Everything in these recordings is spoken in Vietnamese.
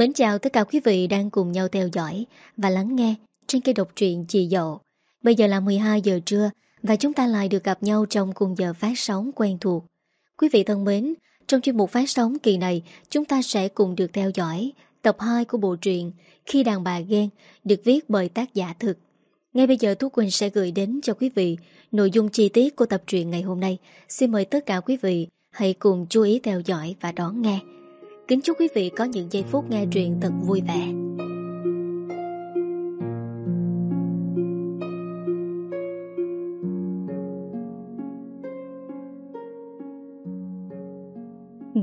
Mến chào tất cả quý vị đang cùng nhau theo dõi và lắng nghe trên kênh độc truyện Chị Dậu. Bây giờ là 12 giờ trưa và chúng ta lại được gặp nhau trong cùng giờ phát sóng quen thuộc. Quý vị thân mến, trong chuyên mục phát sóng kỳ này, chúng ta sẽ cùng được theo dõi tập 2 của bộ truyện Khi đàn bà ghen được viết bởi tác giả thực. Ngay bây giờ Thú Quỳnh sẽ gửi đến cho quý vị nội dung chi tiết của tập truyện ngày hôm nay. Xin mời tất cả quý vị hãy cùng chú ý theo dõi và đón nghe. Kính chúc quý vị có những giây phút nghe truyện thật vui vẻ.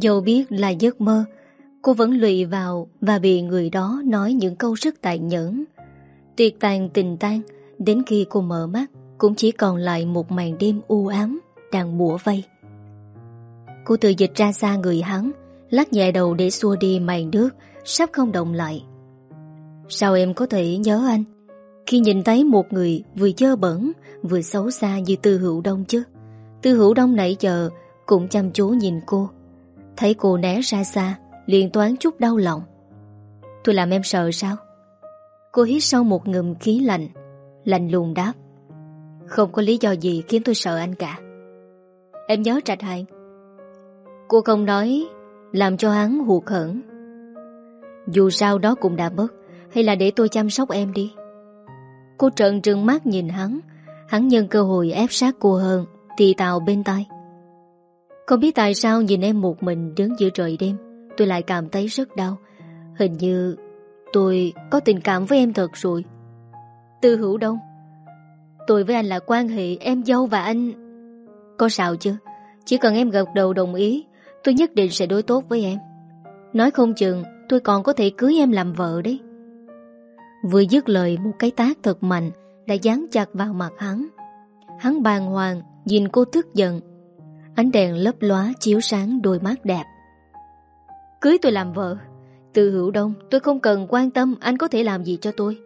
Dẫu biết là giấc mơ, cô vẫn lụy vào và bị người đó nói những câu rất tàn nhẫn. Tuyệt tàn tình tan, đến khi cô mở mắt, cũng chỉ còn lại một màn đêm u ám đang bủa vây. Cô tự dịch ra xa người hắn, Lắc nhẹ đầu để xua đi màn nước, Sắp không động lại. Sao em có thể nhớ anh? Khi nhìn thấy một người vừa dơ bẩn, Vừa xấu xa như Tư Hữu Đông chứ. Tư Hữu Đông nãy giờ Cũng chăm chú nhìn cô. Thấy cô né ra xa, liền toán chút đau lòng. Tôi làm em sợ sao? Cô hít sâu một ngụm khí lạnh Lạnh lùng đáp. Không có lý do gì khiến tôi sợ anh cả. Em nhớ Trạch Hàng Cô không nói làm cho hắn hụt hẫng Dù sao đó cũng đã mất, Hay là để tôi chăm sóc em đi. Cô trợn trừng mắt nhìn hắn Hắn nhân cơ hội ép sát cô hơn, Tì tào bên tay Không biết tại sao nhìn em một mình đứng giữa trời đêm, Tôi lại cảm thấy rất đau. Hình như tôi có tình cảm với em thật rồi. Tư hữu đông, Tôi với anh là quan hệ em dâu và anh Có sao chứ? Chỉ cần em gật đầu đồng ý Tôi nhất định sẽ đối tốt với em. Nói không chừng, tôi còn có thể cưới em làm vợ đấy. Vừa dứt lời, một cái tác thật mạnh Đã dán chặt vào mặt hắn. Hắn bàng hoàng, Nhìn cô tức giận. Ánh đèn lấp lóa chiếu sáng đôi mắt đẹp. Cưới tôi làm vợ? Từ hữu đông, tôi không cần quan tâm Anh có thể làm gì cho tôi.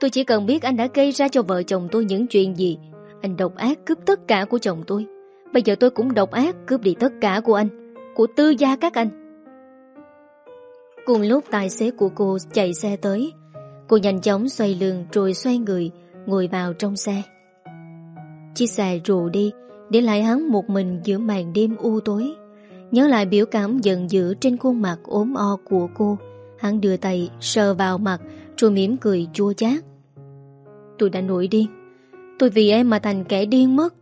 Tôi chỉ cần biết anh đã gây ra cho vợ chồng tôi những chuyện gì. Anh độc ác cướp tất cả của chồng tôi. Bây giờ tôi cũng độc ác cướp đi tất cả của anh của tư gia các anh. Cùng lúc tài xế của cô chạy xe tới, cô nhanh chóng xoay lưng rồi xoay người, ngồi vào trong xe. Chiếc xe rù đi, để lại hắn một mình giữa màn đêm u tối. Nhớ lại biểu cảm giận dữ trên khuôn mặt ốm o của cô, hắn đưa tay sờ vào mặt rồi mỉm cười chua chát. Tôi đã nổi điên. Tôi vì em mà thành kẻ điên mất.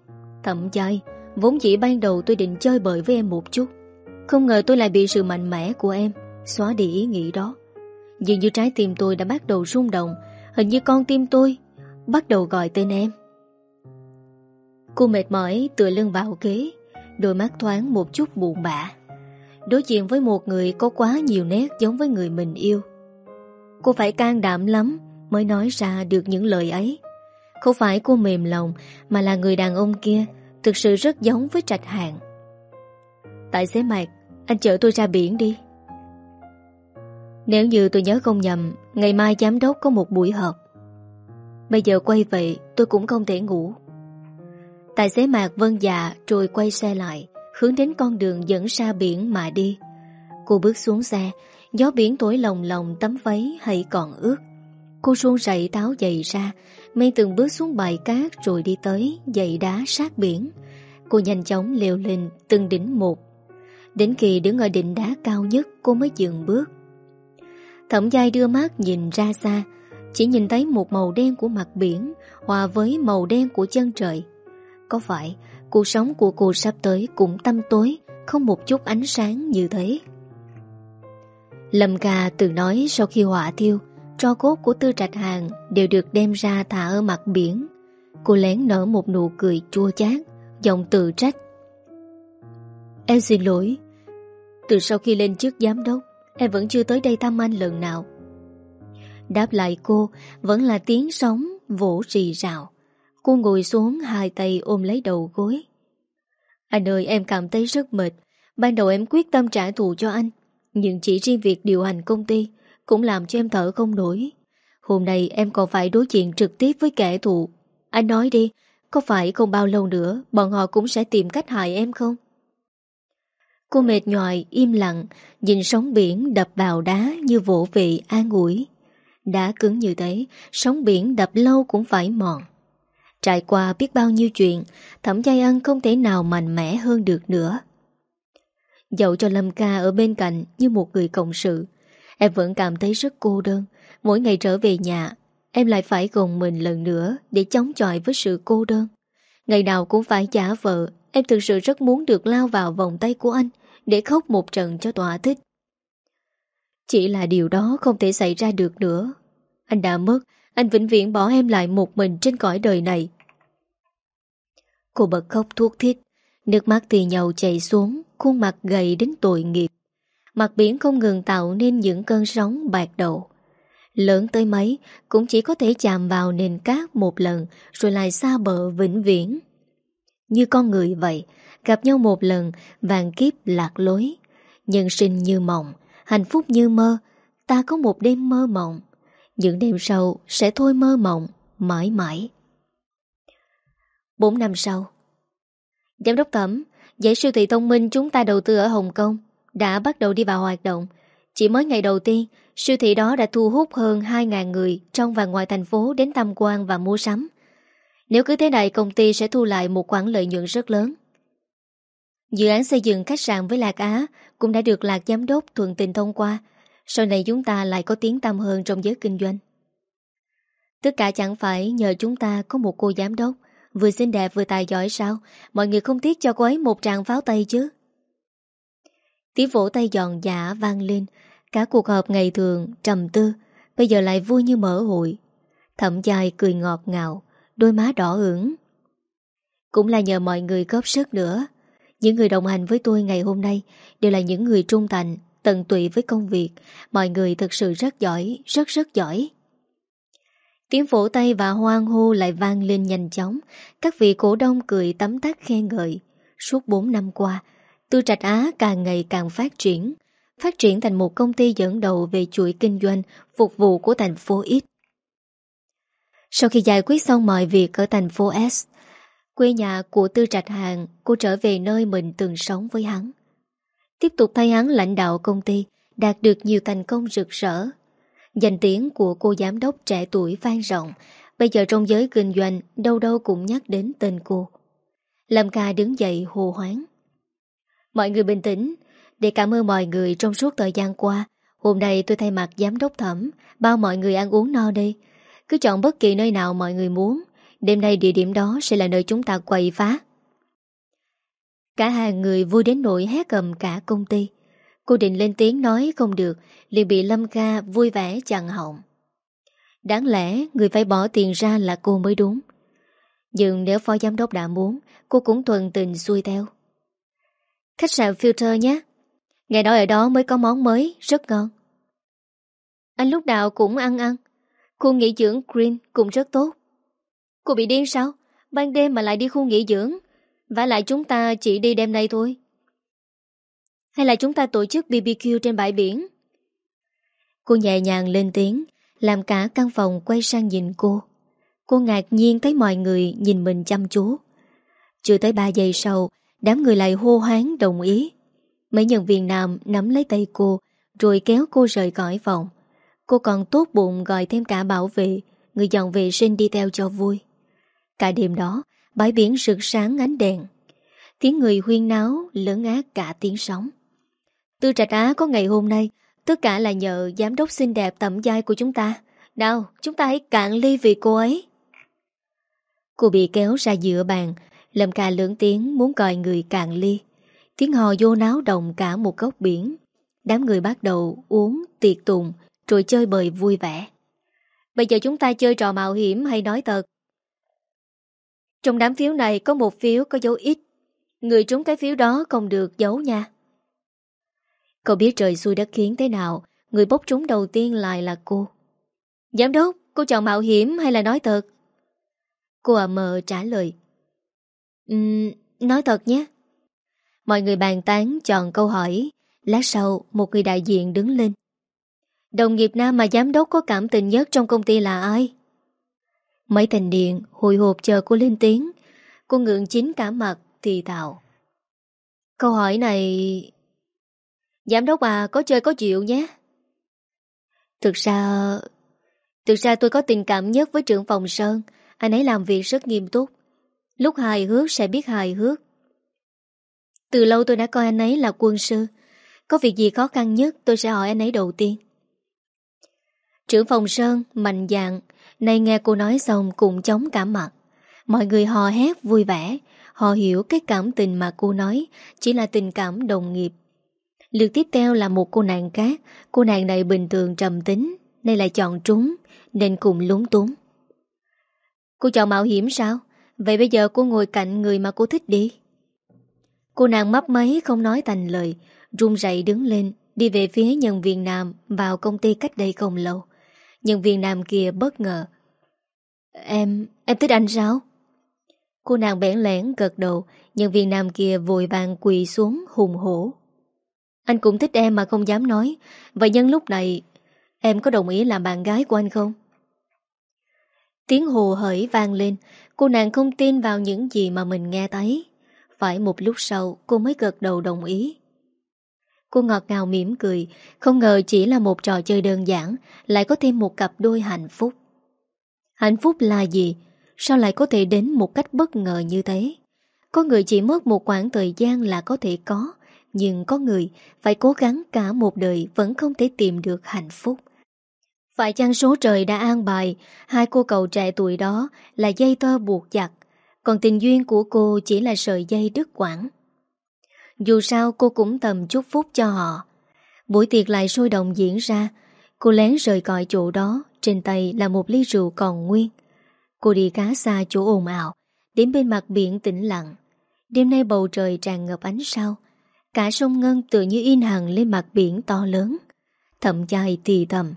Thậm chai, vốn chỉ ban đầu tôi định chơi bời với em một chút. Không ngờ tôi lại bị sự mạnh mẽ của em, Xóa đi ý nghĩ đó. Dường như trái tim tôi đã bắt đầu rung động, Hình như con tim tôi Bắt đầu gọi tên em. Cô mệt mỏi tựa lưng vào ghế, Đôi mắt thoáng một chút buồn bã. Đối diện với một người có quá nhiều nét giống với người mình yêu. Cô phải can đảm lắm Mới nói ra được những lời ấy. Không phải cô mềm lòng Mà là người đàn ông kia Thực sự rất giống với trạch hạng. Tài xế Mạc. Anh chở tôi ra biển đi. Nếu như tôi nhớ không nhầm, Ngày mai giám đốc có một buổi họp. Bây giờ quay về, Tôi cũng không thể ngủ. Tài xế Mạc, vân dạ Rồi quay xe lại, Hướng đến con đường dẫn ra biển mà đi. Cô bước xuống xe, Gió biển tối lồng lồng tấm váy hay còn ướt. Cô xuống rậy táo giày ra Mây từng bước xuống bài cát Rồi đi tới dậy đá sát biển. Cô nhanh chóng leo lên từng đỉnh một. Đến khi đứng ở đỉnh đá cao nhất, Cô mới dừng bước. Thẩm giai đưa mắt nhìn ra xa, Chỉ nhìn thấy một màu đen của mặt biển, Hòa với màu đen của chân trời. Có phải Cuộc sống của cô sắp tới cũng tăm tối, Không một chút ánh sáng như thế? Lâm ca từng nói Sau khi hỏa thiêu, Tro cốt của tư trạch hàng Đều được đem ra thả ở mặt biển. Cô lén nở một nụ cười chua chát, Giọng tự trách. Em xin lỗi từ sau khi lên chức giám đốc, Em vẫn chưa tới đây thăm anh lần nào. Đáp lại cô, Vẫn là tiếng sóng, vỗ rì rào. Cô ngồi xuống, hai tay ôm lấy đầu gối. Anh ơi, em cảm thấy rất mệt. Ban đầu em quyết tâm trả thù cho anh, Nhưng chỉ riêng việc điều hành công ty Cũng làm cho em thở không nổi. Hôm nay em còn phải đối diện trực tiếp với kẻ thù. Anh nói đi, Có phải không bao lâu nữa, Bọn họ cũng sẽ tìm cách hại em không? Cô mệt nhòi, im lặng, nhìn sóng biển đập vào đá như vỗ vị an ủi. Đá cứng như thế, sóng biển đập lâu cũng phải mòn. Trải qua biết bao nhiêu chuyện, thẩm giai ân không thể nào mạnh mẽ hơn được nữa. Dẫu cho Lâm ca ở bên cạnh như một người cộng sự, em vẫn cảm thấy rất cô đơn. Mỗi ngày trở về nhà, em lại phải gồng mình lần nữa để chống chọi với sự cô đơn. Ngày nào cũng phải giả vợ, em thực sự rất muốn được lao vào vòng tay của anh để khóc một trận cho tỏa thích. Chỉ là điều đó không thể xảy ra được nữa. Anh đã mất, anh vĩnh viễn bỏ em lại một mình trên cõi đời này. Cô bật khóc thuốc thiết, nước mắt thì nhầu chảy xuống, khuôn mặt gầy đến tội nghiệp. Mặt biển không ngừng tạo nên những cơn sóng bạc đầu. Lớn tới mấy cũng chỉ có thể chạm vào nền cát một lần rồi lại xa bờ vĩnh viễn. Như con người vậy, gặp nhau một lần, vàng kiếp lạc lối. Nhân sinh như mộng, hạnh phúc như mơ, ta có một đêm mơ mộng. Những đêm sau sẽ thôi mơ mộng, mãi mãi. Bốn năm sau Giám đốc Thẩm, Giải siêu thị thông minh chúng ta đầu tư ở Hồng Kông đã bắt đầu đi vào hoạt động. Chỉ mới ngày đầu tiên, siêu thị đó đã thu hút hơn 2.000 người trong và ngoài thành phố đến tham quan và mua sắm. Nếu cứ thế này, công ty sẽ thu lại một khoản lợi nhuận rất lớn. Dự án xây dựng khách sạn với Lạc Á cũng đã được Lạc Giám đốc thuận tình thông qua. Sau này chúng ta lại có tiếng tăm hơn trong giới kinh doanh. Tất cả chẳng phải nhờ chúng ta có một cô giám đốc Vừa xinh đẹp vừa tài giỏi sao Mọi người không tiếc cho cô ấy một tràng pháo tay chứ Tiếng vỗ tay giòn giả vang lên Cả cuộc họp ngày thường trầm tư Bây giờ lại vui như mở hội thẩm dài cười ngọt ngào Đôi má đỏ ửng. Cũng là nhờ mọi người góp sức nữa. Những người đồng hành với tôi ngày hôm nay Đều là những người trung thành, Tận tụy với công việc. Mọi người thực sự rất giỏi, Rất rất giỏi. Tiếng vỗ tay và hoang hô lại vang lên nhanh chóng. Các vị cổ đông cười tấm tắc khen ngợi. Suốt 4 năm qua, Tư Trạch Á càng ngày càng phát triển Phát triển thành một công ty dẫn đầu về chuỗi kinh doanh, Phục vụ của thành phố ít sau khi giải quyết xong mọi việc ở thành phố S, Quê nhà của Tư Trạch Hàng, Cô trở về nơi mình từng sống với hắn. Tiếp tục thay hắn lãnh đạo công ty, Đạt được nhiều thành công rực rỡ. Danh tiếng của cô giám đốc trẻ tuổi vang rộng, Bây giờ trong giới kinh doanh Đâu đâu cũng nhắc đến tên cô. Lâm ca đứng dậy hồ hoáng. Mọi người bình tĩnh, Để cảm ơn mọi người trong suốt thời gian qua. Hôm nay tôi thay mặt giám đốc thẩm, Bao mọi người ăn uống no đi. Cứ chọn bất kỳ nơi nào mọi người muốn Đêm nay địa điểm đó sẽ là nơi chúng ta quậy phá Cả hàng người vui đến nỗi hét cầm cả công ty Cô định lên tiếng nói không được liền bị Lâm Ca vui vẻ chặn họng. Đáng lẽ người phải bỏ tiền ra là cô mới đúng. Nhưng nếu phó giám đốc đã muốn, cô cũng thuận tình xuôi theo. Khách sạn Filter nhé. Ngày đó ở đó mới có món mới, rất ngon. Anh lúc nào cũng ăn ăn. Khu nghỉ dưỡng Green cũng rất tốt. Cô bị điên sao? Ban đêm mà lại đi khu nghỉ dưỡng. Và lại chúng ta chỉ đi đêm nay thôi. Hay là chúng ta tổ chức BBQ trên bãi biển? Cô nhẹ nhàng lên tiếng, Làm cả căn phòng quay sang nhìn cô Cô ngạc nhiên thấy mọi người nhìn mình chăm chú Chưa tới 3 giây sau, Đám người lại hô hoáng đồng ý Mấy nhân viên nam nắm lấy tay cô, Rồi kéo cô rời khỏi phòng Cô còn tốt bụng gọi thêm cả bảo vệ Người dọn vệ sinh đi theo cho vui Cả đêm đó Bãi biển rực sáng ánh đèn Tiếng người huyên náo lớn ác cả tiếng sóng Tư trạch á có ngày hôm nay Tất cả là nhờ giám đốc xinh đẹp tẩm giai của chúng ta. Nào, chúng ta hãy cạn ly vì cô ấy. Cô bị kéo ra giữa bàn, Lâm ca lớn tiếng muốn gọi người cạn ly. Tiếng hò vô náo động cả một góc biển. Đám người bắt đầu uống, tiệc tùng, rồi chơi bời vui vẻ. Bây giờ chúng ta chơi trò mạo hiểm hay nói thật? Trong đám phiếu này có một phiếu có dấu ít. Người trúng cái phiếu đó không được giấu nha. Cậu biết trời xui đất khiến thế nào Người bốc trúng đầu tiên lại là cô Giám đốc Cô chọn mạo hiểm hay là nói thật Cô à mờ trả lời um, Nói thật nhé Mọi người bàn tán chọn câu hỏi Lát sau một người đại diện đứng lên Đồng nghiệp nam mà giám đốc có cảm tình nhất trong công ty là ai? Mấy thành điện, hồi hộp chờ cô lên tiếng. Cô ngượng chín cả mặt, thì tạo Câu hỏi này, Giám đốc à có chơi có chịu nhé? Thực ra Thực ra tôi có tình cảm nhất với trưởng phòng Sơn. Anh ấy làm việc rất nghiêm túc. Lúc hài hước sẽ biết hài hước. Từ lâu tôi đã coi anh ấy là quân sư. Có việc gì khó khăn nhất, tôi sẽ hỏi anh ấy đầu tiên. Trưởng phòng Sơn, mạnh dạng, Nay nghe cô nói xong cùng chống cả mặt. Mọi người hò hét vui vẻ, Họ hiểu cái cảm tình mà cô nói Chỉ là tình cảm đồng nghiệp. Lượt tiếp theo là một cô nàng khác, Cô nàng này bình thường trầm tính, Nay lại chọn trúng, Nên cùng lúng túng. Cô chọn mạo hiểm sao? Vậy bây giờ cô ngồi cạnh người mà cô thích đi. Cô nàng mấp máy không nói thành lời, run rẩy đứng lên, Đi về phía nhân viên nam Vào công ty cách đây không lâu. Nhân viên nam kia bất ngờ. Em, em thích anh sao? Cô nàng bẽn lẽn gật đầu Nhân viên nam kia vội vàng quỳ xuống hùng hổ. Anh cũng thích em mà không dám nói. Vậy nhân lúc này Em có đồng ý làm bạn gái của anh không? Tiếng hồ hởi vang lên. Cô nàng không tin vào những gì mà mình nghe thấy. Phải một lúc sau Cô mới gật đầu đồng ý. Cô ngọt ngào mỉm cười, Không ngờ chỉ là một trò chơi đơn giản, Lại có thêm một cặp đôi hạnh phúc Hạnh phúc là gì? Sao lại có thể đến một cách bất ngờ như thế? Có người chỉ mất một khoảng thời gian là có thể có, Nhưng có người phải cố gắng cả một đời Vẫn không thể tìm được hạnh phúc Phải chăng số trời đã an bài, Hai cô cậu trẻ tuổi đó Là dây tơ buộc chặt, Còn tình duyên của cô chỉ là sợi dây đứt quảng dù sao cô cũng tầm chúc phúc cho họ. Buổi tiệc lại sôi động diễn ra. Cô lén rời còi chỗ đó, Trên tay là một ly rượu còn nguyên. Cô đi cá xa chỗ ồn ào, Đến bên mặt biển tĩnh lặng. Đêm nay bầu trời tràn ngập ánh sao. Cả sông Ngân tự như in hằng lên mặt biển to lớn. Thậm chai thì thầm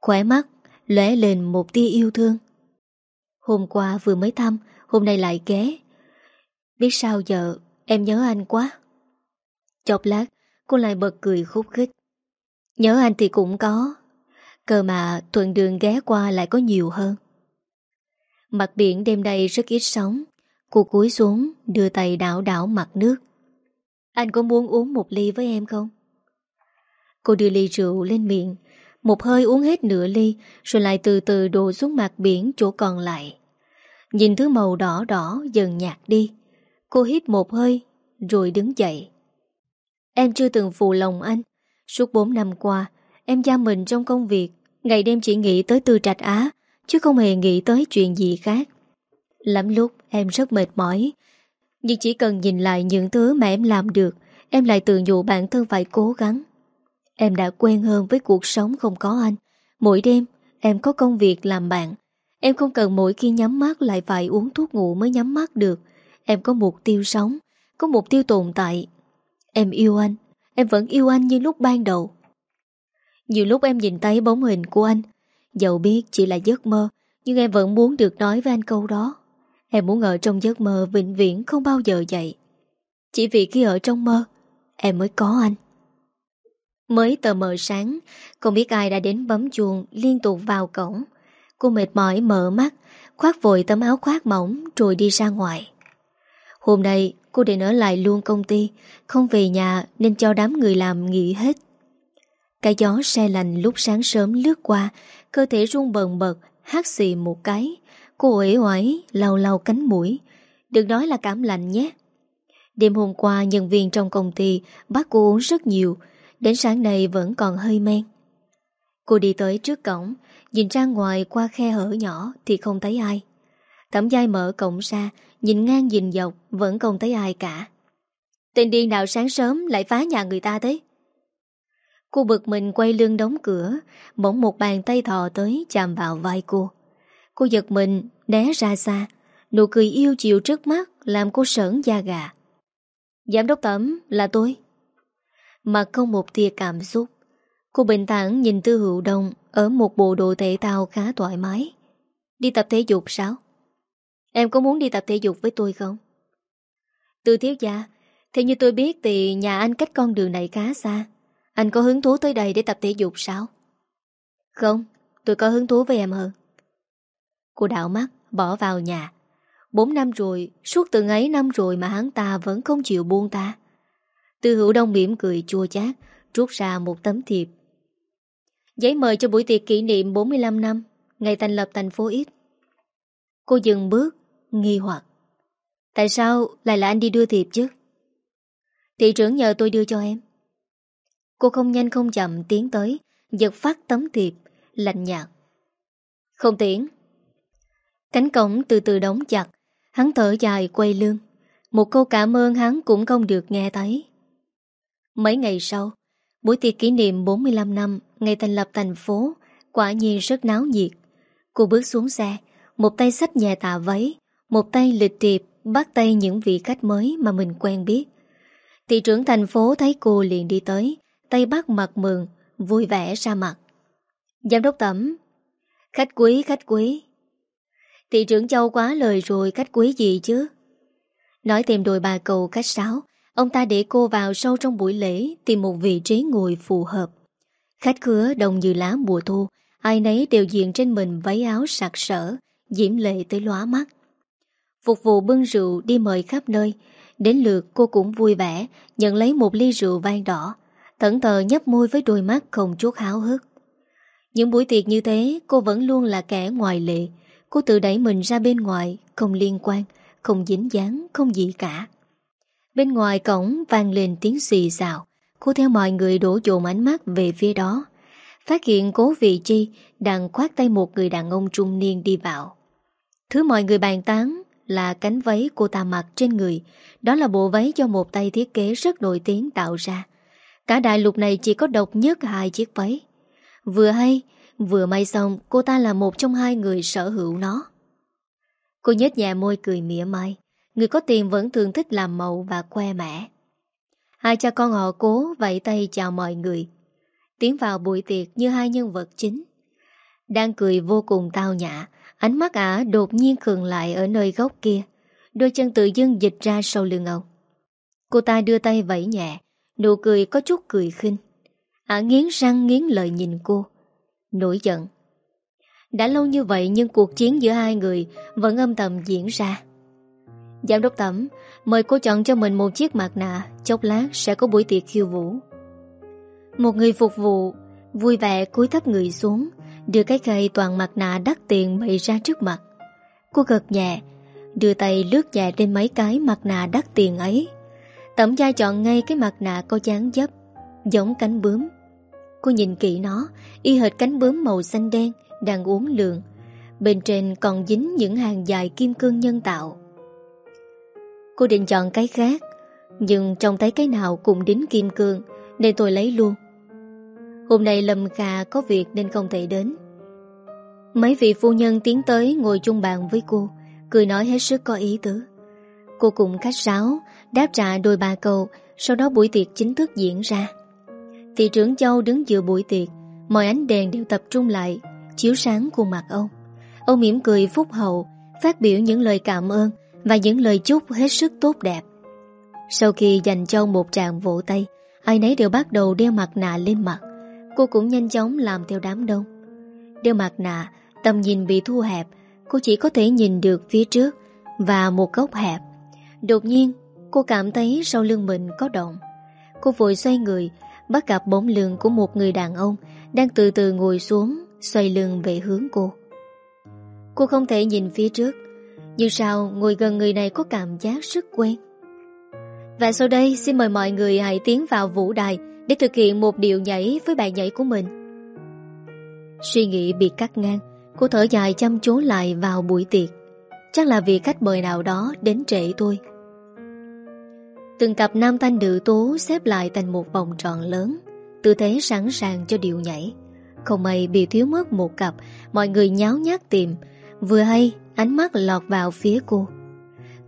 Khỏe mắt lóe lên một tia yêu thương. Hôm qua vừa mới thăm, Hôm nay lại ghé. Biết sao giờ, Em nhớ anh quá. Chọc lát, cô lại bật cười khúc khích. Nhớ anh thì cũng có, Cơ mà thuận đường ghé qua lại có nhiều hơn. Mặt biển đêm nay rất ít sóng, Cô cúi xuống Đưa tay đảo đảo mặt nước. Anh có muốn uống một ly với em không? Cô đưa ly rượu lên miệng, Một hơi uống hết nửa ly, Rồi lại từ từ đổ xuống mặt biển chỗ còn lại. Nhìn thứ màu đỏ đỏ dần nhạt đi, Cô hít một hơi, Rồi đứng dậy. Em chưa từng phụ lòng anh. Suốt 4 năm qua, Em giam mình trong công việc. Ngày đêm chỉ nghĩ tới tư trạch Á, Chứ không hề nghĩ tới chuyện gì khác. Lắm lúc em rất mệt mỏi. Nhưng chỉ cần nhìn lại những thứ mà em làm được, Em lại tự nhủ bản thân phải cố gắng. Em đã quen hơn với cuộc sống không có anh. Mỗi đêm, em có công việc làm bạn. Em không cần mỗi khi nhắm mắt lại phải uống thuốc ngủ mới nhắm mắt được. Em có mục tiêu sống, Có mục tiêu tồn tại. Em yêu anh. Em vẫn yêu anh như lúc ban đầu. Nhiều lúc em nhìn thấy bóng hình của anh, Dẫu biết chỉ là giấc mơ, Nhưng em vẫn muốn được nói với anh câu đó. Em muốn ở trong giấc mơ vĩnh viễn không bao giờ dậy. Chỉ vì khi ở trong mơ, Em mới có anh. Mới tờ mờ sáng, Không biết ai đã đến bấm chuông Liên tục vào cổng. Cô mệt mỏi mở mắt, Khoác vội tấm áo khoác mỏng Rồi đi ra ngoài. Hôm nay cô định ở lại luôn công ty, Không về nhà nên cho đám người làm nghỉ hết. Cái gió xe lành lúc sáng sớm lướt qua, Cơ thể run bần bật, Hát xì một cái. Cô ế oải, lau lau cánh mũi. Đừng nói là cảm lạnh nhé. Đêm hôm qua, nhân viên trong công ty Bắt cô uống rất nhiều. Đến sáng nay vẫn còn hơi men. Cô đi tới trước cổng, Nhìn ra ngoài qua khe hở nhỏ Thì không thấy ai. Thẩm giai mở cổng ra Nhìn ngang nhìn dọc, Vẫn không thấy ai cả. Tên điên nào sáng sớm lại phá nhà người ta thế? Cô bực mình quay lưng đóng cửa, Bỗng một bàn tay thò tới chạm vào vai cô. Cô giật mình, Né ra xa. Nụ cười yêu chiều trước mắt Làm cô sởn da gà. Giám đốc tẩm, là tôi. Mà không một tia cảm xúc. Cô bình thản nhìn Tư Hữu Đông Ở một bộ đồ thể thao khá thoải mái. Đi tập thể dục sao? Em có muốn đi tập thể dục với tôi không Tư thiếu gia Theo như tôi biết thì nhà anh cách con đường này khá xa anh có hứng thú tới đây để tập thể dục sao? Không, tôi có hứng thú với em hơn. Cô đảo mắt, bỏ vào nhà. Bốn năm rồi, suốt từng ấy năm rồi mà hắn ta vẫn không chịu buông ta. Tư hữu đông mỉm cười chua chát, Rút ra một tấm thiệp Giấy mời cho buổi tiệc kỷ niệm 45 năm Ngày thành lập thành phố ít. Cô dừng bước, Nghi hoặc. Tại sao lại là anh đi đưa thiệp chứ? Thị trưởng nhờ tôi đưa cho em. Cô không nhanh không chậm tiến tới, Giật phát tấm thiệp, Lạnh nhạt. Không tiễn. Cánh cổng từ từ đóng chặt, Hắn thở dài quay lưng. Một câu cảm ơn hắn cũng không được nghe thấy. Mấy ngày sau, Buổi tiệc kỷ niệm 45 năm Ngày thành lập thành phố Quả nhiên rất náo nhiệt. Cô bước xuống xe một tay sách nhà tà váy, Một tay lịch tiệp Bắt tay những vị khách mới mà mình quen biết. Thị trưởng thành phố thấy cô liền đi tới, Tay bắt mặt mừng, Vui vẻ ra mặt. Giám đốc tẩm, Khách quý khách quý. Thị trưởng châu quá lời rồi, khách quý gì chứ? Nói tìm đồi bà cầu khách sáo, Ông ta để cô vào sâu trong buổi lễ, Tìm một vị trí ngồi phù hợp. Khách khứa, đông như lá mùa thu, Ai nấy đều diện trên mình váy áo sạc sỡ. Diễm lệ tới lóa mắt. Phục vụ bưng rượu đi mời khắp nơi. Đến lượt cô cũng vui vẻ, Nhận lấy một ly rượu vang đỏ. Thẫn thờ nhấp môi với đôi mắt không chút háo hức. Những buổi tiệc như thế, Cô vẫn luôn là kẻ ngoài lệ. Cô tự đẩy mình ra bên ngoài, Không liên quan, Không dính dáng, Không gì cả. Bên ngoài cổng vang lên tiếng xì xào. Cô theo mọi người đổ dồn ánh mắt về phía đó. Phát hiện cố vị chi Đang khoát tay một người đàn ông trung niên đi vào. Thứ mọi người bàn tán Là cánh váy cô ta mặc trên người. Đó là bộ váy do một tay thiết kế rất nổi tiếng tạo ra. Cả đại lục này chỉ có độc nhất hai chiếc váy. Vừa hay, Vừa may xong, cô ta là một trong hai người sở hữu nó. Cô nhếch nhẹ môi cười mỉa mai. Người có tiền vẫn thường thích làm màu và khoe mẽ. Hai cha con họ cố vẫy tay chào mọi người. Tiến vào buổi tiệc như hai nhân vật chính. Đang cười vô cùng tao nhã. Ánh mắt ả đột nhiên khừng lại ở nơi góc kia. Đôi chân tự dưng dịch ra sau lưng ông. Cô ta đưa tay vẫy nhẹ, Nụ cười có chút cười khinh. Ả nghiến răng nghiến lời nhìn cô. Nổi giận. Đã lâu như vậy nhưng cuộc chiến giữa hai người Vẫn âm thầm diễn ra. Giám đốc tẩm, Mời cô chọn cho mình một chiếc mặt nạ, Chốc lát sẽ có buổi tiệc khiêu vũ. Một người phục vụ, Vui vẻ cúi thấp người xuống. Đưa cái cây toàn mặt nạ đắt tiền bày ra trước mặt. Cô gật nhẹ, Đưa tay lướt nhẹ trên mấy cái mặt nạ đắt tiền ấy. Tẩm gia chọn ngay cái mặt nạ có dáng dấp, Giống cánh bướm. Cô nhìn kỹ nó, Y hệt cánh bướm màu xanh đen Đang uống lượng Bên trên còn dính những hàng dài kim cương nhân tạo. Cô định chọn cái khác, Nhưng trông thấy cái nào cũng đính kim cương, Nên tôi lấy luôn. Hôm nay Lâm Kha có việc nên không thể đến. Mấy vị phu nhân tiến tới ngồi chung bàn với cô, Cười nói hết sức có ý tứ. Cô cùng khách sáo, Đáp trả đôi ba câu, Sau đó buổi tiệc chính thức diễn ra. Thị trưởng Châu đứng giữa buổi tiệc, Mọi ánh đèn đều tập trung lại, Chiếu sáng khuôn mặt ông. Ông mỉm cười phúc hậu, Phát biểu những lời cảm ơn Và những lời chúc hết sức tốt đẹp. Sau khi dành cho một tràng vỗ tay, Ai nấy đều bắt đầu đeo mặt nạ lên mặt. Cô cũng nhanh chóng làm theo đám đông. Đeo mặt nạ, Tầm nhìn bị thu hẹp, Cô chỉ có thể nhìn được phía trước Và một góc hẹp. Đột nhiên, cô cảm thấy sau lưng mình có động. Cô vội xoay người, Bắt gặp bóng lưng của một người đàn ông Đang từ từ ngồi xuống, Xoay lưng về hướng cô. Cô không thể nhìn phía trước. Nhưng sao ngồi gần người này có cảm giác rất quen? Và sau đây, xin mời mọi người hãy tiến vào vũ đài. Để thực hiện một điệu nhảy với bài nhảy của mình. Suy nghĩ bị cắt ngang, Cô thở dài chăm chú lại vào buổi tiệc. Chắc là vì khách mời nào đó đến trễ thôi Từng cặp nam thanh nữ tố xếp lại thành một vòng tròn lớn, Tư thế sẵn sàng cho điệu nhảy. Không may bị thiếu mất một cặp, Mọi người nháo nhác tìm. Vừa hay, ánh mắt lọt vào phía cô.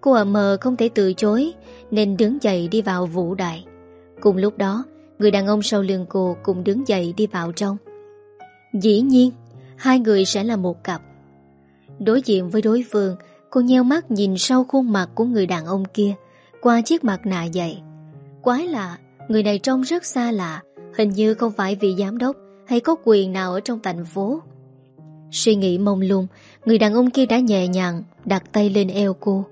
Cô ẩm mờ không thể từ chối, Nên đứng dậy đi vào vũ đại Cùng lúc đó Người đàn ông sau lưng cô cũng đứng dậy đi vào trong. Dĩ nhiên, Hai người sẽ là một cặp. Đối diện với đối phương, Cô nheo mắt nhìn sau khuôn mặt của người đàn ông kia, Qua chiếc mặt nạ dày. Quái lạ, Người này trông rất xa lạ, Hình như không phải vị giám đốc Hay có quyền nào ở trong thành phố. Suy nghĩ mông lung, Người đàn ông kia đã nhẹ nhàng Đặt tay lên eo cô.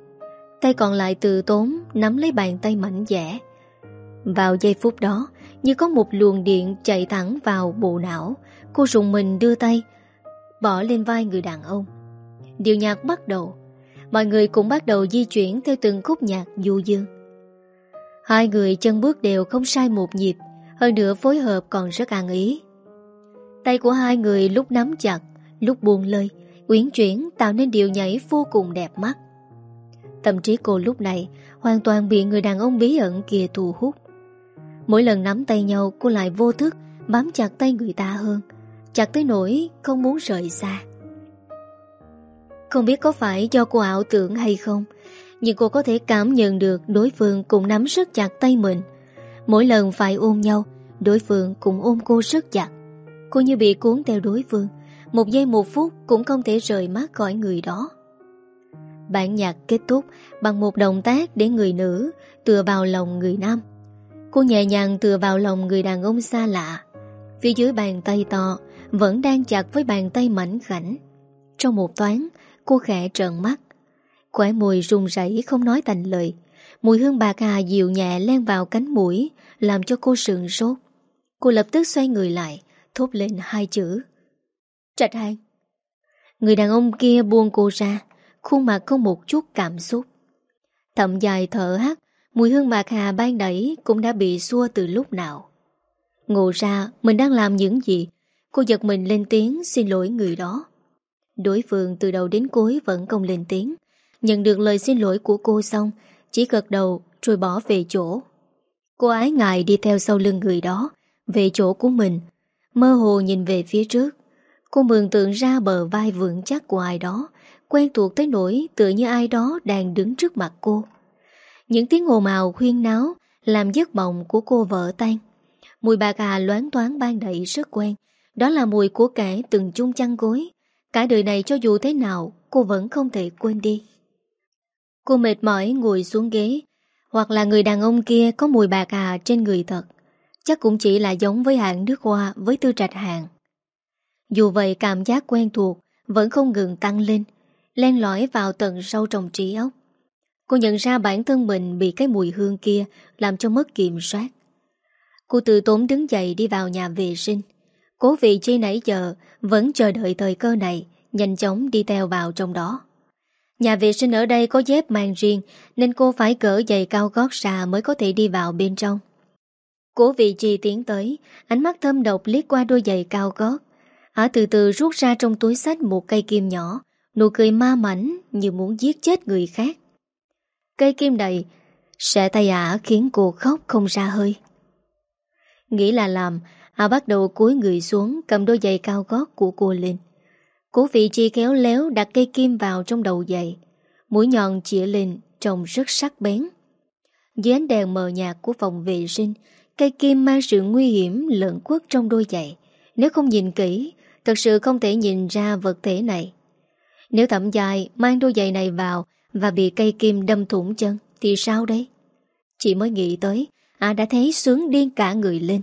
Tay còn lại từ tốn Nắm lấy bàn tay mảnh dẻ. Vào giây phút đó như có một luồng điện chạy thẳng vào bộ não, Cô rùng mình đưa tay, Bỏ lên vai người đàn ông. Điều nhạc bắt đầu. Mọi người cũng bắt đầu di chuyển Theo từng khúc nhạc du dương. Hai người chân bước đều không sai một nhịp, Hơn nữa phối hợp còn rất an ý. Tay của hai người lúc nắm chặt, Lúc buông lơi, Uyển chuyển tạo nên điều nhảy vô cùng đẹp mắt. Tâm trí cô lúc này Hoàn toàn bị người đàn ông bí ẩn kia thu hút. Mỗi lần nắm tay nhau, Cô lại vô thức bám chặt tay người ta hơn. Chặt tới nỗi không muốn rời xa. Không biết có phải do cô ảo tưởng hay không, Nhưng cô có thể cảm nhận được Đối phương cũng nắm rất chặt tay mình. Mỗi lần phải ôm nhau, Đối phương cũng ôm cô rất chặt. Cô như bị cuốn theo đối phương, Một giây một phút cũng không thể rời mắt khỏi người đó. Bản nhạc kết thúc bằng một động tác để người nữ tựa vào lòng người nam. Cô nhẹ nhàng tựa vào lòng người đàn ông xa lạ. Phía dưới bàn tay to vẫn đang chặt với bàn tay mảnh khảnh. Trong một toán, cô khẽ trợn mắt. Khỏe mùi rung rẩy không nói thành lời. Mùi hương bạc hà dịu nhẹ len vào cánh mũi, làm cho cô sườn sốt. Cô lập tức xoay người lại, thốt lên hai chữ. Trạch hàng. Người đàn ông kia buông cô ra, khuôn mặt không một chút cảm xúc. Thậm dài thở hắt, mùi hương mạc hà ban đẩy cũng đã bị xua từ lúc nào. Ngộ ra mình đang làm những gì, cô giật mình lên tiếng xin lỗi người đó. Đối phương từ đầu đến cuối vẫn không lên tiếng. Nhận được lời xin lỗi của cô xong, chỉ gật đầu rồi bỏ về chỗ. Cô ái ngại đi theo sau lưng người đó, về chỗ của mình, mơ hồ nhìn về phía trước. Cô mường tượng ra bờ vai vững chắc của ai đó, quen thuộc tới nỗi tựa như ai đó đang đứng trước mặt cô. Những tiếng ồn ào khuyên náo làm giấc mộng của cô vợ tan. Mùi bạc hà loáng toán ban đậy rất quen. Đó là mùi của kẻ từng chung chăn gối. Cả đời này cho dù thế nào, cô vẫn không thể quên đi. Cô mệt mỏi ngồi xuống ghế, hoặc là người đàn ông kia có mùi bạc hà trên người thật. Chắc cũng chỉ là giống với hạng nước hoa với tư trạch hàng. Dù vậy cảm giác quen thuộc vẫn không ngừng tăng lên, len lỏi vào tận sâu trong trí óc. Cô nhận ra bản thân mình bị cái mùi hương kia làm cho mất kiểm soát. Cô tự tốn đứng dậy đi vào nhà vệ sinh. Cố vị chi nãy giờ vẫn chờ đợi thời cơ này, nhanh chóng đi theo vào trong đó. Nhà vệ sinh ở đây có dép mang riêng nên cô phải cỡ giày cao gót xà mới có thể đi vào bên trong. Cố vị chi tiến tới, ánh mắt thâm độc liếc qua đôi giày cao gót. Hả từ từ rút ra trong túi sách một cây kim nhỏ, Nụ cười ma mảnh như muốn giết chết người khác Cây kim đầy, Sẽ tay ả khiến cô khóc không ra hơi. Nghĩ là làm, Ả bắt đầu cúi người xuống, Cầm đôi giày cao gót của cô lên. Cố vị chi kéo léo đặt cây kim vào trong đầu giày. Mũi nhọn chĩa lên, Trông rất sắc bén. Dưới ánh đèn mờ nhạt của phòng vệ sinh, Cây kim mang sự nguy hiểm lợn quất trong đôi giày. Nếu không nhìn kỹ, Thật sự không thể nhìn ra vật thể này. Nếu thẩm dài mang đôi giày này vào và bị cây kim đâm thủng chân thì sao đấy? Chị mới nghĩ tới, à đã thấy sướng điên cả người lên.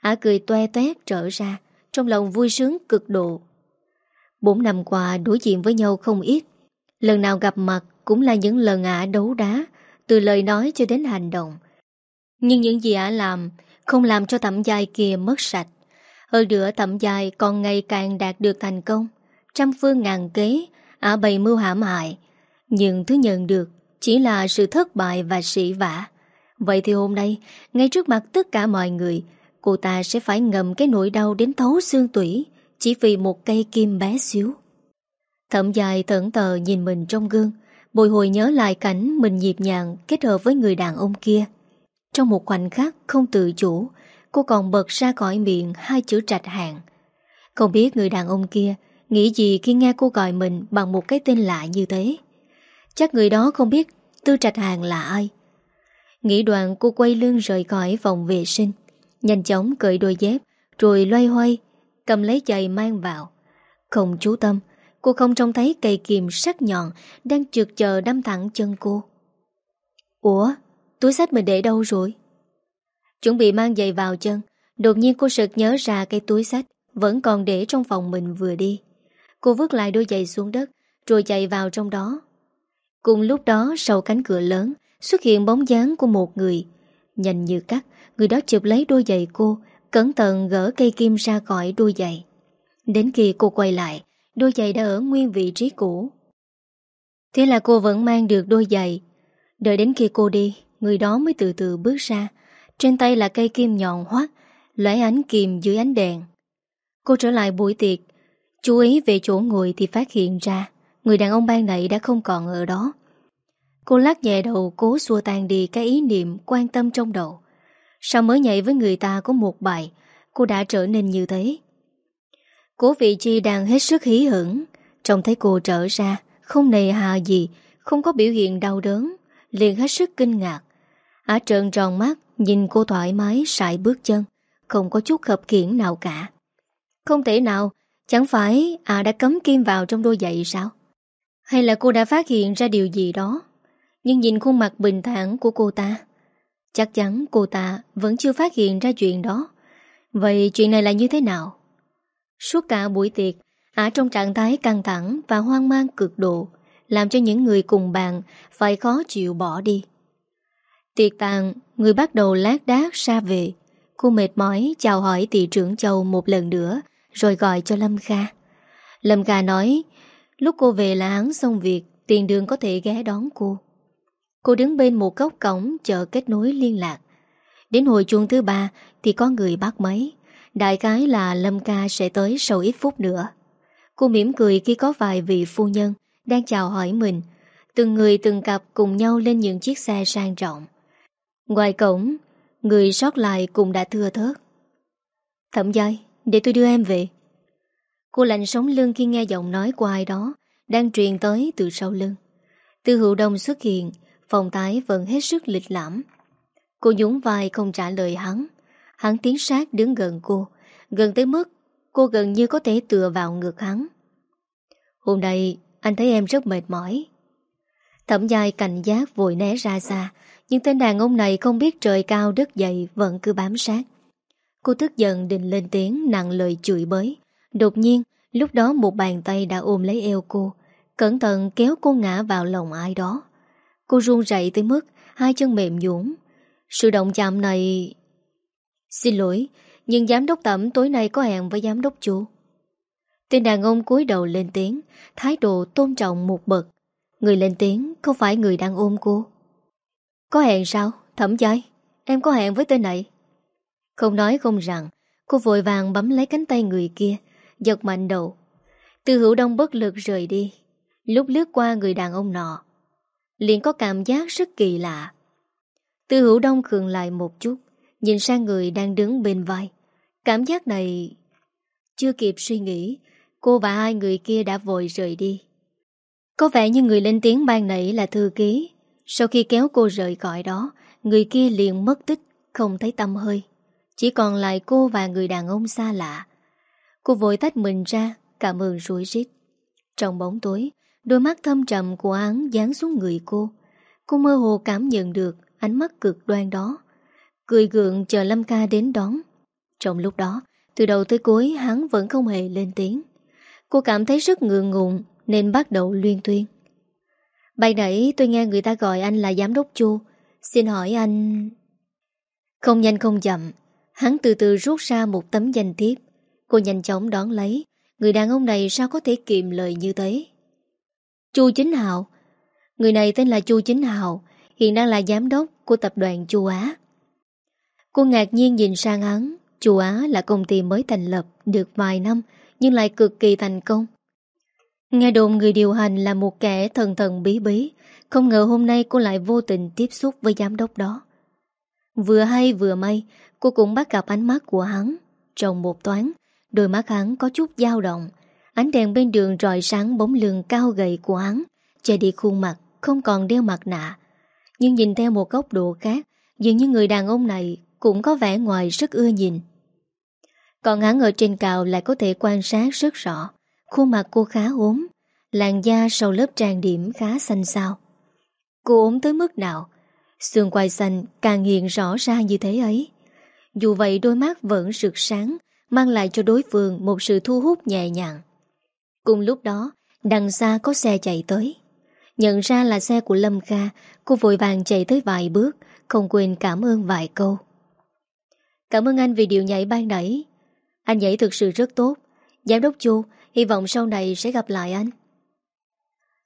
À cười toe toét trở ra, trong lòng vui sướng cực độ. Bốn năm qua đối diện với nhau không ít. Lần nào gặp mặt cũng là những lần ả đấu đá, từ lời nói cho đến hành động. Nhưng những gì ả làm không làm cho thẩm dài kia mất sạch. Hơn nữa thẩm dài còn ngày càng đạt được thành công trăm phương ngàn kế, ả bày mưu hãm hại. Nhưng thứ nhận được chỉ là sự thất bại và sĩ vả. Vậy thì hôm nay, ngay trước mặt tất cả mọi người, cô ta sẽ phải ngầm cái nỗi đau đến thấu xương tủy chỉ vì một cây kim bé xíu. Thẩm dài thẫn tờ nhìn mình trong gương, bồi hồi nhớ lại cảnh mình nhịp nhàng kết hợp với người đàn ông kia. Trong một khoảnh khắc không tự chủ, cô còn bật ra khỏi miệng hai chữ trạch hàng. Không biết người đàn ông kia Nghĩ gì khi nghe cô gọi mình bằng một cái tên lạ như thế Chắc người đó không biết Tư Trạch Hàng là ai. Nghĩ đoạn cô quay lưng rời khỏi phòng vệ sinh, Nhanh chóng cởi đôi dép, Rồi loay hoay, Cầm lấy giày mang vào. Không chú tâm, Cô không trông thấy cây kìm sắc nhọn Đang trượt chờ đâm thẳng chân cô. Ủa, Túi sách mình để đâu rồi? Chuẩn bị mang giày vào chân, Đột nhiên cô sực nhớ ra cái túi sách Vẫn còn để trong phòng mình vừa đi. Cô vứt lại đôi giày xuống đất, Rồi chạy vào trong đó. Cùng lúc đó, sau cánh cửa lớn, Xuất hiện bóng dáng của một người. Nhanh như cắt, Người đó chụp lấy đôi giày cô, Cẩn thận gỡ cây kim ra khỏi đôi giày. Đến khi cô quay lại, Đôi giày đã ở nguyên vị trí cũ. Thế là cô vẫn mang được đôi giày. Đợi đến khi cô đi, Người đó mới từ từ bước ra. Trên tay là cây kim nhọn hoắt Lóe ánh kim dưới ánh đèn. Cô trở lại buổi tiệc. Chú ý về chỗ ngồi thì phát hiện ra Người đàn ông ban nãy đã không còn ở đó. Cô lắc nhẹ đầu cố xua tan đi cái ý niệm quan tâm trong đầu. Sao mới nhảy với người ta có một bài Cô đã trở nên như thế? Cố vị chi đang hết sức hí hưởng, Trông thấy cô trở ra Không nề hà gì Không có biểu hiện đau đớn liền hết sức kinh ngạc. Á trợn tròn mắt Nhìn cô thoải mái sải bước chân Không có chút khập khiển nào cả. Không thể nào Chẳng phải à đã cấm kim vào trong đôi giày sao? Hay là cô đã phát hiện ra điều gì đó? Nhưng nhìn khuôn mặt bình thản của cô ta, Chắc chắn cô ta vẫn chưa phát hiện ra chuyện đó. Vậy chuyện này là như thế nào? Suốt cả buổi tiệc, Ả trong trạng thái căng thẳng và hoang mang cực độ, Làm cho những người cùng bàn Phải khó chịu bỏ đi. Tiệc tàn, Người bắt đầu lát đác xa về. Cô mệt mỏi chào hỏi thị trưởng Châu một lần nữa, Rồi gọi cho Lâm Kha. Lâm Kha nói Lúc cô về là hắn xong việc Tiền đường có thể ghé đón cô Cô đứng bên một góc cổng chờ kết nối liên lạc. Đến hồi chuông thứ ba thì có người bắt máy. Đại cái là Lâm ca sẽ tới sau ít phút nữa. Cô mỉm cười khi có vài vị phu nhân đang chào hỏi mình. Từng người từng cặp cùng nhau lên những chiếc xe sang trọng. Ngoài cổng, người sót lại cũng đã thưa thớt. Thẩm giai, để tôi đưa em về. Cô lạnh sống lưng khi nghe giọng nói của ai đó đang truyền tới từ sau lưng. Tư hữu đông xuất hiện, Phòng tái vẫn hết sức lịch lãm. Cô nhún vai không trả lời hắn. Hắn tiến sát đứng gần cô Gần tới mức Cô gần như có thể tựa vào ngực hắn. Hôm nay anh thấy em rất mệt mỏi. Thẩm dài cảnh giác vội né ra xa Nhưng tên đàn ông này không biết trời cao đất dày Vẫn cứ bám sát. Cô tức giận định lên tiếng nặng lời chửi bới. Đột nhiên, Lúc đó một bàn tay đã ôm lấy eo cô. Cẩn thận kéo cô ngã vào lòng ai đó. Cô run rẩy tới mức Hai chân mềm nhũn. Sự động chạm này Xin lỗi, Nhưng giám đốc tẩm tối nay có hẹn với giám đốc chú. Tên đàn ông cúi đầu lên tiếng, Thái độ tôn trọng một bậc. Người lên tiếng không phải người đang ôm cô? Có hẹn sao? Thẩm giai, Em có hẹn với tên này? Không nói không rằng, Cô vội vàng bấm lấy cánh tay người kia Giật mạnh đầu Từ hữu đông bất lực rời đi Lúc lướt qua người đàn ông nọ liền có cảm giác rất kỳ lạ. Tư hữu đông khường lại một chút, nhìn sang người đang đứng bên vai. Cảm giác này... Chưa kịp suy nghĩ, cô và hai người kia đã vội rời đi. Có vẻ như người lên tiếng ban nãy là thư ký. Sau khi kéo cô rời khỏi đó, người kia liền mất tích, không thấy tâm hơi. Chỉ còn lại cô và người đàn ông xa lạ. Cô vội tách mình ra, cảm ơn rủi rít. Trong bóng tối, Đôi mắt thâm trầm của án dán xuống người cô. Cô mơ hồ cảm nhận được Ánh mắt cực đoan đó Cười gượng chờ Lâm ca đến đón. Trong lúc đó Từ đầu tới cuối hắn vẫn không hề lên tiếng. Cô cảm thấy rất ngượng ngùng Nên bắt đầu luyên tuyên Bài nãy tôi nghe người ta gọi anh là giám đốc chu. Xin hỏi anh Không nhanh không chậm Hắn từ từ rút ra một tấm danh thiếp. Cô nhanh chóng đón lấy. Người đàn ông này sao có thể kiệm lời như thế? Chu Chính Hào. Người này tên là Chu Chính Hào, Hiện đang là giám đốc của tập đoàn Chu Á. Cô ngạc nhiên nhìn sang hắn. Chu Á là công ty mới thành lập Được vài năm, Nhưng lại cực kỳ thành công. Nghe đồn người điều hành là một kẻ thần thần bí bí. Không ngờ hôm nay cô lại vô tình tiếp xúc với giám đốc đó. Vừa hay vừa may, Cô cũng bắt gặp ánh mắt của hắn Trong một toán Đôi mắt hắn có chút dao động. Ánh đèn bên đường rọi sáng bóng lưng cao gầy của hắn, Che đi khuôn mặt, Không còn đeo mặt nạ. Nhưng nhìn theo một góc độ khác, Dường như người đàn ông này Cũng có vẻ ngoài rất ưa nhìn. Còn hắn ở trên cào lại có thể quan sát rất rõ. Khuôn mặt cô khá ốm, Làn da sau lớp trang điểm khá xanh xao. Cô ốm tới mức nào? Xương quai xanh càng hiện rõ ra như thế ấy. Dù vậy đôi mắt vẫn rực sáng Mang lại cho đối phương một sự thu hút nhẹ nhàng Cùng lúc đó, đằng xa có xe chạy tới. Nhận ra là xe của Lâm Kha, cô vội vàng chạy tới vài bước, không quên cảm ơn vài câu. Cảm ơn anh vì điều nhảy ban nãy. Anh nhảy thực sự rất tốt. Giám đốc Chu, hy vọng sau này sẽ gặp lại anh.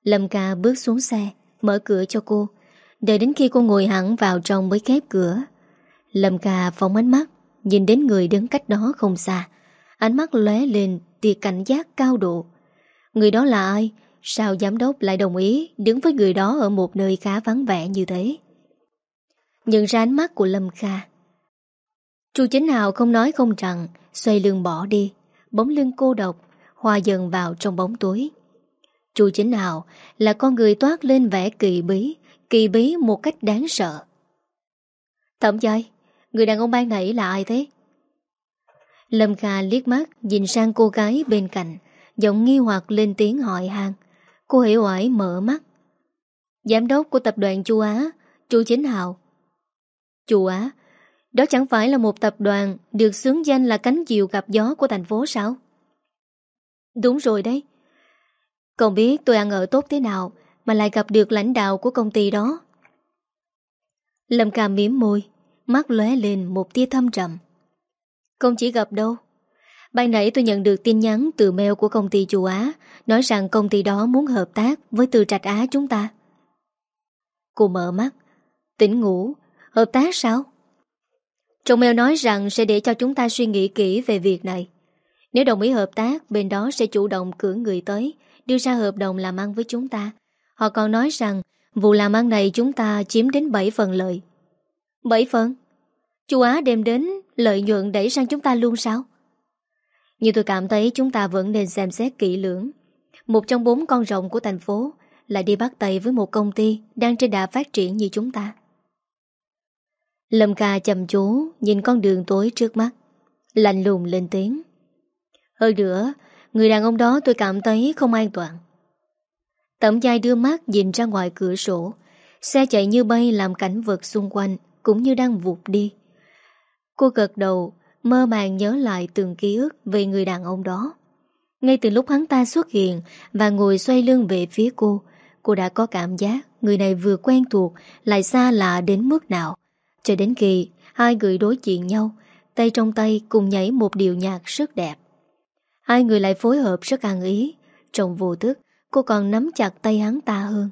Lâm Kha bước xuống xe, mở cửa cho cô. Đợi đến khi cô ngồi hẳn vào trong mới khép cửa. Lâm Kha phóng ánh mắt, nhìn đến người đứng cách đó không xa. Ánh mắt lóe lên tia cảnh giác cao độ. Người đó là ai? Sao giám đốc lại đồng ý đứng với người đó ở một nơi khá vắng vẻ như thế? Nhận ra ánh mắt của Lâm Kha. Chu chính hào không nói không rằng, xoay lưng bỏ đi, bóng lưng cô độc, hòa dần vào trong bóng tối. Chu chính hào là con người toát lên vẻ kỳ bí, kỳ bí một cách đáng sợ. Thẩm giai, người đàn ông ban nãy là ai thế? Lâm Kha liếc mắt nhìn sang cô gái bên cạnh, giọng nghi hoặc lên tiếng hỏi hàng. Cô hiểu oải mở mắt. Giám đốc của tập đoàn Chu Á, Chu Chính Hào. Chu Á, đó chẳng phải là một tập đoàn được xướng danh là cánh diều gặp gió của thành phố sao? Đúng rồi đấy. Còn biết tôi ăn ở tốt thế nào mà lại gặp được lãnh đạo của công ty đó. Lâm Cà miếm môi, mắt lóe lên một tia thâm trầm. Không chỉ gặp đâu. Ban nãy tôi nhận được tin nhắn từ mail của công ty châu Á nói rằng công ty đó muốn hợp tác với từ trạch Á chúng ta. Cô mở mắt, tỉnh ngủ, hợp tác sao? Trong mail nói rằng sẽ để cho chúng ta suy nghĩ kỹ về việc này. Nếu đồng ý hợp tác, bên đó sẽ chủ động cử người tới, đưa ra hợp đồng làm ăn với chúng ta. Họ còn nói rằng vụ làm ăn này chúng ta chiếm đến 7 phần lợi bảy phần? Chú Á đem đến lợi nhuận đẩy sang chúng ta luôn sao? như tôi cảm thấy chúng ta vẫn nên xem xét kỹ lưỡng. Một trong bốn con rồng của thành phố là đi bắt tay với một công ty đang trên đà phát triển như chúng ta. Lâm ca chầm chú nhìn con đường tối trước mắt, lạnh lùng lên tiếng. Hơn nữa, người đàn ông đó tôi cảm thấy không an toàn. Tẩm dài đưa mắt nhìn ra ngoài cửa sổ, xe chạy như bay làm cảnh vật xung quanh cũng như đang vụt đi. Cô gật đầu, mơ màng nhớ lại từng ký ức về người đàn ông đó. Ngay từ lúc hắn ta xuất hiện và ngồi xoay lưng về phía cô, cô đã có cảm giác người này vừa quen thuộc lại xa lạ đến mức nào. Cho đến khi hai người đối diện nhau, tay trong tay cùng nhảy một điệu nhạc rất đẹp. Hai người lại phối hợp rất ăn ý. Trong vô thức, cô còn nắm chặt tay hắn ta hơn.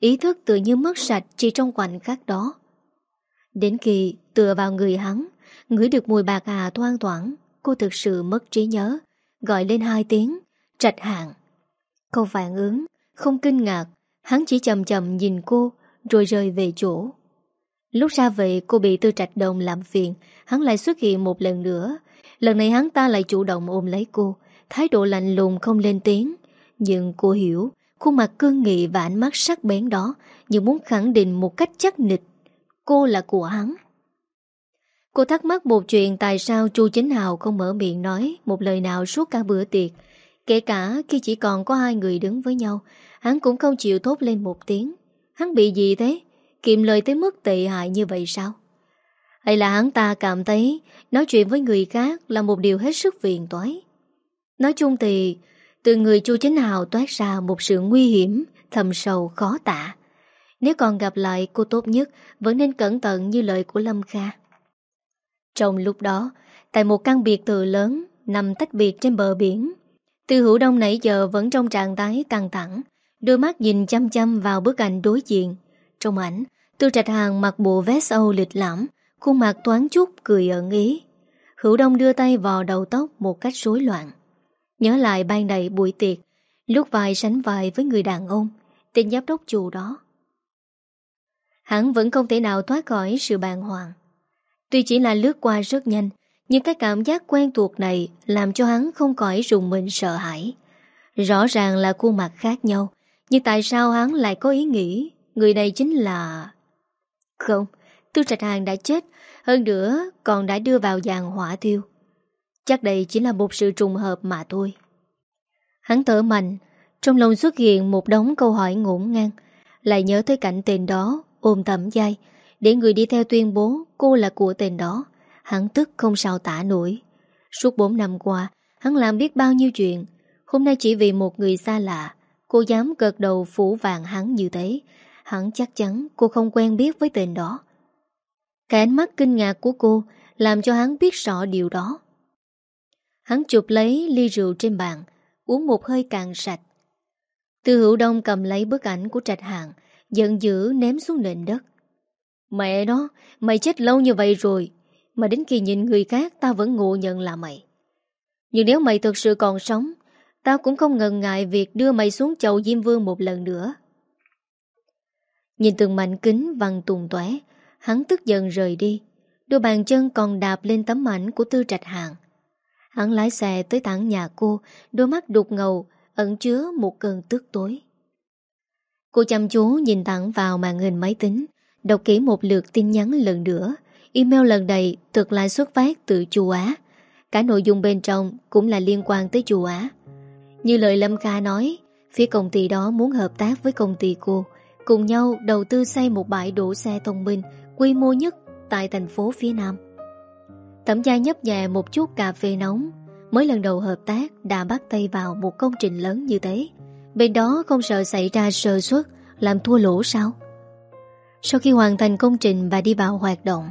Ý thức tự như mất sạch chỉ trong khoảnh khắc đó. Đến khi tựa vào người hắn, ngửi được mùi bạc hà thoang thoảng, cô thực sự mất trí nhớ, gọi lên hai tiếng, trạch hạng. Không phản ứng, không kinh ngạc, hắn chỉ chầm chầm nhìn cô, rồi rời về chỗ. Lúc ra về cô bị tư trạch đồng làm phiền, hắn lại xuất hiện một lần nữa. Lần này hắn ta lại chủ động ôm lấy cô, thái độ lạnh lùng không lên tiếng. Nhưng cô hiểu, khuôn mặt cương nghị và ánh mắt sắc bén đó, như muốn khẳng định một cách chắc nịch. Cô là của hắn. Cô thắc mắc một chuyện tại sao Chu Chính Hào không mở miệng nói một lời nào suốt cả bữa tiệc. Kể cả khi chỉ còn có hai người đứng với nhau, hắn cũng không chịu thốt lên một tiếng. Hắn bị gì thế? Kiệm lời tới mức tệ hại như vậy sao? Hay là hắn ta cảm thấy nói chuyện với người khác là một điều hết sức phiền toái? Nói chung thì từ người Chu Chính Hào toát ra một sự nguy hiểm, thầm sầu khó tả. Nếu còn gặp lại cô tốt nhất vẫn nên cẩn thận như lời của Lâm Kha. Trong lúc đó, tại một căn biệt thự lớn nằm tách biệt trên bờ biển, Tư Hữu Đông nãy giờ vẫn trong trạng thái căng thẳng, đôi mắt nhìn chăm chăm vào bức ảnh đối diện. Trong ảnh, Tư Trạch Hàng mặc bộ vest Âu lịch lãm, khuôn mặt toán chút cười ẩn ý. Hữu Đông đưa tay vào đầu tóc một cách rối loạn. Nhớ lại ban đầy buổi tiệc, lúc vài sánh vai với người đàn ông, tên giám đốc chủ đó. Hắn vẫn không thể nào thoát khỏi sự bàng hoàng. Tuy chỉ là lướt qua rất nhanh, nhưng cái cảm giác quen thuộc này làm cho hắn không khỏi rùng mình sợ hãi. Rõ ràng là khuôn mặt khác nhau, nhưng tại sao hắn lại có ý nghĩ người này chính là... Không, Tư Trạch Hàng đã chết, hơn nữa còn đã đưa vào dàn hỏa thiêu. Chắc đây chỉ là một sự trùng hợp mà thôi. Hắn thở mạnh, trong lòng xuất hiện một đống câu hỏi ngổn ngang, lại nhớ tới cảnh tên đó ôm tẩm dai, để người đi theo tuyên bố cô là của tên đó Hắn tức không sao tả nổi. Suốt 4 năm qua Hắn làm biết bao nhiêu chuyện. Hôm nay chỉ vì một người xa lạ Cô dám gật đầu phủ vàng hắn như thế. Hắn chắc chắn cô không quen biết với tên đó. Cái ánh mắt kinh ngạc của cô làm cho hắn biết rõ điều đó. Hắn chụp lấy ly rượu trên bàn, uống một hơi càng sạch. Tư hữu đông cầm lấy bức ảnh của trạch hàng, giận dữ ném xuống nền đất. Mẹ nó, mày chết lâu như vậy rồi, mà đến khi nhìn người khác tao vẫn ngộ nhận là mày. Nhưng nếu mày thực sự còn sống, tao cũng không ngần ngại việc đưa mày xuống chầu Diêm Vương một lần nữa. Nhìn từng mảnh kính văng tùng tóe, hắn tức giận rời đi. Đôi bàn chân còn đạp lên tấm ảnh của tư trạch hàng. Hắn lái xe tới thẳng nhà cô, đôi mắt đục ngầu, ẩn chứa một cơn tức tối. Cô chăm chú nhìn thẳng vào màn hình máy tính, đọc kỹ một lượt tin nhắn lần nữa. Email lần này thực lại xuất phát từ chu Á. Cả nội dung bên trong cũng là liên quan tới chu Á. Như lời Lâm Kha nói, phía công ty đó muốn hợp tác với công ty cô, cùng nhau đầu tư xây một bãi đổ xe thông minh quy mô nhất tại thành phố phía Nam. Thẩm gia nhấp nhẹ một chút cà phê nóng, mới lần đầu hợp tác đã bắt tay vào một công trình lớn như thế. Bên đó không sợ xảy ra sơ suất làm thua lỗ sao? Sau khi hoàn thành công trình và đi vào hoạt động,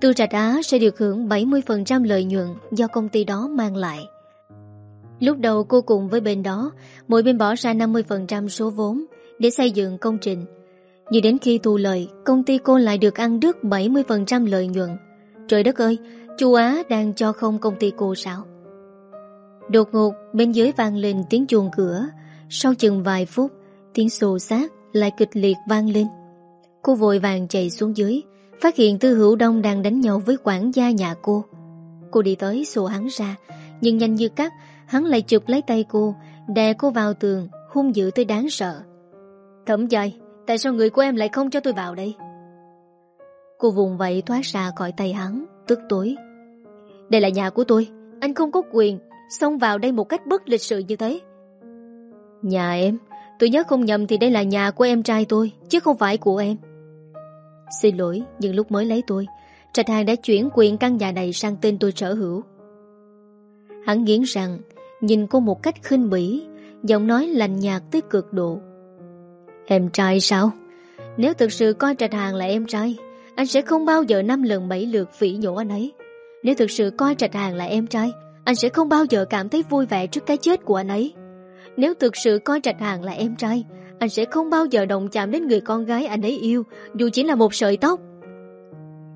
Tư Trạch Á sẽ được hưởng 70% lợi nhuận do công ty đó mang lại. Lúc đầu cô cùng với bên đó, mỗi bên bỏ ra 50% số vốn để xây dựng công trình. Nhưng đến khi thu lợi, công ty cô lại được ăn đứt 70% lợi nhuận. Trời đất ơi, chú Á đang cho không công ty cô sao? Đột ngột, bên dưới vang lên tiếng chuông cửa. Sau chừng vài phút, tiếng xô xác lại kịch liệt vang lên. Cô vội vàng chạy xuống dưới, phát hiện Tư Hữu Đông đang đánh nhau với quản gia nhà cô. Cô đi tới xô hắn ra, nhưng nhanh như cắt, hắn lại chụp lấy tay cô, đè cô vào tường, hung dữ tới đáng sợ. Thẩm dài, tại sao người của em lại không cho tôi vào đây? Cô vùng vậy thoát ra khỏi tay hắn, tức tối. Đây là nhà của tôi, anh không có quyền xông vào đây một cách bất lịch sự như thế. Nhà em, tôi nhớ không nhầm thì đây là nhà của em trai tôi, chứ không phải của em. Xin lỗi, nhưng lúc mới lấy tôi, Trạch Hàng đã chuyển quyền căn nhà này sang tên tôi sở hữu. Hắn nghiến rằng, nhìn cô một cách khinh bỉ, giọng nói lành nhạt tới cực độ. Em trai sao? Nếu thực sự coi Trạch Hàng là em trai, anh sẽ không bao giờ năm lần bảy lượt phỉ nhổ anh ấy. Nếu thực sự coi Trạch Hàng là em trai, anh sẽ không bao giờ cảm thấy vui vẻ trước cái chết của anh ấy. Nếu thực sự coi Trạch Hàng là em trai, anh sẽ không bao giờ động chạm đến người con gái anh ấy yêu, dù chỉ là một sợi tóc.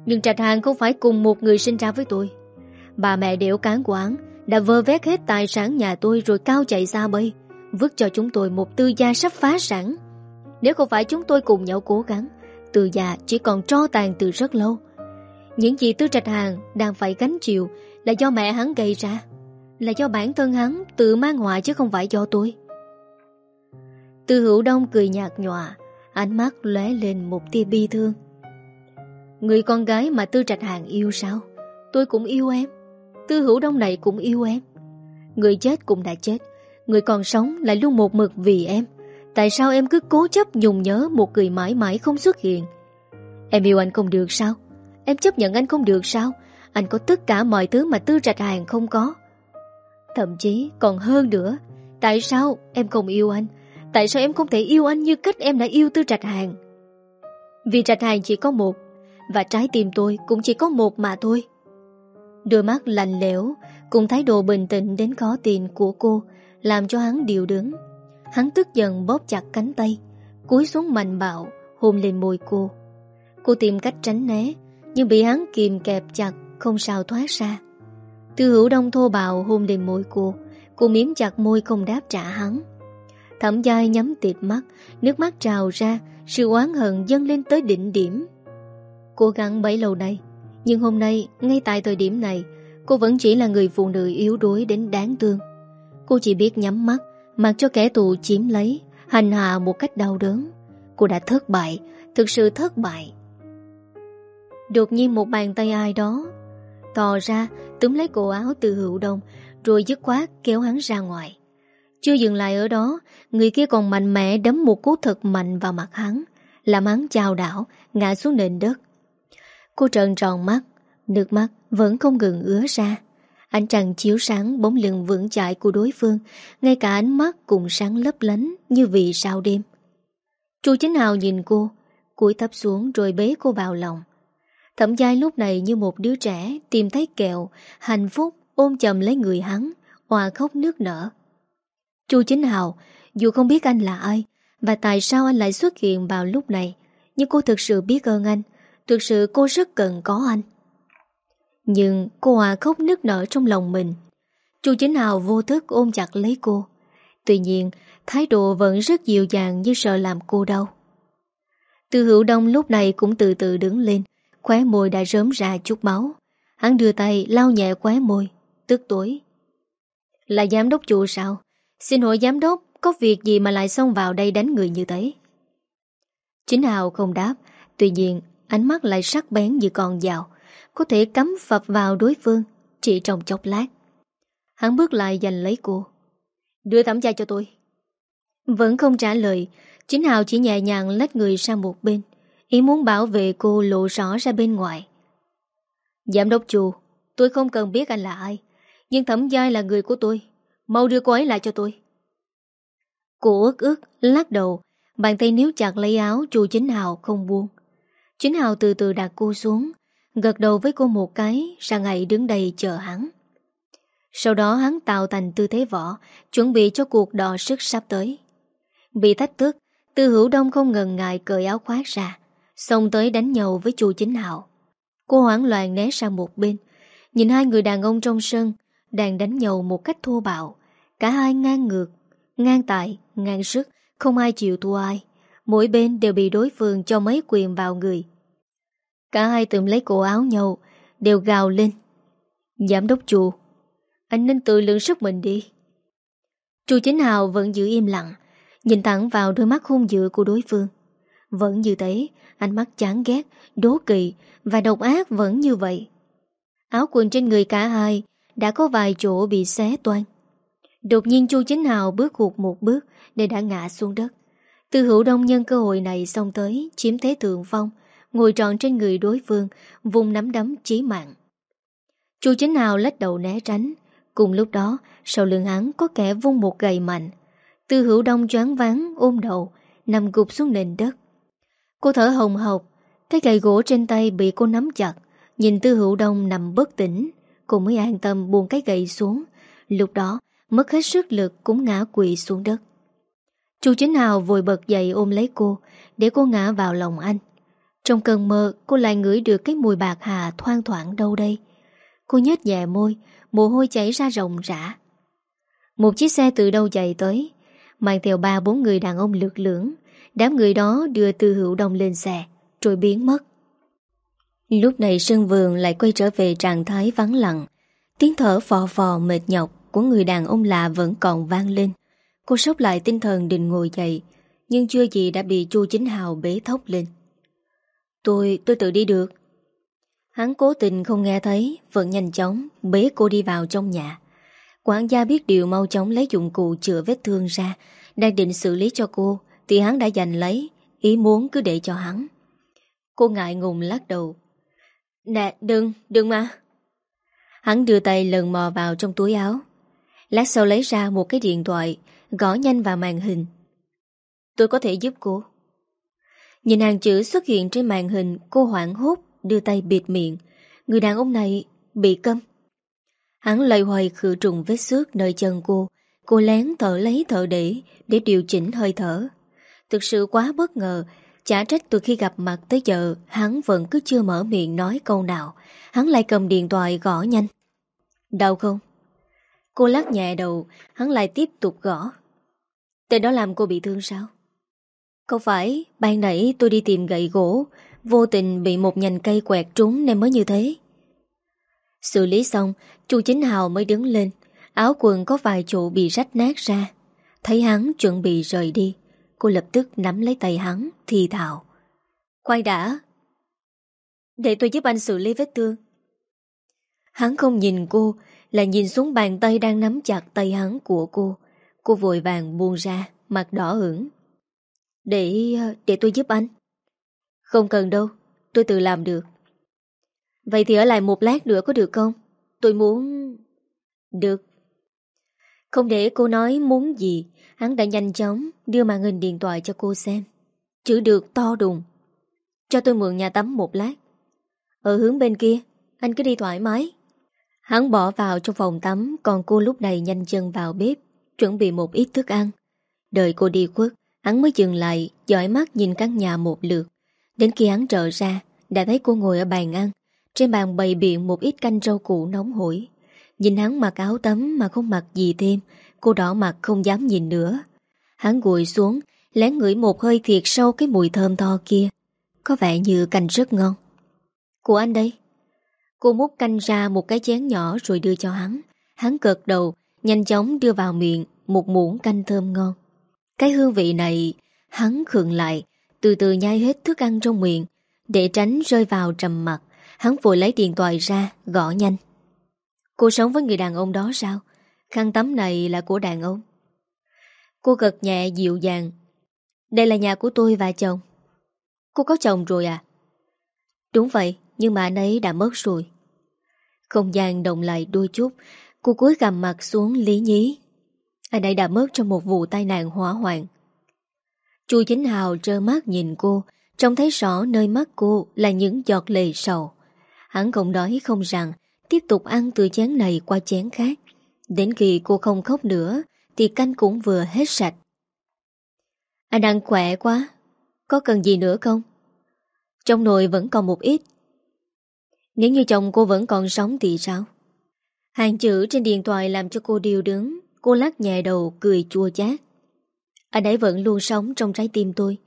Nhưng Trạch Hàng không phải cùng một người sinh ra với tôi. Bà mẹ đều cán quán đã vơ vét hết tài sản nhà tôi rồi cao chạy xa bay, vứt cho chúng tôi một tư gia sắp phá sản. Nếu không phải chúng tôi cùng nhau cố gắng, từ già chỉ còn tro tàn từ rất lâu. Những gì Tư Trạch Hàng đang phải gánh chịu là do mẹ hắn gây ra, là do bản thân hắn tự mang họa chứ không phải do tôi. Tư hữu đông cười nhạt nhòa, ánh mắt lóe lên một tia bi thương. Người con gái mà Tư Trạch Hàng yêu sao? Tôi cũng yêu em. Tư hữu đông này cũng yêu em. Người chết cũng đã chết, người còn sống lại luôn một mực vì em. Tại sao em cứ cố chấp nhung nhớ một người mãi mãi không xuất hiện? Em yêu anh không được sao? Em chấp nhận anh không được sao? Anh có tất cả mọi thứ mà Tư Trạch Hàng không có. Thậm chí còn hơn nữa, tại sao em không yêu anh? Tại sao em không thể yêu anh như cách em đã yêu Tư Trạch Hàng? Vì Trạch Hàng chỉ có một, và trái tim tôi cũng chỉ có một mà thôi. Đôi mắt lạnh lẽo, cùng thái độ bình tĩnh đến khó tin của cô, làm cho hắn điều đứng. Hắn tức giận bóp chặt cánh tay, cúi xuống mạnh bạo, hôn lên môi cô. Cô tìm cách tránh né, nhưng bị hắn kìm kẹp chặt, không sao thoát ra. Tư hữu đông thô bạo hôn lên môi cô, cô miếm chặt môi không đáp trả hắn. Thẩm giai nhắm tịt mắt, nước mắt trào ra, sự oán hận dâng lên tới đỉnh điểm. Cố gắng bấy lâu nay, nhưng hôm nay, ngay tại thời điểm này, cô vẫn chỉ là người phụ nữ yếu đuối đến đáng thương. Cô chỉ biết nhắm mắt, mặc cho kẻ tù chiếm lấy, hành hạ một cách đau đớn. Cô đã thất bại, thực sự thất bại. Đột nhiên một bàn tay ai đó Tò ra túm lấy cổ áo từ hữu đông, Rồi dứt khoát kéo hắn ra ngoài. Chưa dừng lại ở đó, Người kia còn mạnh mẽ đấm một cú thật mạnh vào mặt hắn, Làm hắn chào đảo, Ngã xuống nền đất. Cô trợn tròn mắt, Nước mắt vẫn không ngừng ứa ra. Ánh trăng chiếu sáng bóng lưng vững chãi của đối phương, Ngay cả ánh mắt cũng sáng lấp lánh Như vì sao đêm. Chu Chính Hào nhìn cô, cúi thấp xuống rồi bế cô vào lòng. Thẩm giai lúc này như một đứa trẻ tìm thấy kẹo, hạnh phúc ôm chầm lấy người hắn, hòa khóc nước nở. Chu Chính Hào, dù không biết anh là ai và tại sao anh lại xuất hiện vào lúc này, nhưng cô thực sự biết ơn anh, thực sự cô rất cần có anh. Nhưng cô hòa khóc nức nở trong lòng mình. Chu Chính Hào vô thức ôm chặt lấy cô. Tuy nhiên, thái độ vẫn rất dịu dàng như sợ làm cô đau. Từ hữu đông lúc này cũng từ từ đứng lên, khóe môi đã rớm ra chút máu. Hắn đưa tay lau nhẹ khóe môi, tức tối. Là giám đốc chủ sao? Xin hỏi giám đốc, có việc gì mà lại xông vào đây đánh người như thế? Chính Hào không đáp, tuy nhiên ánh mắt lại sắc bén như con dao, có thể cắm phập vào đối phương chỉ trong chốc lát. Hắn bước lại giành lấy cô. Đưa tấm chai cho tôi. Vẫn không trả lời, Chính Hào chỉ nhẹ nhàng lách người sang một bên, ý muốn bảo vệ cô lộ rõ ra bên ngoài. Giám đốc chù tôi không cần biết anh là ai, nhưng thẩm giai là người của tôi. Mau đưa cô ấy lại cho tôi. Cô ước ước, lắc đầu, bàn tay níu chặt lấy áo chu chính Hào không buông. Chính Hào từ từ đặt cô xuống, gật đầu với cô một cái, sang ngày đứng đây chờ hắn. Sau đó hắn tạo thành tư thế võ, chuẩn bị cho cuộc đò sức sắp tới. Bị thách thức, Tư hữu đông không ngần ngại cởi áo khoác ra, xông tới đánh nhau với chu chính hạo. Cô hoảng loạn né sang một bên, nhìn hai người đàn ông trong sân, đang đánh nhau một cách thô bạo. Cả hai ngang ngược, ngang tài, ngang sức, không ai chịu thua ai. Mỗi bên đều bị đối phương cho mấy quyền vào người. Cả hai tụm lấy cổ áo nhau, đều gào lên. Giám đốc chu anh nên tự lượng sức mình đi. Chu Chính Hào vẫn giữ im lặng, nhìn thẳng vào đôi mắt hung dữ của đối phương. Vẫn như thế, ánh mắt chán ghét, đố kỵ và độc ác vẫn như vậy. Áo quần trên người cả hai đã có vài chỗ bị xé toan. Đột nhiên Chu Chính Hào bước hụt một bước để đã ngã xuống đất. Tư hữu đông nhân cơ hội này xông tới, chiếm thế thượng phong, ngồi tròn trên người đối phương, vùng nắm đấm chí mạng. Chu Chính Hào lách đầu né tránh. Cùng lúc đó, sau lưng hắn có kẻ vung một gầy mạnh. Tư hữu đông choáng váng ôm đầu, nằm gục xuống nền đất. Cô thở hồng hộc, cái gậy gỗ trên tay bị cô nắm chặt, nhìn tư hữu đông nằm bất tỉnh, cô mới an tâm buông cái gậy xuống. Lúc đó, mất hết sức lực cũng ngã quỵ xuống đất. Chu Chính Hào vội bật dậy ôm lấy cô, để cô ngã vào lòng anh. Trong cơn mơ, cô lại ngửi được cái mùi bạc hà thoang thoảng đâu đây. Cô nhếch nhẹ môi, mồ hôi chảy ra rộng rã. Một chiếc xe từ đâu chạy tới, mang theo ba bốn người đàn ông lực lưỡng. Đám người đó đưa Tư Hữu Đông lên xe, rồi biến mất. Lúc này sân vườn lại quay trở về trạng thái vắng lặng. Tiếng thở phò phò mệt nhọc của người đàn ông lạ vẫn còn vang lên. Cô sốc lại tinh thần định ngồi dậy, nhưng chưa gì đã bị Chu Chính Hào bế thốc lên. Tôi, tôi tự đi được. Hắn cố tình không nghe thấy, vẫn nhanh chóng bế cô đi vào trong nhà. Quản gia biết điều mau chóng lấy dụng cụ chữa vết thương ra, đang định xử lý cho cô, thì hắn đã giành lấy, ý muốn cứ để cho hắn. Cô ngại ngùng lắc đầu. Nè, đừng, đừng mà. Hắn đưa tay lần mò vào trong túi áo. Lát sau lấy ra một cái điện thoại, gõ nhanh vào màn hình. Tôi có thể giúp cô. Nhìn hàng chữ xuất hiện trên màn hình, cô hoảng hốt, đưa tay bịt miệng. Người đàn ông này bị câm. Hắn lầy hoài khử trùng vết xước nơi chân cô. Cô lén thở lấy thở để, để điều chỉnh hơi thở. Thực sự quá bất ngờ, chả trách từ khi gặp mặt tới giờ, hắn vẫn cứ chưa mở miệng nói câu nào. Hắn lại cầm điện thoại gõ nhanh. Đau không? Cô lắc nhẹ đầu, hắn lại tiếp tục gõ. Tên đó làm cô bị thương sao? Không phải, ban nãy tôi đi tìm gậy gỗ, vô tình bị một nhành cây quẹt trúng nên mới như thế. Xử lý xong, chu Chính Hào mới đứng lên. Áo quần có vài chỗ bị rách nát ra. Thấy hắn chuẩn bị rời đi. Cô lập tức nắm lấy tay hắn, thì thào. khoan đã. Để tôi giúp anh xử lý vết thương. Hắn không nhìn cô, là nhìn xuống bàn tay đang nắm chặt tay hắn của cô. Cô vội vàng buông ra, mặt đỏ ửng. Để... để tôi giúp anh. Không cần đâu, tôi tự làm được. Vậy thì ở lại một lát nữa có được không? Tôi muốn... Được. Không để cô nói muốn gì, hắn đã nhanh chóng đưa màn hình điện thoại cho cô xem. Chữ được to đùng. Cho tôi mượn nhà tắm một lát. Ở hướng bên kia, Anh cứ đi thoải mái Hắn bỏ vào trong phòng tắm, Còn cô lúc này nhanh chân vào bếp, Chuẩn bị một ít thức ăn Đợi cô đi khuất, Hắn mới dừng lại, dõi mắt nhìn căn nhà một lượt Đến khi hắn trở ra, Đã thấy cô ngồi ở bàn ăn Trên bàn bày biện một ít canh rau củ nóng hổi Nhìn hắn mặc áo tắm mà không mặc gì thêm Cô đỏ mặt không dám nhìn nữa. Hắn gùi xuống, Lén ngửi một hơi thiệt sâu cái mùi thơm to kia. Có vẻ như canh rất ngon. Của anh đây. Cô múc canh ra một cái chén nhỏ rồi đưa cho hắn. Hắn cợt đầu, Nhanh chóng đưa vào miệng, Một muỗng canh thơm ngon. Cái hương vị này, Hắn khượng lại, Từ từ nhai hết thức ăn trong miệng. Để tránh rơi vào trầm mặt Hắn vội lấy điện thoại ra, Gõ nhanh. Cô sống với người đàn ông đó sao? Khăn tắm này là của đàn ông. Cô gật nhẹ dịu dàng. Đây là nhà của tôi và chồng. Cô có chồng rồi à? Đúng vậy, Nhưng mà anh ấy đã mất rồi. Không gian động lại đôi chút, Cô cúi gằm mặt xuống lý nhí. Anh ấy đã mất trong một vụ tai nạn hỏa hoạn. Chu Chính Hào trơ mắt nhìn cô, Trông thấy rõ nơi mắt cô là những giọt lệ sầu. Hắn không đói không rằng, Tiếp tục ăn từ chén này qua chén khác. Đến khi cô không khóc nữa, Thì canh cũng vừa hết sạch Anh đang khỏe quá, Có cần gì nữa không? Trong nồi vẫn còn một ít Nếu như chồng cô vẫn còn sống thì sao? Hàng chữ trên điện thoại làm cho cô điều đứng, Cô lắc nhẹ đầu, cười chua chát Anh ấy vẫn luôn sống trong trái tim tôi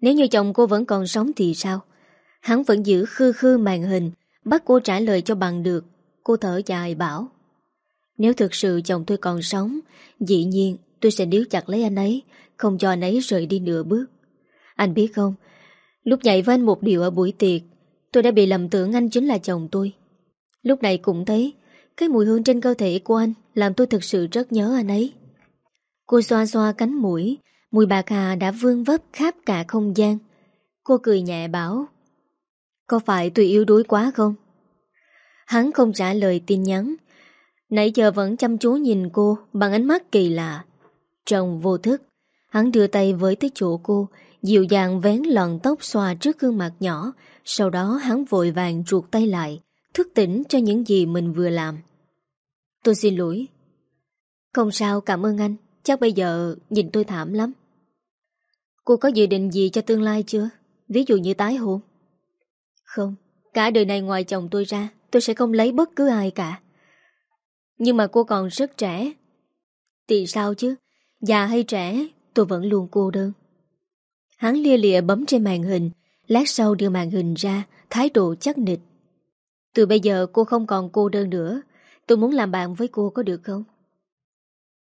Nếu như chồng cô vẫn còn sống thì sao? Hắn vẫn giữ khư khư màn hình, Bắt cô trả lời cho bằng được Cô thở dài bảo nếu thực sự chồng tôi còn sống, Dĩ nhiên tôi sẽ níu chặt lấy anh ấy, Không cho anh ấy rời đi nửa bước. Anh biết không, Lúc nhảy với anh một điều ở buổi tiệc, Tôi đã bị lầm tưởng anh chính là chồng tôi. Lúc này cũng thấy, Cái mùi hương trên cơ thể của anh Làm tôi thực sự rất nhớ anh ấy. Cô xoa xoa cánh mũi, Mùi bạc hà đã vương vấp khắp cả không gian. Cô cười nhẹ bảo, Có phải tôi yếu đuối quá không? Hắn không trả lời tin nhắn Nãy giờ vẫn chăm chú nhìn cô Bằng ánh mắt kỳ lạ. Trong vô thức, Hắn đưa tay với tới chỗ cô, Dịu dàng vén lọn tóc xoa trước gương mặt nhỏ. Sau đó hắn vội vàng chuột tay lại, Thức tỉnh cho những gì mình vừa làm. Tôi xin lỗi. Không sao, cảm ơn anh. Chắc bây giờ nhìn tôi thảm lắm. Cô có dự định gì cho tương lai chưa? Ví dụ như tái hôn. Không, Cả đời này ngoài chồng tôi ra, Tôi sẽ không lấy bất cứ ai cả. Nhưng mà cô còn rất trẻ. Thì sao chứ? Già hay trẻ, Tôi vẫn luôn cô đơn. Hắn lia lịa bấm trên màn hình, Lát sau đưa màn hình ra, Thái độ chắc nịch. Từ bây giờ cô không còn cô đơn nữa. Tôi muốn làm bạn với cô có được không?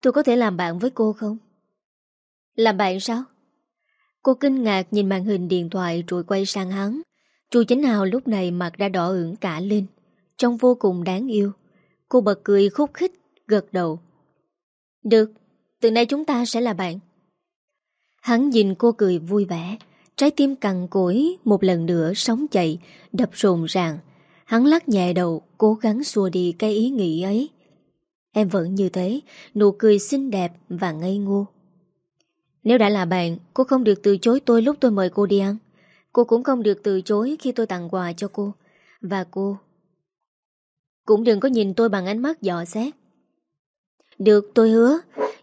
Tôi có thể làm bạn với cô không? Làm bạn sao? Cô kinh ngạc nhìn màn hình điện thoại Rồi quay sang hắn. Chu Chính Hào lúc này mặt đã đỏ ửng cả lên, Trông vô cùng đáng yêu. Cô bật cười khúc khích Gật đầu. Được, từ nay chúng ta sẽ là bạn. Hắn nhìn cô cười vui vẻ Trái tim cằn cối Một lần nữa sóng chạy Đập rồn ràng. Hắn lắc nhẹ đầu Cố gắng xua đi cái ý nghĩ ấy. Em vẫn như thế Nụ cười xinh đẹp và ngây ngô. Nếu đã là bạn Cô không được từ chối tôi lúc tôi mời cô đi ăn. Cô cũng không được từ chối khi tôi tặng quà cho cô. Và cô cũng đừng có nhìn tôi bằng ánh mắt dò xét. Được, tôi hứa.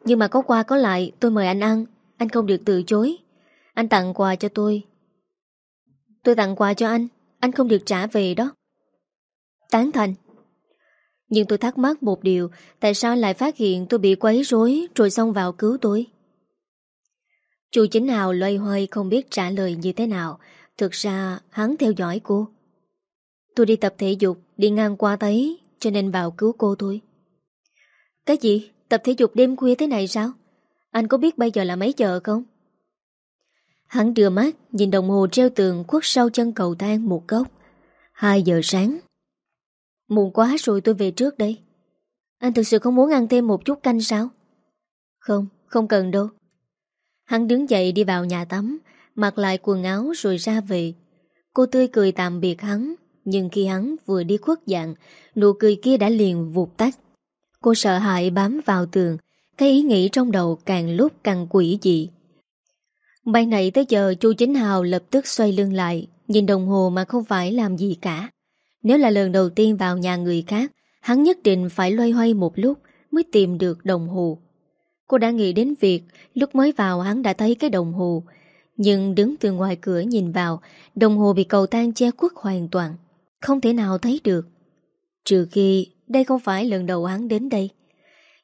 Nhưng mà có qua có lại, tôi mời anh ăn. Anh không được từ chối. Anh tặng quà cho tôi. Tôi tặng quà cho anh. Anh không được trả về đó. Tán thành. Nhưng tôi thắc mắc một điều. Tại sao lại phát hiện tôi bị quấy rối, Rồi xông vào cứu tôi? Chu chính hào loay hoay không biết trả lời như thế nào. Thực ra, hắn theo dõi cô. Tôi đi tập thể dục Đi ngang qua thấy Cho nên vào cứu cô thôi Cái gì? Tập thể dục đêm khuya thế này sao? Anh có biết bây giờ là mấy giờ không? Hắn đưa mắt Nhìn đồng hồ treo tường khuất sau chân cầu thang một góc 2 giờ sáng Muộn quá rồi tôi về trước đây Anh thực sự không muốn ăn thêm một chút canh sao? Không, không cần đâu Hắn đứng dậy đi vào nhà tắm Mặc lại quần áo rồi ra về Cô tươi cười tạm biệt hắn nhưng khi hắn vừa đi khuất dạng Nụ cười kia đã liền vụt tắt. Cô sợ hãi bám vào tường Cái ý nghĩ trong đầu càng lúc càng quỷ dị. Ban nãy tới giờ chu Chính Hào lập tức xoay lưng lại Nhìn đồng hồ mà không phải làm gì cả. Nếu là lần đầu tiên vào nhà người khác, hắn nhất định phải loay hoay một lúc mới tìm được đồng hồ. Cô đã nghĩ đến việc lúc mới vào hắn đã thấy cái đồng hồ, nhưng đứng từ ngoài cửa nhìn vào, đồng hồ bị cầu thang che khuất hoàn toàn, không thể nào thấy được. Trừ khi đây không phải lần đầu hắn đến đây.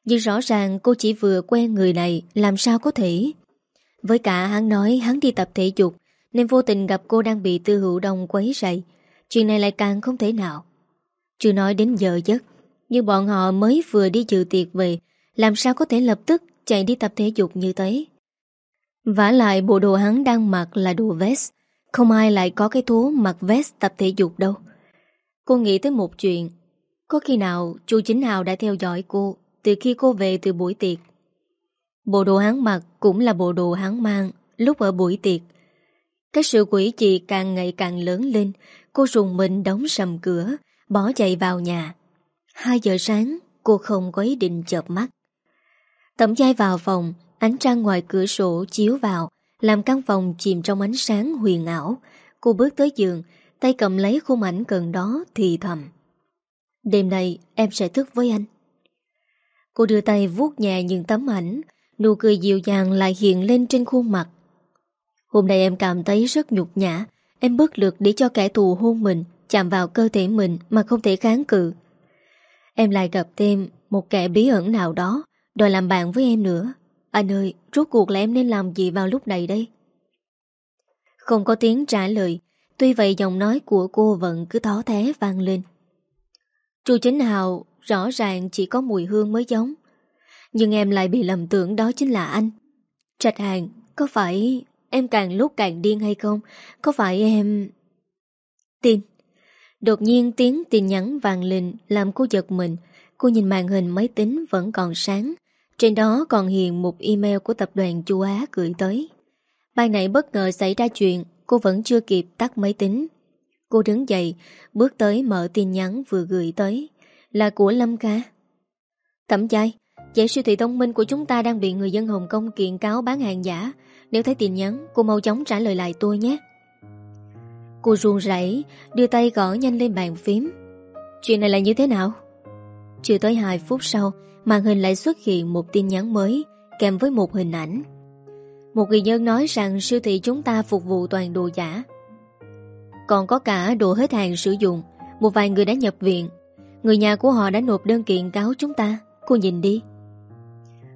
Nhưng rõ ràng cô chỉ vừa quen người này làm sao có thể. Với cả hắn nói hắn đi tập thể dục nên vô tình gặp cô đang bị tư hữu đông quấy rầy. Chuyện này lại càng không thể nào. Chưa nói đến giờ giấc, nhưng bọn họ mới vừa đi dự tiệc về, làm sao có thể lập tức chạy đi tập thể dục như thế. vả lại bộ đồ hắn đang mặc là đồ vest, không ai lại có cái thú mặc vest tập thể dục đâu. Cô nghĩ tới một chuyện, có khi nào chú Chính Hào đã theo dõi cô từ khi cô về từ buổi tiệc. Bộ đồ hắn mặc cũng là bộ đồ hắn mang lúc ở buổi tiệc. Cái sự quỷ chị càng ngày càng lớn lên, cô rùng mình đóng sầm cửa, bỏ chạy vào nhà. 2 giờ sáng, cô không có ý định chợp mắt. Tẩm chai vào phòng, ánh trăng ngoài cửa sổ chiếu vào, làm căn phòng chìm trong ánh sáng huyền ảo. Cô bước tới giường, tay cầm lấy khung ảnh gần đó thì thầm. Đêm nay em sẽ thức với anh. Cô đưa tay vuốt nhẹ những tấm ảnh, nụ cười dịu dàng lại hiện lên trên khuôn mặt. Hôm nay em cảm thấy rất nhục nhã, em bất lực để cho kẻ thù hôn mình, chạm vào cơ thể mình mà không thể kháng cự. Em lại gặp thêm một kẻ bí ẩn nào đó, đòi làm bạn với em nữa. Anh ơi, rốt cuộc là em nên làm gì vào lúc này đây? Không có tiếng trả lời, tuy vậy giọng nói của cô vẫn cứ thó thế vang lên. Chu Chính Hào rõ ràng chỉ có mùi hương mới giống. Nhưng em lại bị lầm tưởng đó chính là anh. Trạch hàng, có phải em càng lúc càng điên hay không? Có phải em... Tin. Đột nhiên tiếng tin nhắn vàng lên làm cô giật mình. Cô nhìn màn hình máy tính vẫn còn sáng. Trên đó còn hiện một email của tập đoàn Chu Á gửi tới. Ban nãy bất ngờ xảy ra chuyện, cô vẫn chưa kịp tắt máy tính. Cô đứng dậy, bước tới mở tin nhắn vừa gửi tới. Là của Lâm ca. Thẩm chai, giải siêu thị thông minh của chúng ta đang bị người dân Hồng Kông kiện cáo bán hàng giả. Nếu thấy tin nhắn, cô mau chóng trả lời lại tôi nhé. Cô ruồn rảy, đưa tay gõ nhanh lên bàn phím. Chuyện này là như thế nào? Chưa tới 2 phút sau, màn hình lại xuất hiện một tin nhắn mới kèm với một hình ảnh. Một người dân nói rằng siêu thị chúng ta phục vụ toàn đồ giả. Còn có cả đồ hết hàng sử dụng, một vài người đã nhập viện. Người nhà của họ đã nộp đơn kiện cáo chúng ta, cô nhìn đi.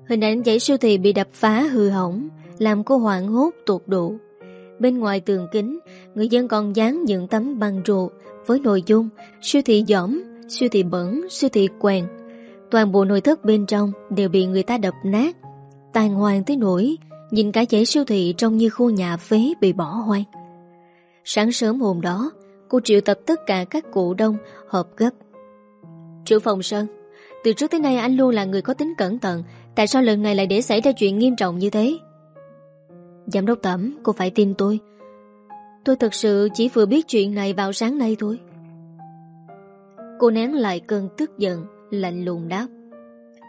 Hình ảnh giấy siêu thị bị đập phá hư hỏng, làm cô hoảng hốt tột độ. Bên ngoài tường kính, người dân còn dán những tấm băng rộ với nội dung siêu thị giỏm, siêu thị bẩn, siêu thị quèn. Toàn bộ nội thất bên trong đều bị người ta đập nát, tàn hoàng tới nỗi nhìn cả dãy siêu thị trông như khu nhà phế bị bỏ hoang. Sáng sớm hôm đó, cô triệu tập tất cả các cụ đông họp gấp. triệu phòng Sơn, từ trước tới nay anh luôn là người có tính cẩn thận, tại sao lần này lại để xảy ra chuyện nghiêm trọng như thế? Giám đốc Tẩm, cô phải tin tôi. Tôi thật sự chỉ vừa biết chuyện này vào sáng nay thôi. Cô nén lại cơn tức giận, lạnh lùng đáp.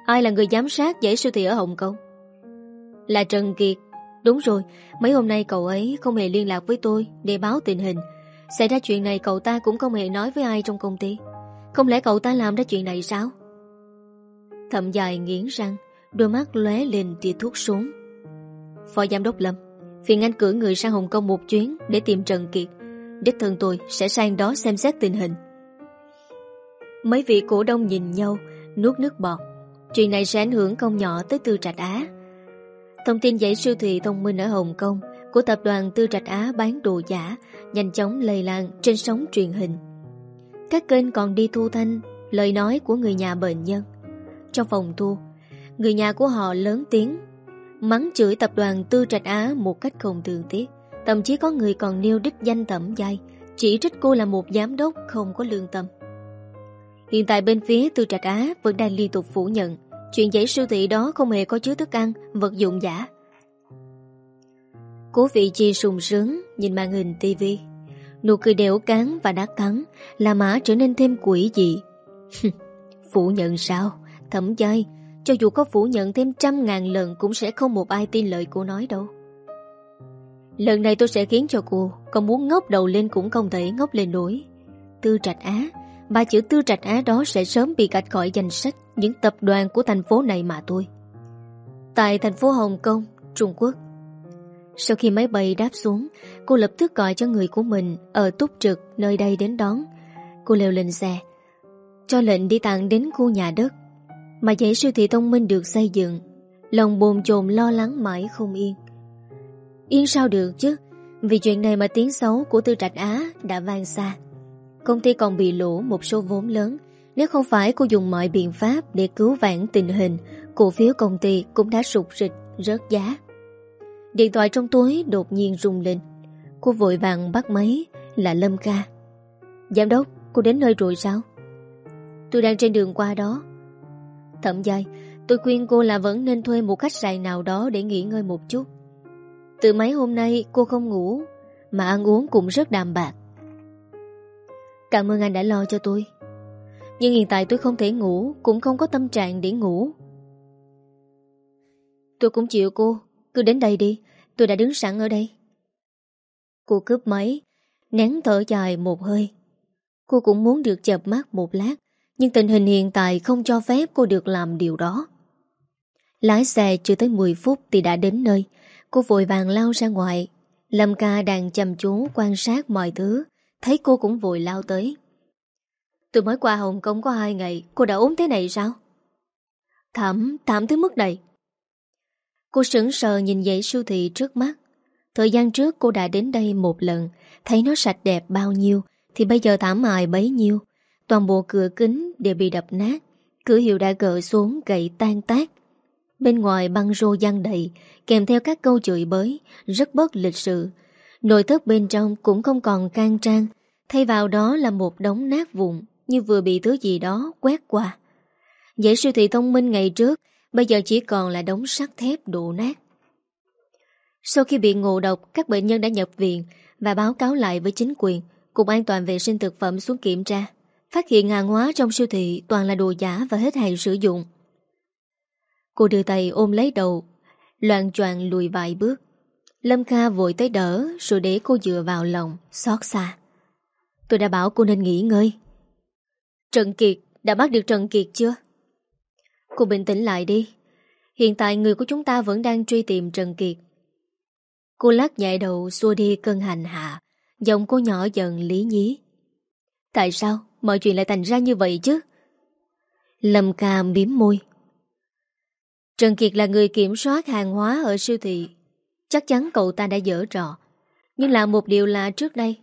Ai là người giám sát dãy siêu thị ở Hồng Kông? Là Trần Kiệt. Đúng rồi, mấy hôm nay cậu ấy không hề liên lạc với tôi để báo tình hình. Xảy ra chuyện này cậu ta cũng không hề nói với ai trong công ty. Không lẽ cậu ta làm ra chuyện này sao? Thậm dài nghiến răng, đôi mắt lóe lên tia thuốc xuống. Phó giám đốc Lâm, phiền anh cử người sang Hồng Kông một chuyến để tìm Trần Kiệt. Đích thân tôi sẽ sang đó xem xét tình hình. Mấy vị cổ đông nhìn nhau, nuốt nước bọt. Chuyện này sẽ ảnh hưởng không nhỏ tới Tư Trạch Á. Thông tin dãy siêu thị thông minh ở Hồng Kông của tập đoàn Tư Trạch Á bán đồ giả nhanh chóng lây lan trên sóng truyền hình. Các kênh còn đi thu thanh lời nói của người nhà bệnh nhân. Trong phòng thu, người nhà của họ lớn tiếng mắng chửi tập đoàn Tư Trạch Á một cách không thường tiếc. Thậm chí có người còn nêu đích danh tẩm giai, chỉ trích cô là một giám đốc không có lương tâm. Hiện tại bên phía Tư Trạch Á vẫn đang liên tục phủ nhận chuyện giấy siêu thị đó không hề có chứa thức ăn, vật dụng giả. Cố vị chi sùng sướng nhìn màn hình tivi Nụ cười đẻo cán và đá cắn là mã trở nên thêm quỷ dị. Phủ nhận sao? Thẩm giai. Cho dù có phủ nhận thêm trăm ngàn lần Cũng sẽ không một ai tin lời cô nói đâu. Lần này tôi sẽ khiến cho cô Còn muốn ngốc đầu lên cũng không thể ngốc lên nổi. Tư trạch á Ba chữ tư trạch á đó sẽ sớm bị gạch khỏi danh sách những tập đoàn của thành phố này mà thôi. Tại thành phố Hồng Kông, Trung Quốc. Sau khi máy bay đáp xuống, cô lập tức gọi cho người của mình ở túc trực nơi đây đến đón. Cô leo lên xe, cho lệnh đi tặng đến khu nhà đất mà dãy siêu thị thông minh được xây dựng. Lòng bồn chồn lo lắng mãi không yên. Yên sao được chứ, vì chuyện này mà tiếng xấu của Tư Trạch Á đã vang xa. Công ty còn bị lỗ một số vốn lớn. Nếu không phải cô dùng mọi biện pháp để cứu vãn tình hình, cổ phiếu công ty cũng đã sụt rịch, rớt giá. Điện thoại trong túi đột nhiên rung lên. Cô vội vàng bắt máy là Lâm Ca. Giám đốc, cô đến nơi rồi sao? Tôi đang trên đường qua đó. Thậm dài, tôi khuyên cô là vẫn nên thuê một khách sạn nào đó để nghỉ ngơi một chút. Từ mấy hôm nay cô không ngủ, mà ăn uống cũng rất đàm bạc. Cảm ơn anh đã lo cho tôi. Nhưng hiện tại tôi không thể ngủ, cũng không có tâm trạng để ngủ. Tôi cũng chịu cô, cứ đến đây đi, tôi đã đứng sẵn ở đây. Cô cướp máy, nén thở dài một hơi. Cô cũng muốn được chập mắt một lát, nhưng tình hình hiện tại không cho phép cô được làm điều đó. Lái xe chưa tới 10 phút thì đã đến nơi. Cô vội vàng lao ra ngoài. Lâm ca đang chăm chú quan sát mọi thứ. Thấy cô cũng vội lao tới. Tôi mới qua Hồng Kông có hai ngày, cô đã ốm thế này sao? Thảm, thảm tới mức này. Cô sững sờ nhìn dãy siêu thị trước mắt. Thời gian trước cô đã đến đây một lần, thấy nó sạch đẹp bao nhiêu, thì bây giờ thảm hại bấy nhiêu. Toàn bộ cửa kính đều bị đập nát, cửa hiệu đã gỡ xuống gậy tan tác. Bên ngoài băng rô gian đầy, kèm theo các câu chửi bới, rất bất lịch sự. Nội thất bên trong cũng không còn can trang, thay vào đó là một đống nát vụn như vừa bị thứ gì đó quét qua. Dãy siêu thị thông minh ngày trước, bây giờ chỉ còn là đống sắt thép đổ nát. Sau khi bị ngộ độc, các bệnh nhân đã nhập viện và báo cáo lại với chính quyền, Cục An toàn vệ sinh thực phẩm xuống kiểm tra. Phát hiện hàng hóa trong siêu thị toàn là đồ giả và hết hạn sử dụng. Cô đưa tay ôm lấy đầu, loạn choạng lùi vài bước. Lâm Kha vội tới đỡ rồi để cô dựa vào lòng, xót xa. Tôi đã bảo cô nên nghỉ ngơi. Trần Kiệt, đã bắt được Trần Kiệt chưa? Cô bình tĩnh lại đi. Hiện tại người của chúng ta vẫn đang truy tìm Trần Kiệt. Cô lắc nhẹ đầu xua đi cơn hành hạ. Giọng cô nhỏ dần lý nhí. Tại sao mọi chuyện lại thành ra như vậy chứ? Lâm ca biếm môi. Trần Kiệt là người kiểm soát hàng hóa ở siêu thị. Chắc chắn cậu ta đã dở trò. Nhưng là một điều là trước đây,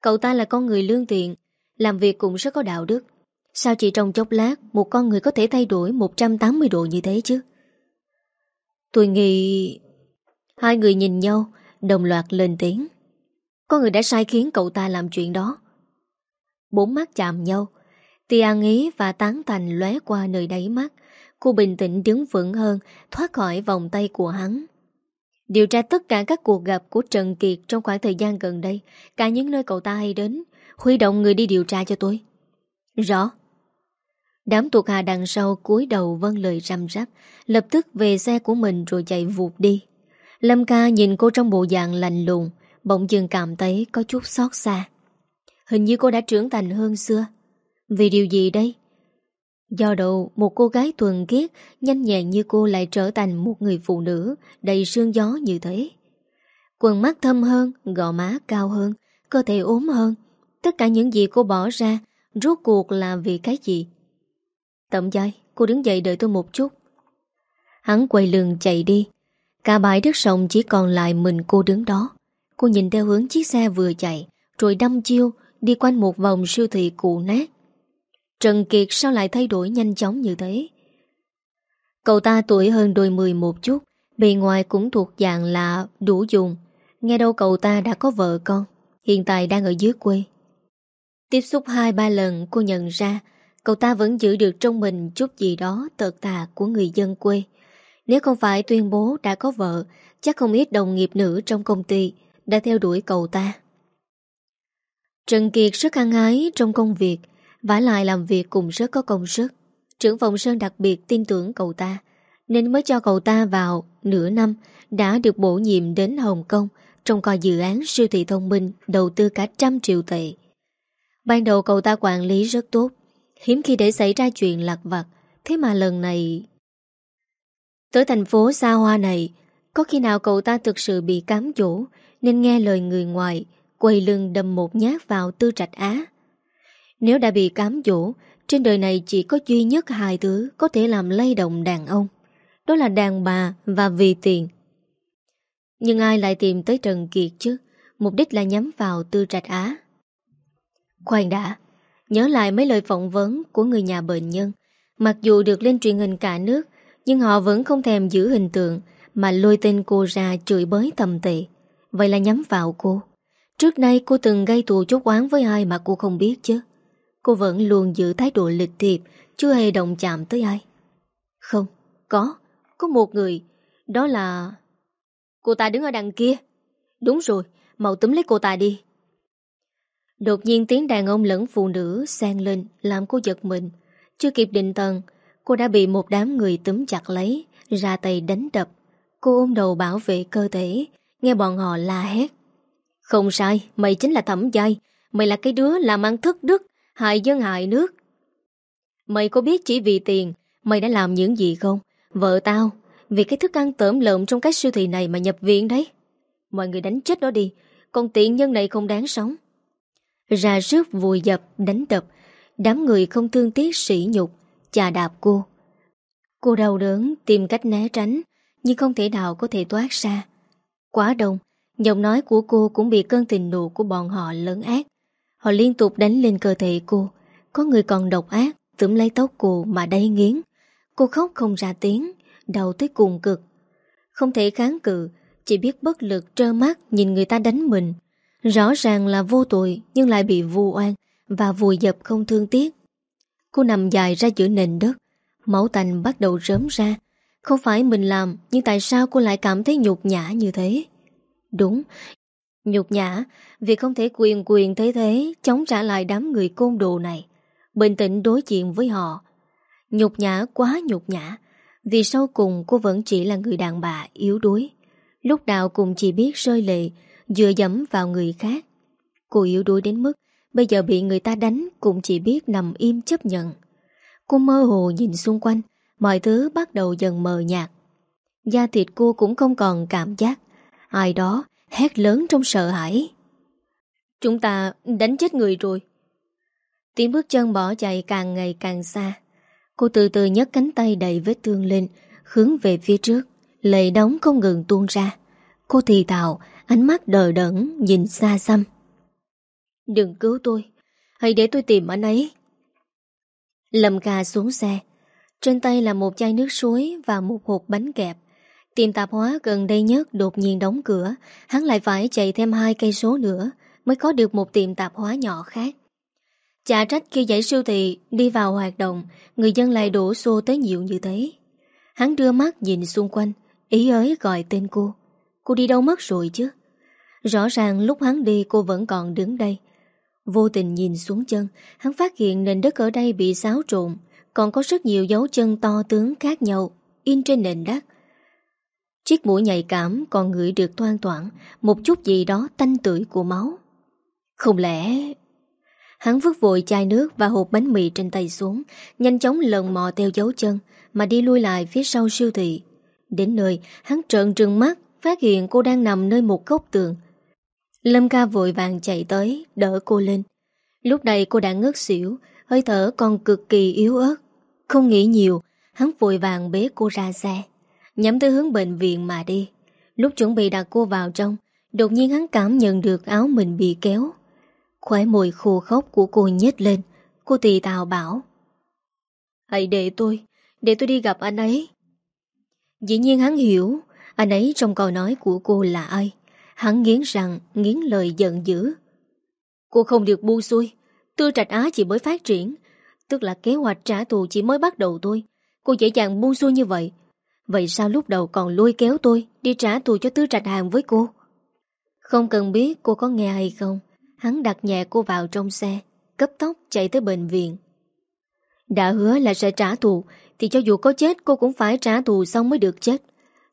cậu ta là con người lương thiện, làm việc cũng rất có đạo đức. Sao chỉ trong chốc lát một con người có thể thay đổi 180 độ như thế chứ? Tôi nghĩ... Hai người nhìn nhau, đồng loạt lên tiếng. Có người đã sai khiến cậu ta làm chuyện đó. Bốn mắt chạm nhau, tia an ý và tán thành lóe qua nơi đáy mắt. Cô bình tĩnh đứng vững hơn, thoát khỏi vòng tay của hắn. Điều tra tất cả các cuộc gặp của Trần Kiệt trong khoảng thời gian gần đây, cả những nơi cậu ta hay đến, huy động người đi điều tra cho tôi. Rõ. Đám thuộc hạ đằng sau cúi đầu vâng lời răm rắp, lập tức về xe của mình rồi chạy vụt đi. Lâm ca nhìn cô trong bộ dạng lạnh lùng, bỗng dừng cảm thấy có chút xót xa. Hình như cô đã trưởng thành hơn xưa. Vì điều gì đây? Do đâu một cô gái thuần khiết Nhanh nhẹn như cô lại trở thành một người phụ nữ Đầy sương gió như thế Quần mắt thâm hơn Gò má cao hơn Cơ thể ốm hơn Tất cả những gì cô bỏ ra Rốt cuộc là vì cái gì Tậm dài cô đứng dậy đợi tôi một chút Hắn quay lưng chạy đi Cả bãi đất sông chỉ còn lại mình cô đứng đó Cô nhìn theo hướng chiếc xe vừa chạy Rồi đâm chiêu Đi quanh một vòng siêu thị cụ nát Trần Kiệt sao lại thay đổi nhanh chóng như thế? Cậu ta tuổi hơn đôi mười một chút, bề ngoài cũng thuộc dạng là đủ dùng. Nghe đâu cậu ta đã có vợ con, hiện tại đang ở dưới quê. Tiếp xúc hai ba lần cô nhận ra cậu ta vẫn giữ được trong mình chút gì đó tợt tà của người dân quê. Nếu không phải tuyên bố đã có vợ, chắc không ít đồng nghiệp nữ trong công ty đã theo đuổi cậu ta. Trần Kiệt rất hăng ái trong công việc, vả lại làm việc cũng rất có công sức Trưởng phòng Sơn đặc biệt tin tưởng cậu ta Nên mới cho cậu ta vào Nửa năm đã được bổ nhiệm đến Hồng Kông Trong coi dự án siêu thị thông minh Đầu tư cả trăm triệu tệ Ban đầu cậu ta quản lý rất tốt Hiếm khi để xảy ra chuyện lạc vặt. Thế mà lần này, Tới thành phố xa hoa này, Có khi nào cậu ta thực sự bị cám dỗ, Nên nghe lời người ngoài Quay lưng đâm một nhát vào tư trạch á. Nếu đã bị cám dỗ, Trên đời này chỉ có duy nhất hai thứ Có thể làm lay động đàn ông, Đó là đàn bà và vì tiền. Nhưng ai lại tìm tới Trần Kiệt chứ? Mục đích là nhắm vào tư trạch á. Khoan đã Nhớ lại mấy lời phỏng vấn của người nhà bệnh nhân. Mặc dù được lên truyền hình cả nước Nhưng họ vẫn không thèm giữ hình tượng Mà lôi tên cô ra chửi bới tầm tệ Vậy là nhắm vào cô. Trước nay cô từng gây tù chốt oán với ai mà cô không biết chứ? Cô vẫn luôn giữ thái độ lịch thiệp Chưa hề động chạm tới ai. Không, có Có một người Đó là Cô ta đứng ở đằng kia. Đúng rồi, mau túm lấy cô ta đi. Đột nhiên tiếng đàn ông lẫn phụ nữ sang lên làm cô giật mình. Chưa kịp định tần, cô đã bị một đám người túm chặt lấy, ra tay đánh đập. Cô ôm đầu bảo vệ cơ thể, nghe bọn họ la hét. Không sai, mày chính là thẩm giai, mày là cái đứa làm ăn thức đức, hại dân hại nước. Mày có biết chỉ vì tiền, mày đã làm những gì không? Vợ tao, vì cái thức ăn tởm lợm trong cái siêu thị này mà nhập viện đấy. Mọi người đánh chết nó đi, con tiện nhân này không đáng sống. Ra rước vùi dập, đánh đập. Đám người không thương tiếc sỉ nhục Chà đạp cô. Cô đau đớn tìm cách né tránh Nhưng không thể nào có thể thoát ra. Quá đông Giọng nói của cô cũng bị cơn tình nụ của bọn họ lớn ác Họ liên tục đánh lên cơ thể cô. Có người còn độc ác Tưởng lấy tóc cô mà đầy nghiến. Cô khóc không ra tiếng Đầu tới cùng cực. Không thể kháng cự Chỉ biết bất lực trơ mắt nhìn người ta đánh mình. Rõ ràng là vô tội nhưng lại bị vu oan và vùi dập không thương tiếc. Cô nằm dài ra giữa nền đất, máu tành bắt đầu rớm ra. Không phải mình làm nhưng tại sao cô lại cảm thấy nhục nhã như thế? Đúng, nhục nhã vì không thể quyền quyền thế thế chống trả lại đám người côn đồ này. Bình tĩnh đối diện với họ. Nhục nhã quá nhục nhã vì sau cùng cô vẫn chỉ là người đàn bà yếu đuối. Lúc nào cũng chỉ biết rơi lệ Dựa dẫm vào người khác. Cô yếu đuối đến mức Bây giờ bị người ta đánh Cũng chỉ biết nằm im chấp nhận. Cô mơ hồ nhìn xung quanh, Mọi thứ bắt đầu dần mờ nhạt. Da thịt cô cũng không còn cảm giác. Ai đó hét lớn trong sợ hãi. Chúng ta đánh chết người rồi. Tiếng bước chân bỏ chạy càng ngày càng xa. Cô từ từ nhấc cánh tay đầy vết thương lên, Hướng về phía trước. Lệ đóng không ngừng tuôn ra. Cô thì thào Ánh mắt đờ đẫn nhìn xa xăm. Đừng cứu tôi Hãy để tôi tìm anh ấy. Lâm ca xuống xe. Trên tay là một chai nước suối Và một hộp bánh kẹp. Tiệm tạp hóa gần đây nhất đột nhiên đóng cửa. Hắn lại phải chạy thêm hai cây số nữa Mới có được một tiệm tạp hóa nhỏ khác. Chả trách khi dãy siêu thị Đi vào hoạt động Người dân lại đổ xô tới nhiều như thế. Hắn đưa mắt nhìn xung quanh Ý ới gọi tên cô. Cô đi đâu mất rồi chứ Rõ ràng lúc hắn đi, cô vẫn còn đứng đây. Vô tình nhìn xuống chân, Hắn phát hiện nền đất ở đây bị xáo trộn, Còn có rất nhiều dấu chân to tướng khác nhau, In trên nền đất. Chiếc mũi nhạy cảm còn ngửi được toan toảng Một chút gì đó tanh tưởi của máu. Không lẽ Hắn vứt vội chai nước và hộp bánh mì trên tay xuống, Nhanh chóng lần mò theo dấu chân, Mà đi lui lại phía sau siêu thị. Đến nơi, hắn trợn trừng mắt, Phát hiện cô đang nằm nơi một góc tường Lâm ca vội vàng chạy tới, Đỡ cô lên. Lúc này cô đã ngất xỉu, Hơi thở còn cực kỳ yếu ớt. Không nghĩ nhiều, Hắn vội vàng bế cô ra xe. Nhắm tới hướng bệnh viện mà đi. Lúc chuẩn bị đặt cô vào trong, Đột nhiên hắn cảm nhận được áo mình bị kéo. Khóe môi khô khóc của cô nhếch lên. Cô tì tào bảo, Hãy để tôi Để tôi đi gặp anh ấy. Dĩ nhiên hắn hiểu, Anh ấy trong câu nói của cô là ai. Hắn nghiến rằng nghiến lời giận dữ. Cô không được bu xuôi Tư trạch á chỉ mới phát triển. Tức là kế hoạch trả thù chỉ mới bắt đầu thôi. Cô dễ dàng bu xuôi như vậy. Vậy sao lúc đầu còn lôi kéo tôi Đi trả thù cho tư trạch hàng với cô? Không cần biết cô có nghe hay không. Hắn đặt nhẹ cô vào trong xe, Cấp tốc chạy tới bệnh viện. Đã hứa là sẽ trả thù, Thì cho dù có chết, cô cũng phải trả thù xong mới được chết.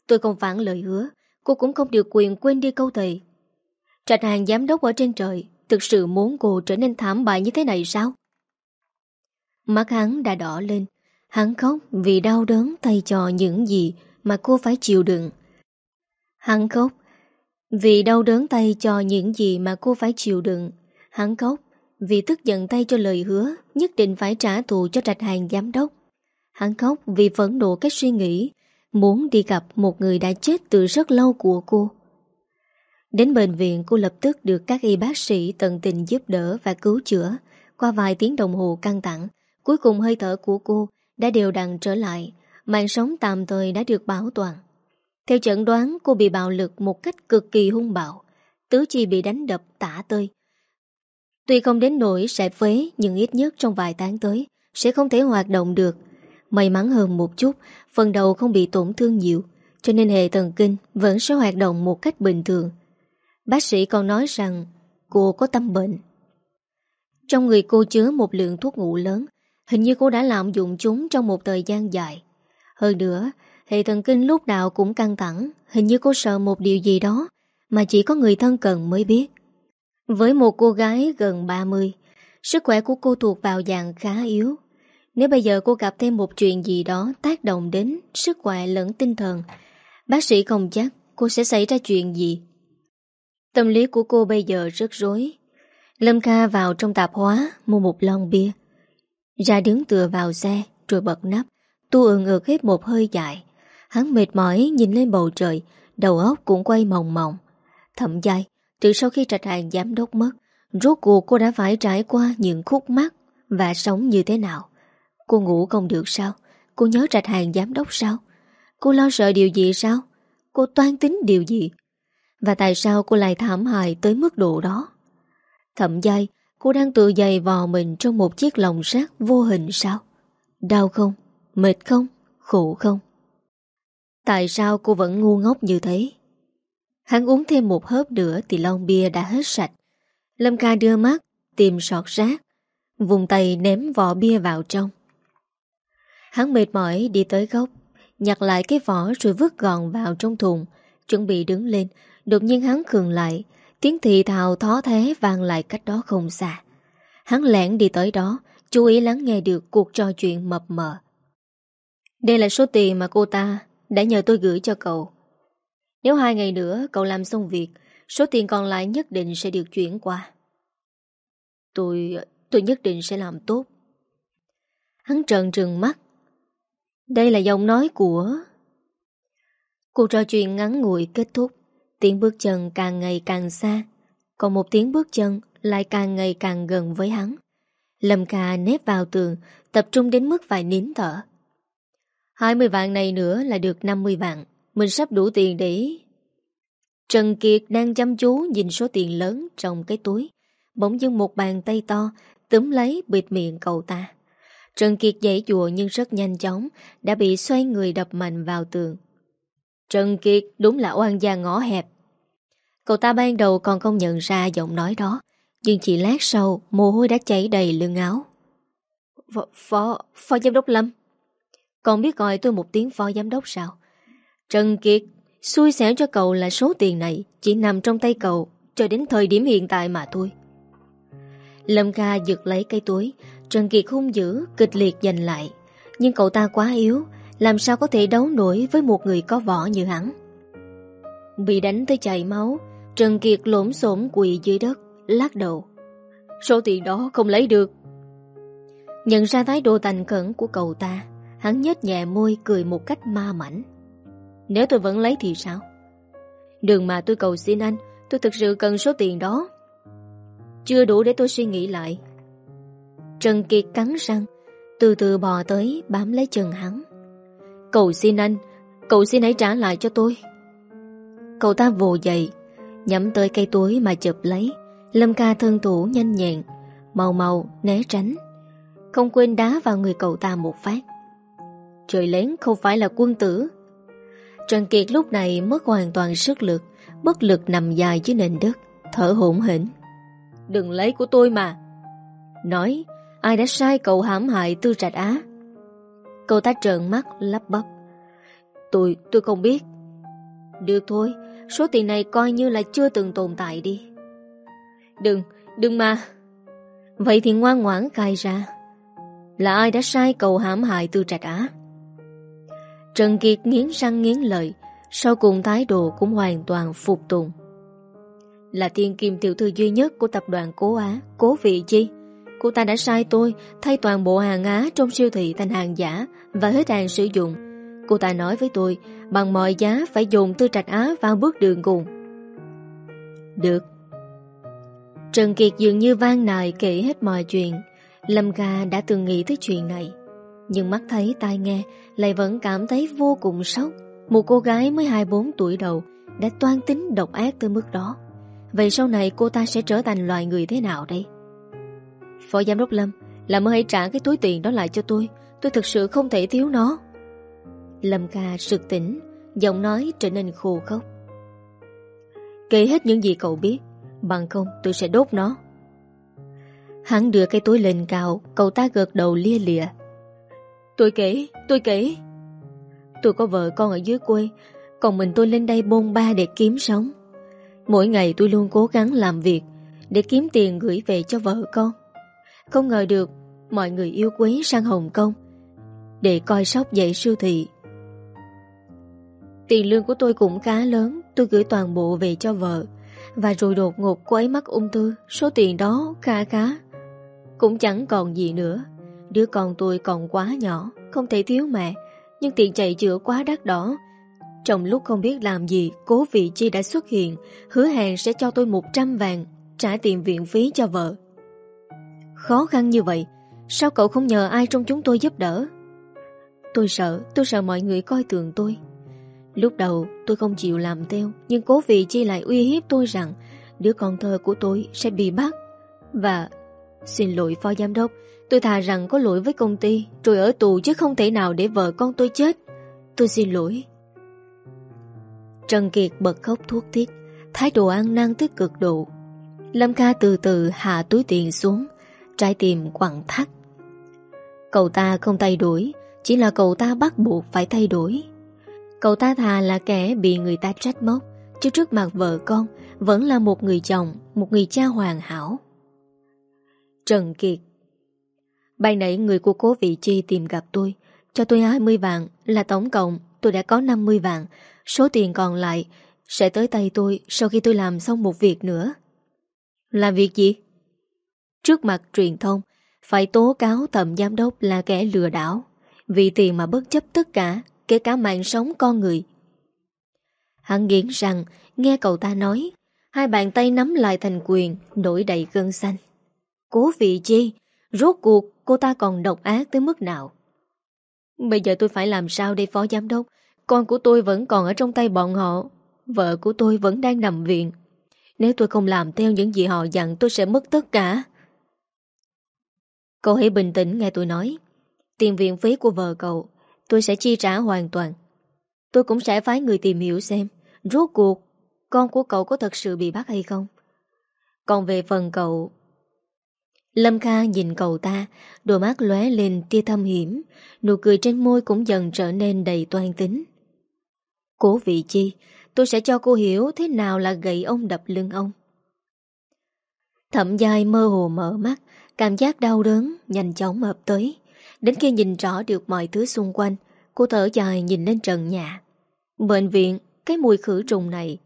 Tôi không phản lời hứa. Cô cũng không được quyền quên đi câu thầy Trạch hàng giám đốc ở trên trời, Thực sự muốn cô trở nên thảm bại như thế này sao? Mắt hắn đã đỏ lên Hắn khóc vì đau đớn thay cho những gì mà cô phải chịu đựng. Hắn khóc vì đau đớn tay cho những gì mà cô phải chịu đựng. Hắn khóc vì tức giận tay cho lời hứa nhất định phải trả thù cho trạch hàng giám đốc. Hắn khóc vì phẫn nộ cái suy nghĩ muốn đi gặp một người đã chết từ rất lâu của cô. Đến bệnh viện cô lập tức được các y bác sĩ tận tình giúp đỡ và cứu chữa. Qua vài tiếng đồng hồ căng thẳng, cuối cùng hơi thở của cô đã đều đặn trở lại, mạng sống tạm thời đã được bảo toàn. Theo chẩn đoán cô bị bạo lực một cách cực kỳ hung bạo, tứ chi bị đánh đập tả tơi. Tuy không đến nỗi sẽ phế nhưng ít nhất trong vài tháng tới sẽ không thể hoạt động được. May mắn hơn một chút, phần đầu không bị tổn thương nhiều, cho nên hệ thần kinh vẫn sẽ hoạt động một cách bình thường. Bác sĩ còn nói rằng cô có tâm bệnh. Trong người cô chứa một lượng thuốc ngủ lớn, hình như cô đã lạm dụng chúng trong một thời gian dài. Hơn nữa, hệ thần kinh lúc nào cũng căng thẳng, hình như cô sợ một điều gì đó mà chỉ có người thân cần mới biết. Với một cô gái gần 30, sức khỏe của cô thuộc vào dạng khá yếu. Nếu bây giờ cô gặp thêm một chuyện gì đó tác động đến sức khỏe lẫn tinh thần, bác sĩ không chắc cô sẽ xảy ra chuyện gì. Tâm lý của cô bây giờ rất rối. Lâm Kha vào trong tạp hóa mua một lon bia. Ra đứng tựa vào xe rồi bật nắp. Tu ừng ực hết một hơi dài. Hắn mệt mỏi nhìn lên bầu trời, đầu óc cũng quay mòng mòng. Thậm dài, từ sau khi trạch hàng giám đốc mất, rốt cuộc cô đã phải trải qua những khúc mắc và sống như thế nào. Cô ngủ không được sao? Cô nhớ trạch hàng giám đốc sao? Cô lo sợ điều gì sao? Cô toan tính điều gì? Và tại sao cô lại thảm hại tới mức độ đó? Thậm dai, cô đang tự dày vò mình trong một chiếc lồng sắt vô hình sao? Đau không? Mệt không? Khổ không? Tại sao cô vẫn ngu ngốc như thế? Hắn uống thêm một hớp nữa thì lon bia đã hết sạch. Lâm ca đưa mắt, tìm sọt rác, vùng tay ném vỏ bia vào trong. Hắn mệt mỏi đi tới gốc, nhặt lại cái vỏ rồi vứt gọn vào trong thùng, chuẩn bị đứng lên, Đột nhiên hắn khường lại Tiếng thị thào thó thế vang lại cách đó không xa. Hắn lẻn đi tới đó Chú ý lắng nghe được cuộc trò chuyện mập mờ. Đây là số tiền mà cô ta Đã nhờ tôi gửi cho cậu. Nếu hai ngày nữa cậu làm xong việc Số tiền còn lại nhất định sẽ được chuyển qua. Tôi Tôi nhất định sẽ làm tốt. Hắn trợn trừng mắt đây là giọng nói của Cuộc trò chuyện ngắn ngủi kết thúc. Tiếng bước chân càng ngày càng xa. Còn một tiếng bước chân Lại càng ngày càng gần với hắn. Lâm Kha nếp vào tường, Tập trung đến mức phải nín thở. 20 vạn này nữa là được 50 vạn. Mình sắp đủ tiền để Trần Kiệt đang chăm chú Nhìn số tiền lớn trong cái túi. Bỗng dưng một bàn tay to Túm lấy bịt miệng cậu ta. Trần Kiệt dãy dùa nhưng rất nhanh chóng Đã bị xoay người đập mạnh vào tường Trần Kiệt đúng là oan gia ngõ hẹp. Cậu ta ban đầu còn không nhận ra giọng nói đó, nhưng chỉ lát sau mồ hôi đã chảy đầy lưng áo. Phó, phó, phó giám đốc Lâm. Còn biết gọi tôi một tiếng phó giám đốc sao? Trần Kiệt, xui xẻo cho cậu là số tiền này chỉ nằm trong tay cậu cho đến thời điểm hiện tại mà thôi. Lâm Kha giật lấy cây túi, Trần Kiệt hung dữ, kịch liệt giành lại. Nhưng cậu ta quá yếu, làm sao có thể đấu nổi với một người có võ như hắn? Bị đánh tới chảy máu Trần Kiệt lổm xổm quỳ dưới đất lắc đầu. Số tiền đó không lấy được. Nhận ra thái độ thành khẩn của cậu ta Hắn nhếch nhẹ môi cười một cách ma mảnh Nếu tôi vẫn lấy thì sao? Đừng mà tôi cầu xin anh Tôi thực sự cần số tiền đó. Chưa đủ để tôi suy nghĩ lại. Trần Kiệt cắn răng, Từ từ bò tới bám lấy chân hắn. Cậu xin anh, Cậu xin hãy trả lại cho tôi. Cậu ta vồ dậy, Nhắm tới cây túi mà chụp lấy. Lâm ca thân thủ nhanh nhẹn Màu màu né tránh. Không quên đá vào người cậu ta một phát. Trời lén, không phải là quân tử. Trần Kiệt lúc này mất hoàn toàn sức lực, Bất lực nằm dài dưới nền đất, Thở hổn hển. Đừng lấy của tôi mà. Nói Ai đã sai cậu hãm hại Tư Trạch Á? Cậu ta trợn mắt lắp bắp. Tôi, tôi không biết. Được thôi Số tiền này coi như là chưa từng tồn tại đi. Đừng, Đừng mà. Vậy thì ngoan ngoãn khai ra. Là ai đã sai cầu hãm hại tư trạch á? Trần Kiệt nghiến răng nghiến lợi Sau cùng thái độ cũng hoàn toàn phục tùng. Là thiên kim tiểu thư duy nhất của tập đoàn Cố Á Cố Vị Chi. Cô ta đã sai tôi, Thay toàn bộ hàng Á trong siêu thị thành hàng giả Và hết hàng sử dụng. Cô ta nói với tôi, Bằng mọi giá phải dùng tư trạch Á vào bước đường cùng. Được. Trần Kiệt dường như vang nài kể hết mọi chuyện. Lâm Ca đã từng nghĩ tới chuyện này. Nhưng mắt thấy tai nghe, Lại vẫn cảm thấy vô cùng sốc. Một cô gái mới 24 tuổi đầu Đã toan tính độc ác tới mức đó. Vậy sau này cô ta sẽ trở thành loài người thế nào đây? Phó giám đốc Lâm Làm ơn hãy trả cái túi tiền đó lại cho tôi. Tôi thực sự không thể thiếu nó. Lâm ca sực tỉnh Giọng nói trở nên khô khốc. Kể hết những gì cậu biết Bằng không tôi sẽ đốt nó. Hắn đưa cái túi lên cao Cậu ta gợt đầu lia lịa. Tôi kể, tôi kể. Tôi có vợ con ở dưới quê Còn mình tôi lên đây bôn ba để kiếm sống. Mỗi ngày tôi luôn cố gắng làm việc Để kiếm tiền gửi về cho vợ con. Không ngờ được, Mọi người yêu quý sang Hồng Kông. Để coi sóc dạy siêu thị. Tiền lương của tôi cũng khá lớn, Tôi gửi toàn bộ về cho vợ. Và rồi đột ngột cô ấy mắc ung thư, Số tiền đó khá khá. Cũng chẳng còn gì nữa. Đứa con tôi còn quá nhỏ, Không thể thiếu mẹ. Nhưng tiền chạy chữa quá đắt đỏ. Trong lúc không biết làm gì, Cố vị chi đã xuất hiện, Hứa hẹn sẽ cho tôi 100 vàng, Trả tiền viện phí cho vợ. Khó khăn như vậy, Sao cậu không nhờ ai trong chúng tôi giúp đỡ? Tôi sợ Tôi sợ mọi người coi thường tôi. Lúc đầu, tôi không chịu làm theo, Nhưng cố vị chi lại uy hiếp tôi rằng Đứa con thơ của tôi sẽ bị bắt. Và, Xin lỗi phó giám đốc, Tôi thà rằng có lỗi với công ty Rồi ở tù chứ không thể nào để vợ con tôi chết. Tôi xin lỗi. Trần Kiệt bật khóc thuốc thiết Thái độ ăn năn tới cực độ. Lâm Kha từ từ hạ túi tiền xuống Trái tim quặn thắt. Cậu ta không thay đổi Chỉ là cậu ta bắt buộc phải thay đổi Cậu ta thà là kẻ bị người ta trách móc, Chứ trước mặt vợ con Vẫn là một người chồng, Một người cha hoàn hảo. Trần Kiệt, Ban nãy người của cố vị chi tìm gặp tôi, Cho tôi 20 vạn Là tổng cộng tôi đã có 50 vạn, Số tiền còn lại Sẽ tới tay tôi sau khi tôi làm xong một việc nữa. Làm việc gì? Trước mặt truyền thông, Phải tố cáo tầm giám đốc là kẻ lừa đảo. Vì tiền mà bất chấp tất cả, Kể cả mạng sống con người. Hắn nghiến rằng Nghe cậu ta nói, Hai bàn tay nắm lại thành quyền, Nổi đầy gân xanh. Cố vị chi, Rốt cuộc cô ta còn độc ác tới mức nào? Bây giờ tôi phải làm sao đây, phó giám đốc? Con của tôi vẫn còn ở trong tay bọn họ. Vợ của tôi vẫn đang nằm viện. Nếu tôi không làm theo những gì họ dặn, Tôi sẽ mất tất cả. Cậu hãy bình tĩnh nghe tôi nói. Tiền viện phí của vợ cậu, Tôi sẽ chi trả hoàn toàn. Tôi cũng sẽ phái người tìm hiểu xem, Rốt cuộc, Con của cậu có thật sự bị bắt hay không. Còn về phần cậu, Lâm Kha nhìn cậu ta, Đôi mắt lóe lên tia thâm hiểm, Nụ cười trên môi cũng dần trở nên đầy toan tính. Cố vị chi, Tôi sẽ cho cô hiểu thế nào là gậy ông đập lưng ông. Thẩm dài mơ hồ mở mắt Cảm giác đau đớn Nhanh chóng ập tới Đến khi nhìn rõ được mọi thứ xung quanh, Cô thở dài nhìn lên trần nhà Bệnh viện, Cái mùi khử trùng này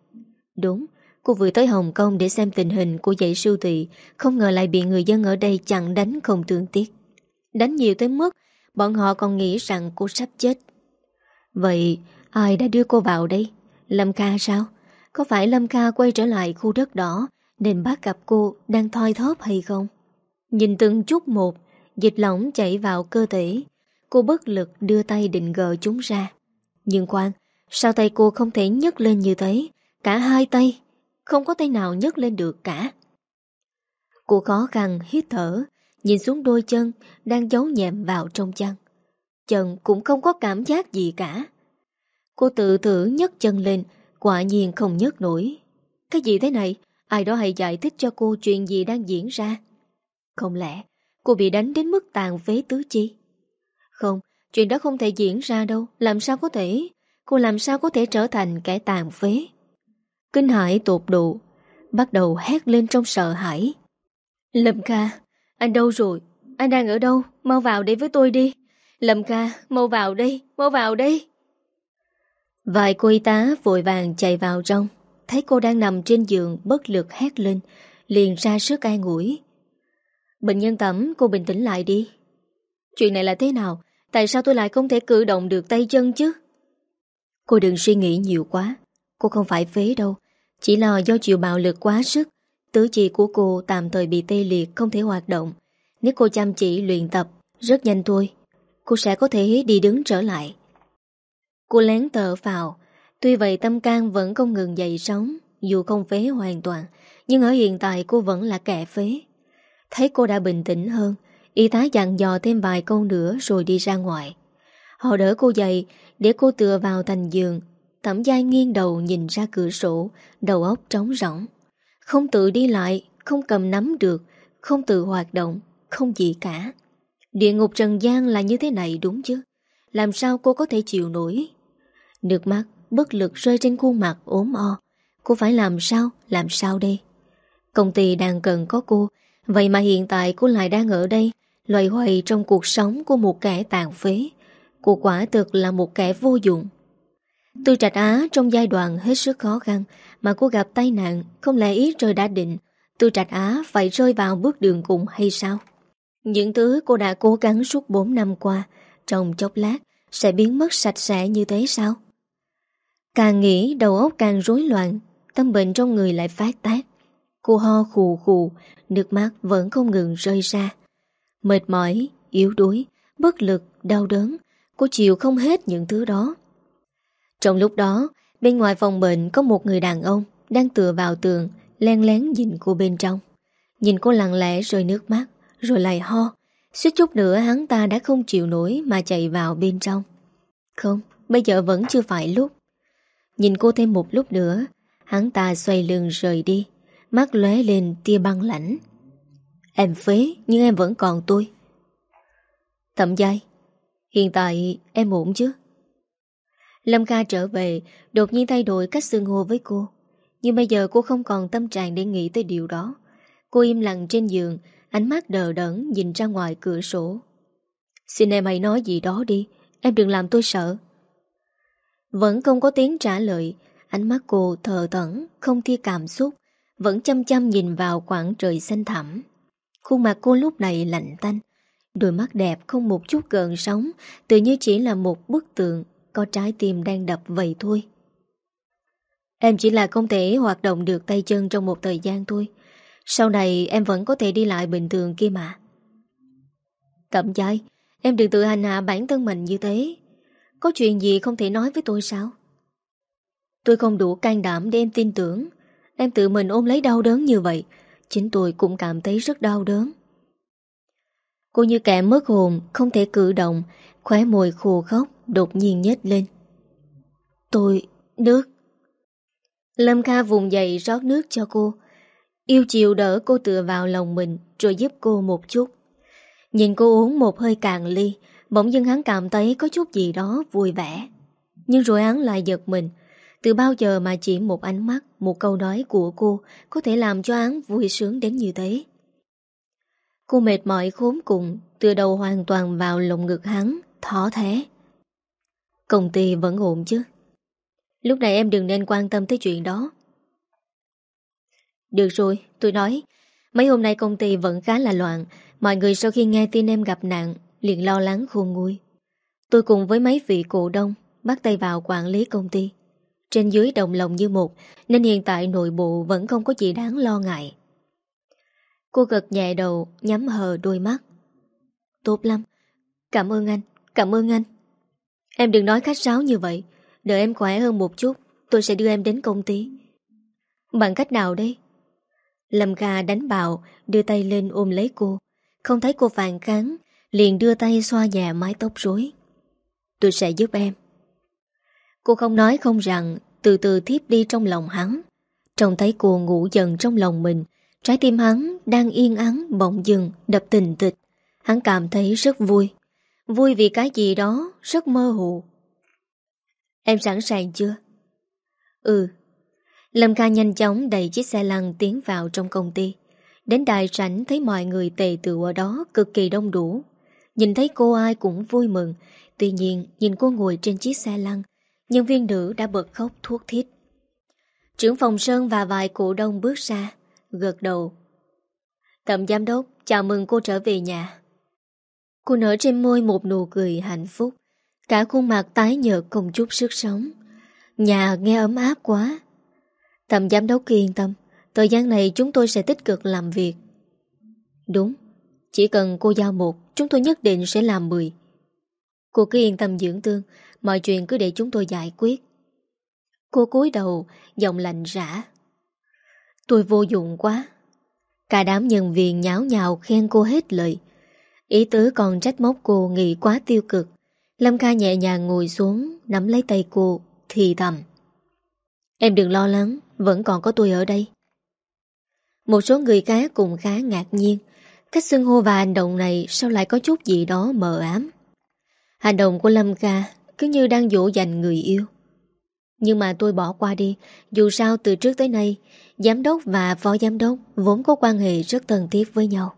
Đúng, Cô vừa tới Hồng Kông để xem tình hình của dãy siêu thị, Không ngờ lại bị người dân ở đây chặn đánh không thương tiếc Đánh nhiều tới mức, Bọn họ còn nghĩ rằng cô sắp chết Vậy, ai đã đưa cô vào đây? Lâm Kha sao? Có phải Lâm Kha quay trở lại khu đất đỏ, Nên bắt gặp cô đang thoi thóp hay không? Nhìn từng chút một, Dịch lỏng chảy vào cơ thể. Cô bất lực đưa tay định gỡ chúng ra. Nhưng Quang Sao tay cô không thể nhấc lên như thế? Cả hai tay, Không có tay nào nhấc lên được cả. Cô khó khăn hít thở, Nhìn xuống đôi chân Đang giấu nhẹm vào trong chăn. Chân cũng không có cảm giác gì cả. Cô tự thử nhấc chân lên, Quả nhiên không nhấc nổi. Cái gì thế này? Ai đó hãy giải thích cho cô chuyện gì đang diễn ra. Không lẽ Cô bị đánh đến mức tàn phế tứ chi Không Chuyện đó không thể diễn ra đâu Làm sao có thể Cô làm sao có thể trở thành kẻ tàn phế Kinh hãi tột độ Bắt đầu hét lên trong sợ hãi Lâm ca, anh đâu rồi? Anh đang ở đâu? Mau vào đây với tôi đi. Lâm ca, mau vào đây, mau vào đây. Vài cô y tá vội vàng chạy vào trong, thấy cô đang nằm trên giường bất lực hét lên, liền ra sức ai ngủi. Bệnh nhân tẩm, cô bình tĩnh lại đi. Chuyện này là thế nào? Tại sao tôi lại không thể cử động được tay chân chứ? Cô đừng suy nghĩ nhiều quá. Cô không phải phế đâu. Chỉ là do chịu bạo lực quá sức. Tứ chi của cô tạm thời bị tê liệt không thể hoạt động. Nếu cô chăm chỉ luyện tập, rất nhanh thôi. Cô sẽ có thể đi đứng trở lại. Cô lén tờ vào. Tuy vậy tâm can vẫn không ngừng dậy sóng. Dù không phế hoàn toàn. Nhưng ở hiện tại cô vẫn là kẻ phế. Thấy cô đã bình tĩnh hơn. Y tá dặn dò thêm vài câu nữa rồi đi ra ngoài. Họ đỡ cô dậy để cô tựa vào thành giường. Thẩm giai nghiêng đầu nhìn ra cửa sổ, đầu óc trống rỗng. Không tự đi lại, không cầm nắm được, không tự hoạt động, không gì cả. Địa ngục trần gian là như thế này đúng chứ? Làm sao cô có thể chịu nổi? Nước mắt, bất lực rơi trên khuôn mặt ốm o. Cô phải làm sao? Làm sao đây? Công ty đang cần có cô, vậy mà hiện tại cô lại đang ở đây, loài hoài trong cuộc sống của một kẻ tàn phế. Cô quả thực là một kẻ vô dụng. Tư Trạch Á trong giai đoạn hết sức khó khăn mà cô gặp tai nạn, không lẽ ý trời đã định Tư Trạch Á phải rơi vào bước đường cùng hay sao? Những thứ cô đã cố gắng suốt 4 năm qua, trong chốc lát sẽ biến mất sạch sẽ như thế sao? Càng nghĩ đầu óc càng rối loạn, tâm bệnh trong người lại phát tác. Cô ho khù khù, nước mắt vẫn không ngừng rơi ra. Mệt mỏi, yếu đuối, bất lực, đau đớn, cô chịu không hết những thứ đó. Trong lúc đó, bên ngoài phòng bệnh có một người đàn ông đang tựa vào tường, len lén nhìn cô bên trong. Nhìn cô lặng lẽ rơi nước mắt, rồi lại ho. Suýt chút nữa hắn ta đã không chịu nổi mà chạy vào bên trong. Không, bây giờ vẫn chưa phải lúc. Nhìn cô thêm một lúc nữa, hắn ta xoay lưng rời đi, mắt lóe lên tia băng lãnh. Em phế, nhưng em vẫn còn tôi. Thậm giai, hiện tại em ổn chứ? Lâm Kha trở về, đột nhiên thay đổi cách xưng hô với cô. Nhưng bây giờ cô không còn tâm trạng để nghĩ tới điều đó. Cô im lặng trên giường, ánh mắt đờ đẫn nhìn ra ngoài cửa sổ. Xin em hãy nói gì đó đi, em đừng làm tôi sợ. Vẫn không có tiếng trả lời, ánh mắt cô thờ thẫn, không thi cảm xúc, vẫn chăm chăm nhìn vào khoảng trời xanh thẳm. Khuôn mặt cô lúc này lạnh tanh, đôi mắt đẹp không một chút gợn sóng, tự như chỉ là một bức tượng có trái tim đang đập vậy thôi. Em chỉ là không thể hoạt động được tay chân trong một thời gian thôi. Sau này em vẫn có thể đi lại bình thường kia mà. Cẩm giai, em đừng tự hành hạ bản thân mình như thế. Có chuyện gì không thể nói với tôi sao? Tôi không đủ can đảm để em tin tưởng. Em tự mình ôm lấy đau đớn như vậy. Chính tôi cũng cảm thấy rất đau đớn. Cô như kẻ mất hồn, không thể cử động, khóe môi khô khóc, đột nhiên nhếch lên. Tôi, nước. Lâm Kha vùng dậy rót nước cho cô. Yêu chiều đỡ cô tựa vào lòng mình rồi giúp cô một chút. Nhìn cô uống một hơi cạn ly, bỗng dưng hắn cảm thấy có chút gì đó vui vẻ. Nhưng rồi hắn lại giật mình. Từ bao giờ mà chỉ một ánh mắt, một câu nói của cô có thể làm cho án vui sướng đến như thế. Cô mệt mỏi khốn cùng, từ đầu hoàn toàn vào lồng ngực hắn, thỏ thế. Công ty vẫn ổn chứ? Lúc này em đừng nên quan tâm tới chuyện đó. Được rồi, tôi nói. Mấy hôm nay công ty vẫn khá là loạn. Mọi người sau khi nghe tin em gặp nạn liền lo lắng khôn nguôi. Tôi cùng với mấy vị cổ đông Bắt tay vào quản lý công ty. Trên dưới đồng lòng như một Nên hiện tại nội bộ vẫn không có gì đáng lo ngại. Cô gật nhẹ đầu Nhắm hờ đôi mắt. Tốt lắm. Cảm ơn anh, cảm ơn anh. Em đừng nói khách sáo như vậy. Đợi em khỏe hơn một chút Tôi sẽ đưa em đến công ty. Bằng cách nào đây? Lâm Kha đánh bạo Đưa tay lên ôm lấy cô. Không thấy cô phản kháng Liền đưa tay xoa nhẹ mái tóc rối. Tôi sẽ giúp em. Cô không nói không rằng Từ từ thiếp đi trong lòng hắn Trông thấy cô ngủ dần trong lòng mình Trái tim hắn đang yên ắng bỗng dừng đập tình tịch Hắn cảm thấy rất vui Vui vì cái gì đó Rất mơ hồ Em sẵn sàng chưa? Ừ Lâm ca nhanh chóng đẩy chiếc xe lăn tiến vào trong công ty Đến đài sảnh thấy mọi người tề tựu ở đó cực kỳ đông đủ. Nhìn thấy cô ai cũng vui mừng. Tuy nhiên, nhìn cô ngồi trên chiếc xe lăn, nhân viên nữ đã bật khóc thuốc thít. Trưởng phòng Sơn và vài cụ đông bước ra, gật đầu. Tầm giám đốc, chào mừng cô trở về nhà. Cô nở trên môi một nụ cười hạnh phúc. Cả khuôn mặt tái nhợt cùng chút sức sống. Nhà nghe ấm áp quá. Tầm giám đốc yên tâm, thời gian này chúng tôi sẽ tích cực làm việc. Đúng, chỉ cần cô giao một, chúng tôi nhất định sẽ làm mười. Cô cứ yên tâm dưỡng tương, mọi chuyện cứ để chúng tôi giải quyết. Cô cúi đầu, giọng lạnh rã. Tôi vô dụng quá. Cả đám nhân viên nháo nhào khen cô hết lời. Ý tứ còn trách móc cô nghĩ quá tiêu cực. Lâm ca nhẹ nhàng ngồi xuống, nắm lấy tay cô, thì thầm. Em đừng lo lắng, vẫn còn có tôi ở đây. Một số người khác cũng khá ngạc nhiên. Cách xưng hô và hành động này sao lại có chút gì đó mờ ám. Hành động của Lâm ca cứ như đang dỗ dành người yêu. Nhưng mà tôi bỏ qua đi, dù sao từ trước tới nay, giám đốc và phó giám đốc vốn có quan hệ rất thân thiết với nhau.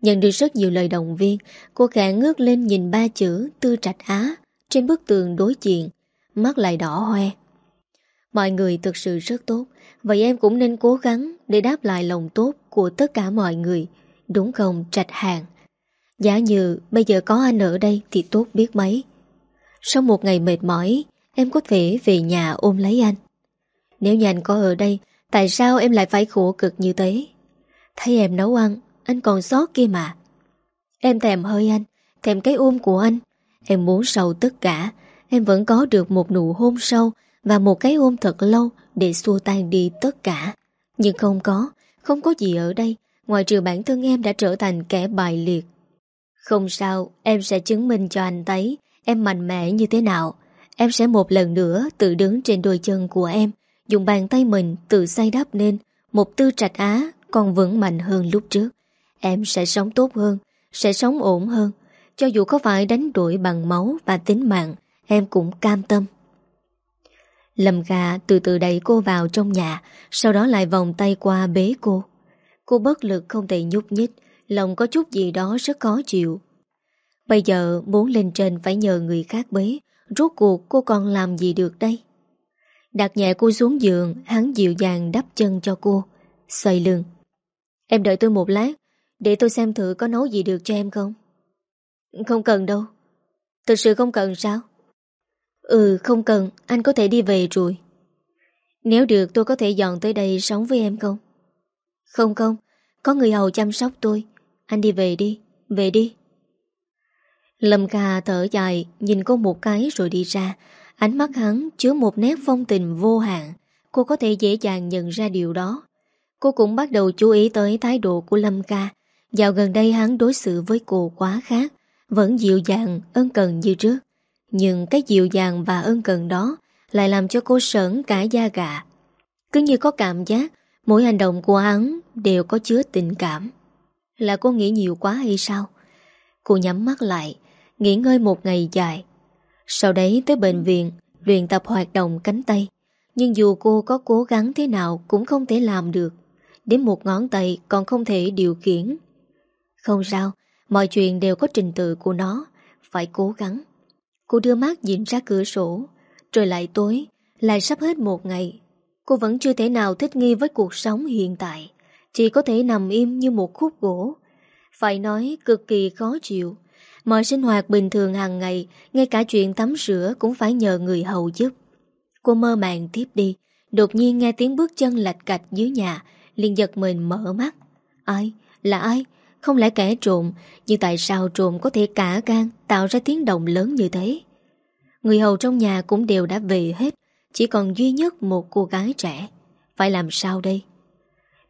Nhận được rất nhiều lời động viên, cô khẽ ngước lên nhìn ba chữ Tư Trạch Á trên bức tường đối diện, mắt lại đỏ hoe. Mọi người thực sự rất tốt, vậy em cũng nên cố gắng để đáp lại lòng tốt của tất cả mọi người, đúng không Trạch Hàng? Giả như bây giờ có anh ở đây thì tốt biết mấy. Sau một ngày mệt mỏi, em có thể về nhà ôm lấy anh. Nếu nhà anh có ở đây, tại sao em lại phải khổ cực như thế? Thấy em nấu ăn, anh còn sót kia mà. Em thèm hơi anh, thèm cái ôm của anh. Em muốn sầu tất cả, em vẫn có được một nụ hôn sâu và một cái ôm thật lâu để xua tan đi tất cả. Nhưng không có, không có gì ở đây, ngoài trừ bản thân em đã trở thành kẻ bài liệt. Không sao, em sẽ chứng minh cho anh thấy em mạnh mẽ như thế nào. Em sẽ một lần nữa tự đứng trên đôi chân của em, dùng bàn tay mình tự xây đắp nên một tư trạch á còn vững mạnh hơn lúc trước. Em sẽ sống tốt hơn, sẽ sống ổn hơn. Cho dù có phải đánh đuổi bằng máu và tính mạng, em cũng cam tâm. Lâm gà từ từ đẩy cô vào trong nhà, sau đó lại vòng tay qua bế cô. Cô bất lực không thể nhúc nhích, lòng có chút gì đó rất khó chịu. Bây giờ muốn lên trên phải nhờ người khác bế, rốt cuộc cô còn làm gì được đây? Đặt nhẹ cô xuống giường, hắn dịu dàng đắp chân cho cô, xoay lưng. Em đợi tôi một lát, để tôi xem thử có nấu gì được cho em không? Không cần đâu. Thực sự không cần sao? Ừ, không cần, anh có thể đi về rồi. Nếu được tôi có thể dọn tới đây sống với em không? Không không, có người hầu chăm sóc tôi. Anh đi về đi, về đi. Lâm Kha thở dài, nhìn cô một cái rồi đi ra. Ánh mắt hắn chứa một nét phong tình vô hạn. Cô có thể dễ dàng nhận ra điều đó. Cô cũng bắt đầu chú ý tới thái độ của Lâm Ca. Dạo gần đây hắn đối xử với cô quá khác, vẫn dịu dàng, ân cần như trước. Nhưng cái dịu dàng và ân cần đó lại làm cho cô sởn cả da gà. Cứ như có cảm giác mỗi hành động của hắn đều có chứa tình cảm. Là cô nghĩ nhiều quá hay sao? Cô nhắm mắt lại, nghỉ ngơi một ngày dài. Sau đấy tới bệnh viện, luyện tập hoạt động cánh tay. Nhưng dù cô có cố gắng thế nào cũng không thể làm được. Đến một ngón tay còn không thể điều khiển. Không sao, mọi chuyện đều có trình tự của nó, phải cố gắng. Cô đưa mắt nhìn ra cửa sổ, trời lại tối, lại sắp hết một ngày. Cô vẫn chưa thể nào thích nghi với cuộc sống hiện tại, chỉ có thể nằm im như một khúc gỗ. Phải nói cực kỳ khó chịu. Mọi sinh hoạt bình thường hàng ngày, ngay cả chuyện tắm rửa cũng phải nhờ người hầu giúp. Cô mơ màng tiếp đi, đột nhiên nghe tiếng bước chân lạch cạch dưới nhà, liền giật mình mở mắt. Ai? Là ai? Không lẽ kẻ trộm, nhưng tại sao trộm có thể cả gan tạo ra tiếng động lớn như thế? Người hầu trong nhà cũng đều đã về hết, chỉ còn duy nhất một cô gái trẻ. Phải làm sao đây?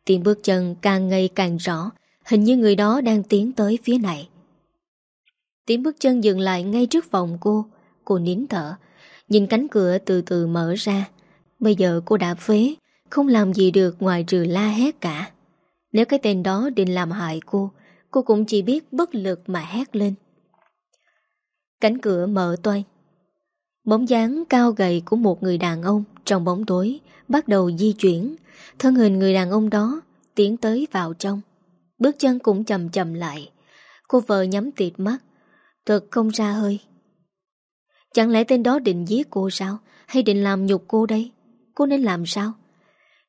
Tiếng bước chân càng ngày càng rõ, hình như người đó đang tiến tới phía này. Tiếng bước chân dừng lại ngay trước phòng cô, cô nín thở, nhìn cánh cửa từ từ mở ra. Bây giờ cô đã phế, không làm gì được ngoài trừ la hét cả. Nếu cái tên đó định làm hại cô, cô cũng chỉ biết bất lực mà hét lên. Cánh cửa mở toan. Bóng dáng cao gầy của một người đàn ông trong bóng tối bắt đầu di chuyển. Thân hình người đàn ông đó tiến tới vào trong. Bước chân cũng chậm chậm lại. Cô vợ nhắm tịt mắt, thật không ra hơi. Chẳng lẽ tên đó định giết cô sao? Hay định làm nhục cô đây? Cô nên làm sao?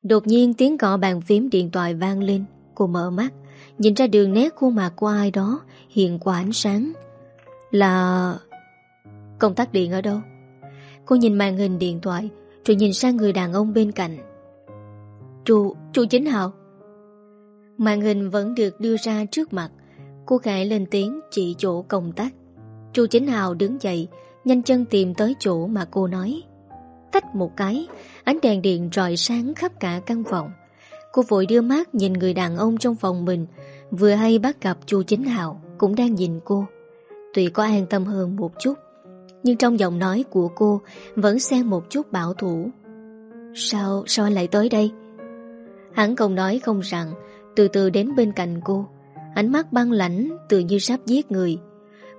Đột nhiên tiếng gõ bàn phím điện thoại vang lên. Cô mở mắt, nhìn ra đường nét khuôn mặt của ai đó hiện qua ánh sáng. Là... Công tắc điện ở đâu? Cô nhìn màn hình điện thoại rồi nhìn sang người đàn ông bên cạnh. Chú, chú Chính Hào. Màn hình vẫn được đưa ra trước mặt. Cô gái lên tiếng chỉ chỗ công tắc. Chu Chính Hào đứng dậy, nhanh chân tìm tới chỗ mà cô nói. Tách một cái, ánh đèn điện rọi sáng khắp cả căn phòng. Cô vội đưa mắt nhìn người đàn ông trong phòng mình, vừa hay bắt gặp Chu Chính Hào cũng đang nhìn cô. Tuy có an tâm hơn một chút, nhưng trong giọng nói của cô vẫn xen một chút bảo thủ. Sao, sao anh lại tới đây? Hắn không nói không rằng, từ từ đến bên cạnh cô. Ánh mắt băng lãnh tự như sắp giết người.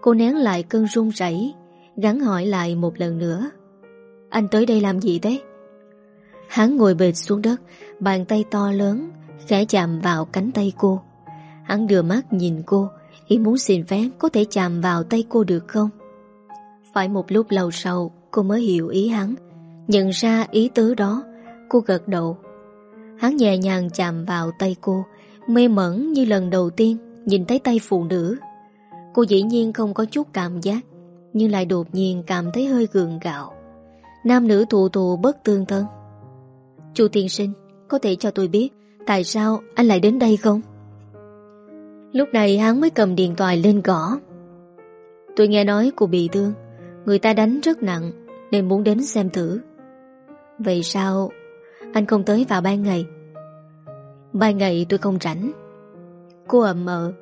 Cô nén lại cơn run rẩy, gắn hỏi lại một lần nữa. Anh tới đây làm gì thế? Hắn ngồi bệt xuống đất, bàn tay to lớn, khẽ chạm vào cánh tay cô. Hắn đưa mắt nhìn cô, ý muốn xin phép có thể chạm vào tay cô được không? Phải một lúc lâu sau, cô mới hiểu ý hắn. Nhận ra ý tứ đó, cô gật đầu. Hắn nhẹ nhàng chạm vào tay cô, mê mẩn như lần đầu tiên nhìn thấy tay phụ nữ. Cô dĩ nhiên không có chút cảm giác, nhưng lại đột nhiên cảm thấy hơi gượng gạo. Nam nữ thù thù bất tương thân. Chu tiên sinh, có thể cho tôi biết tại sao anh lại đến đây không? Lúc này hắn mới cầm điện thoại lên gõ. Tôi nghe nói cô bị thương, người ta đánh rất nặng nên muốn đến xem thử. Vậy sao anh không tới vào ban ngày? Ban ngày tôi không rảnh. Cô ậm mờ.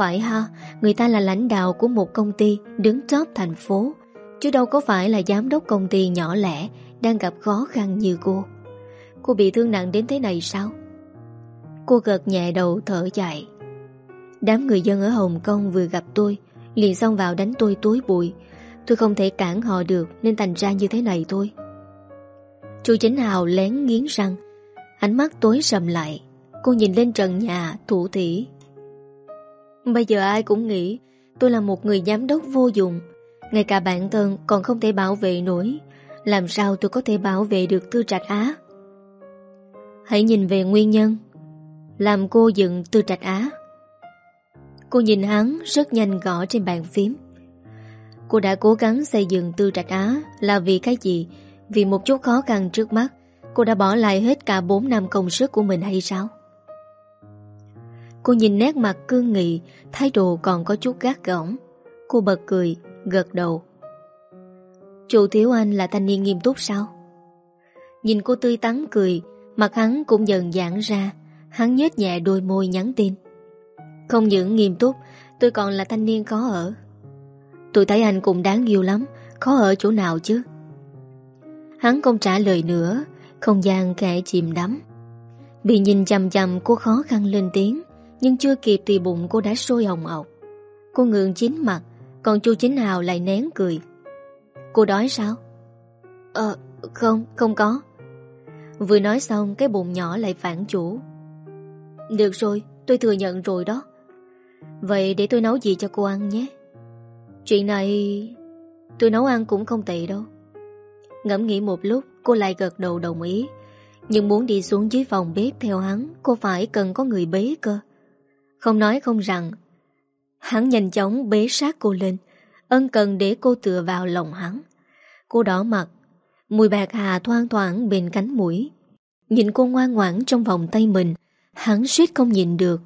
Phải ha, người ta là lãnh đạo của một công ty đứng top thành phố, chứ đâu có phải là giám đốc công ty nhỏ lẻ đang gặp khó khăn như cô. Cô bị thương nặng đến thế này sao? Cô gật nhẹ đầu thở dài. Đám người dân ở Hồng Kông vừa gặp tôi, liền xông vào đánh tôi túi bụi. Tôi không thể cản họ được nên thành ra như thế này thôi. Chu Chính Hào lén nghiến răng, ánh mắt tối sầm lại. Cô nhìn lên trần nhà, thủ thỉ. Bây giờ ai cũng nghĩ tôi là một người giám đốc vô dụng. Ngay cả bản thân còn không thể bảo vệ nổi. Làm sao tôi có thể bảo vệ được Tư Trạch Á? Hãy nhìn về nguyên nhân. Làm cô dựng Tư Trạch Á. Cô nhìn hắn rất nhanh gõ trên bàn phím. Cô đã cố gắng xây dựng Tư Trạch Á là vì cái gì? Vì một chút khó khăn trước mắt, cô đã bỏ lại hết cả 4 năm công sức của mình hay sao? Cô nhìn nét mặt cương nghị, thái độ còn có chút gác gỏng. Cô bật cười, gật đầu. Chủ Thiếu Anh là thanh niên nghiêm túc sao? Nhìn cô tươi tắn cười, mặt hắn cũng dần giãn ra, hắn nhếch nhẹ đôi môi nhắn tin. Không những nghiêm túc, tôi còn là thanh niên khó ở. Tôi thấy anh cũng đáng yêu lắm, khó ở chỗ nào chứ? Hắn không trả lời nữa, không gian kẻ chìm đắm. Bị nhìn chầm chầm cô khó khăn lên tiếng, nhưng chưa kịp thì bụng cô đã sôi hồng ọc. Cô ngượng chín mặt, còn chu chính hào lại nén cười. Cô đói sao? Ờ, không, không có. Vừa nói xong cái bụng nhỏ lại phản chủ. Được rồi, tôi thừa nhận rồi đó. Vậy để tôi nấu gì cho cô ăn nhé. Chuyện này... Tôi nấu ăn cũng không tệ đâu. Ngẫm nghĩ một lúc, cô lại gật đầu đồng ý. Nhưng muốn đi xuống dưới phòng bếp theo hắn, cô phải cần có người bế cơ. Không nói không rằng Hắn nhanh chóng bế sát cô lên Ân cần để cô tựa vào lòng hắn. Cô đỏ mặt Mùi bạc hà thoang thoảng bên cánh mũi. Nhìn cô ngoan ngoãn trong vòng tay mình Hắn suýt không nhìn được.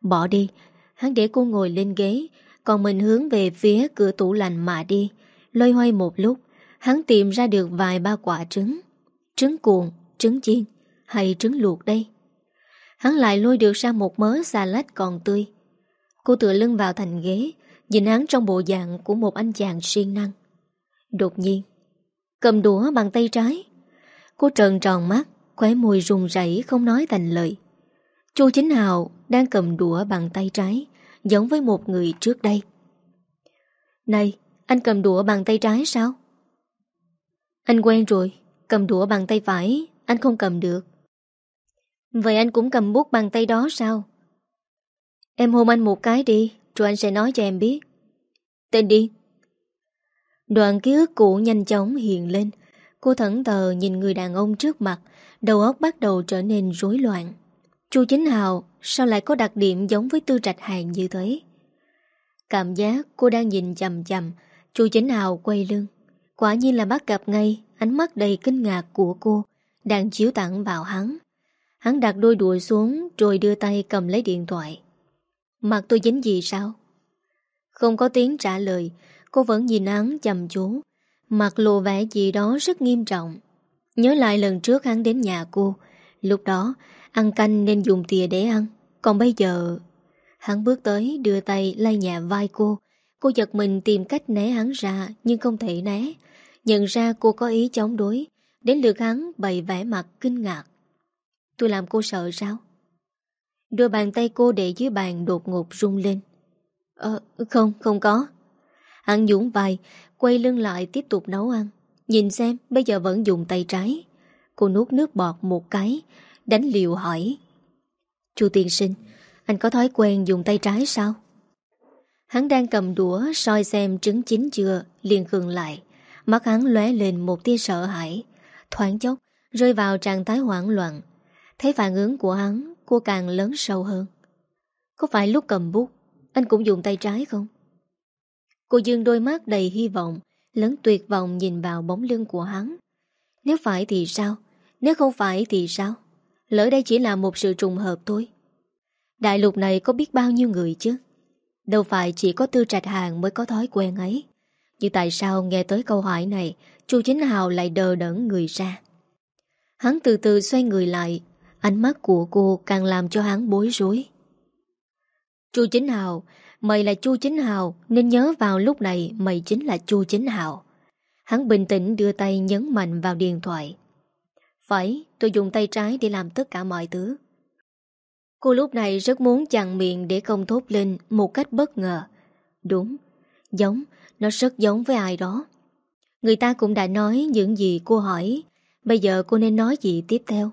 Bỏ đi Hắn để cô ngồi lên ghế Còn mình hướng về phía cửa tủ lạnh mà đi. Lôi hoay một lúc Hắn tìm ra được vài ba quả trứng. Trứng cuộn, trứng chiên Hay trứng luộc đây? Hắn lại lôi được ra một mớ salad còn tươi. Cô tựa lưng vào thành ghế, Nhìn hắn trong bộ dạng của một anh chàng siêng năng. Đột nhiên, Cầm đũa bằng tay trái, Cô trợn tròn mắt, Khóe môi rùng rẩy không nói thành lời. Chu Chính Hào đang cầm đũa bằng tay trái, Giống với một người trước đây. Này, Anh cầm đũa bằng tay trái sao? Anh quen rồi, Cầm đũa bằng tay phải, Anh không cầm được. Vậy anh cũng cầm bút bằng tay đó sao? Em hôn anh một cái đi, rồi anh sẽ nói cho em biết. Tên đi. Đoạn ký ức cũ nhanh chóng hiện lên. Cô thẫn thờ nhìn người đàn ông trước mặt, đầu óc bắt đầu trở nên rối loạn. Chu Chính Hào sao lại có đặc điểm giống với Tư Trạch Hàng như thế? Cảm giác cô đang nhìn chầm chầm, Chu Chính Hào quay lưng. Quả nhiên là bắt gặp ngay ánh mắt đầy kinh ngạc của cô đang chiếu tặng vào hắn. Hắn đặt đôi đùa xuống rồi đưa tay cầm lấy điện thoại. Mặt tôi dính gì sao? Không có tiếng trả lời, cô vẫn nhìn hắn chầm chú. Mặt lộ vẻ gì đó rất nghiêm trọng. Nhớ lại lần trước hắn đến nhà cô, lúc đó ăn canh nên dùng thìa để ăn. Còn bây giờ... Hắn bước tới đưa tay lay nhẹ vai cô. Cô giật mình tìm cách né hắn ra nhưng không thể né. Nhận ra cô có ý chống đối. Đến lượt hắn bày vẻ mặt kinh ngạc. Tôi làm cô sợ sao? Đôi bàn tay cô để dưới bàn đột ngột rung lên. Ờ, không, không có. Hắn dũng vai, quay lưng lại tiếp tục nấu ăn. Nhìn xem, bây giờ vẫn dùng tay trái. Cô nuốt nước bọt một cái, đánh liều hỏi. Chu tiên sinh, anh có thói quen dùng tay trái sao? Hắn đang cầm đũa soi xem trứng chín chưa, liền khường lại. Mắt hắn lóe lên một tia sợ hãi. Thoáng chốc, rơi vào trạng thái hoảng loạn. Thấy phản ứng của hắn, cô càng lớn sâu hơn. Có phải lúc cầm bút, anh cũng dùng tay trái không? Cô dương đôi mắt đầy hy vọng, lớn tuyệt vọng nhìn vào bóng lưng của hắn. Nếu phải thì sao? Nếu không phải thì sao? Lỡ đây chỉ là một sự trùng hợp thôi. Đại lục này có biết bao nhiêu người chứ? Đâu phải chỉ có tư trạch hàng mới có thói quen ấy. Nhưng tại sao nghe tới câu hỏi này, chu Chính Hào lại đờ đẫn người ra? Hắn từ từ xoay người lại, ánh mắt của cô càng làm cho hắn bối rối. Chu Chính Hào, mày là Chu Chính Hào nên nhớ vào lúc này mày chính là Chu Chính Hào. Hắn bình tĩnh đưa tay nhấn mạnh vào điện thoại. Phải, tôi dùng tay trái để làm tất cả mọi thứ. Cô lúc này rất muốn chặn miệng để không thốt lên một cách bất ngờ. Đúng, giống, nó rất giống với ai đó. Người ta cũng đã nói những gì cô hỏi, bây giờ cô nên nói gì tiếp theo.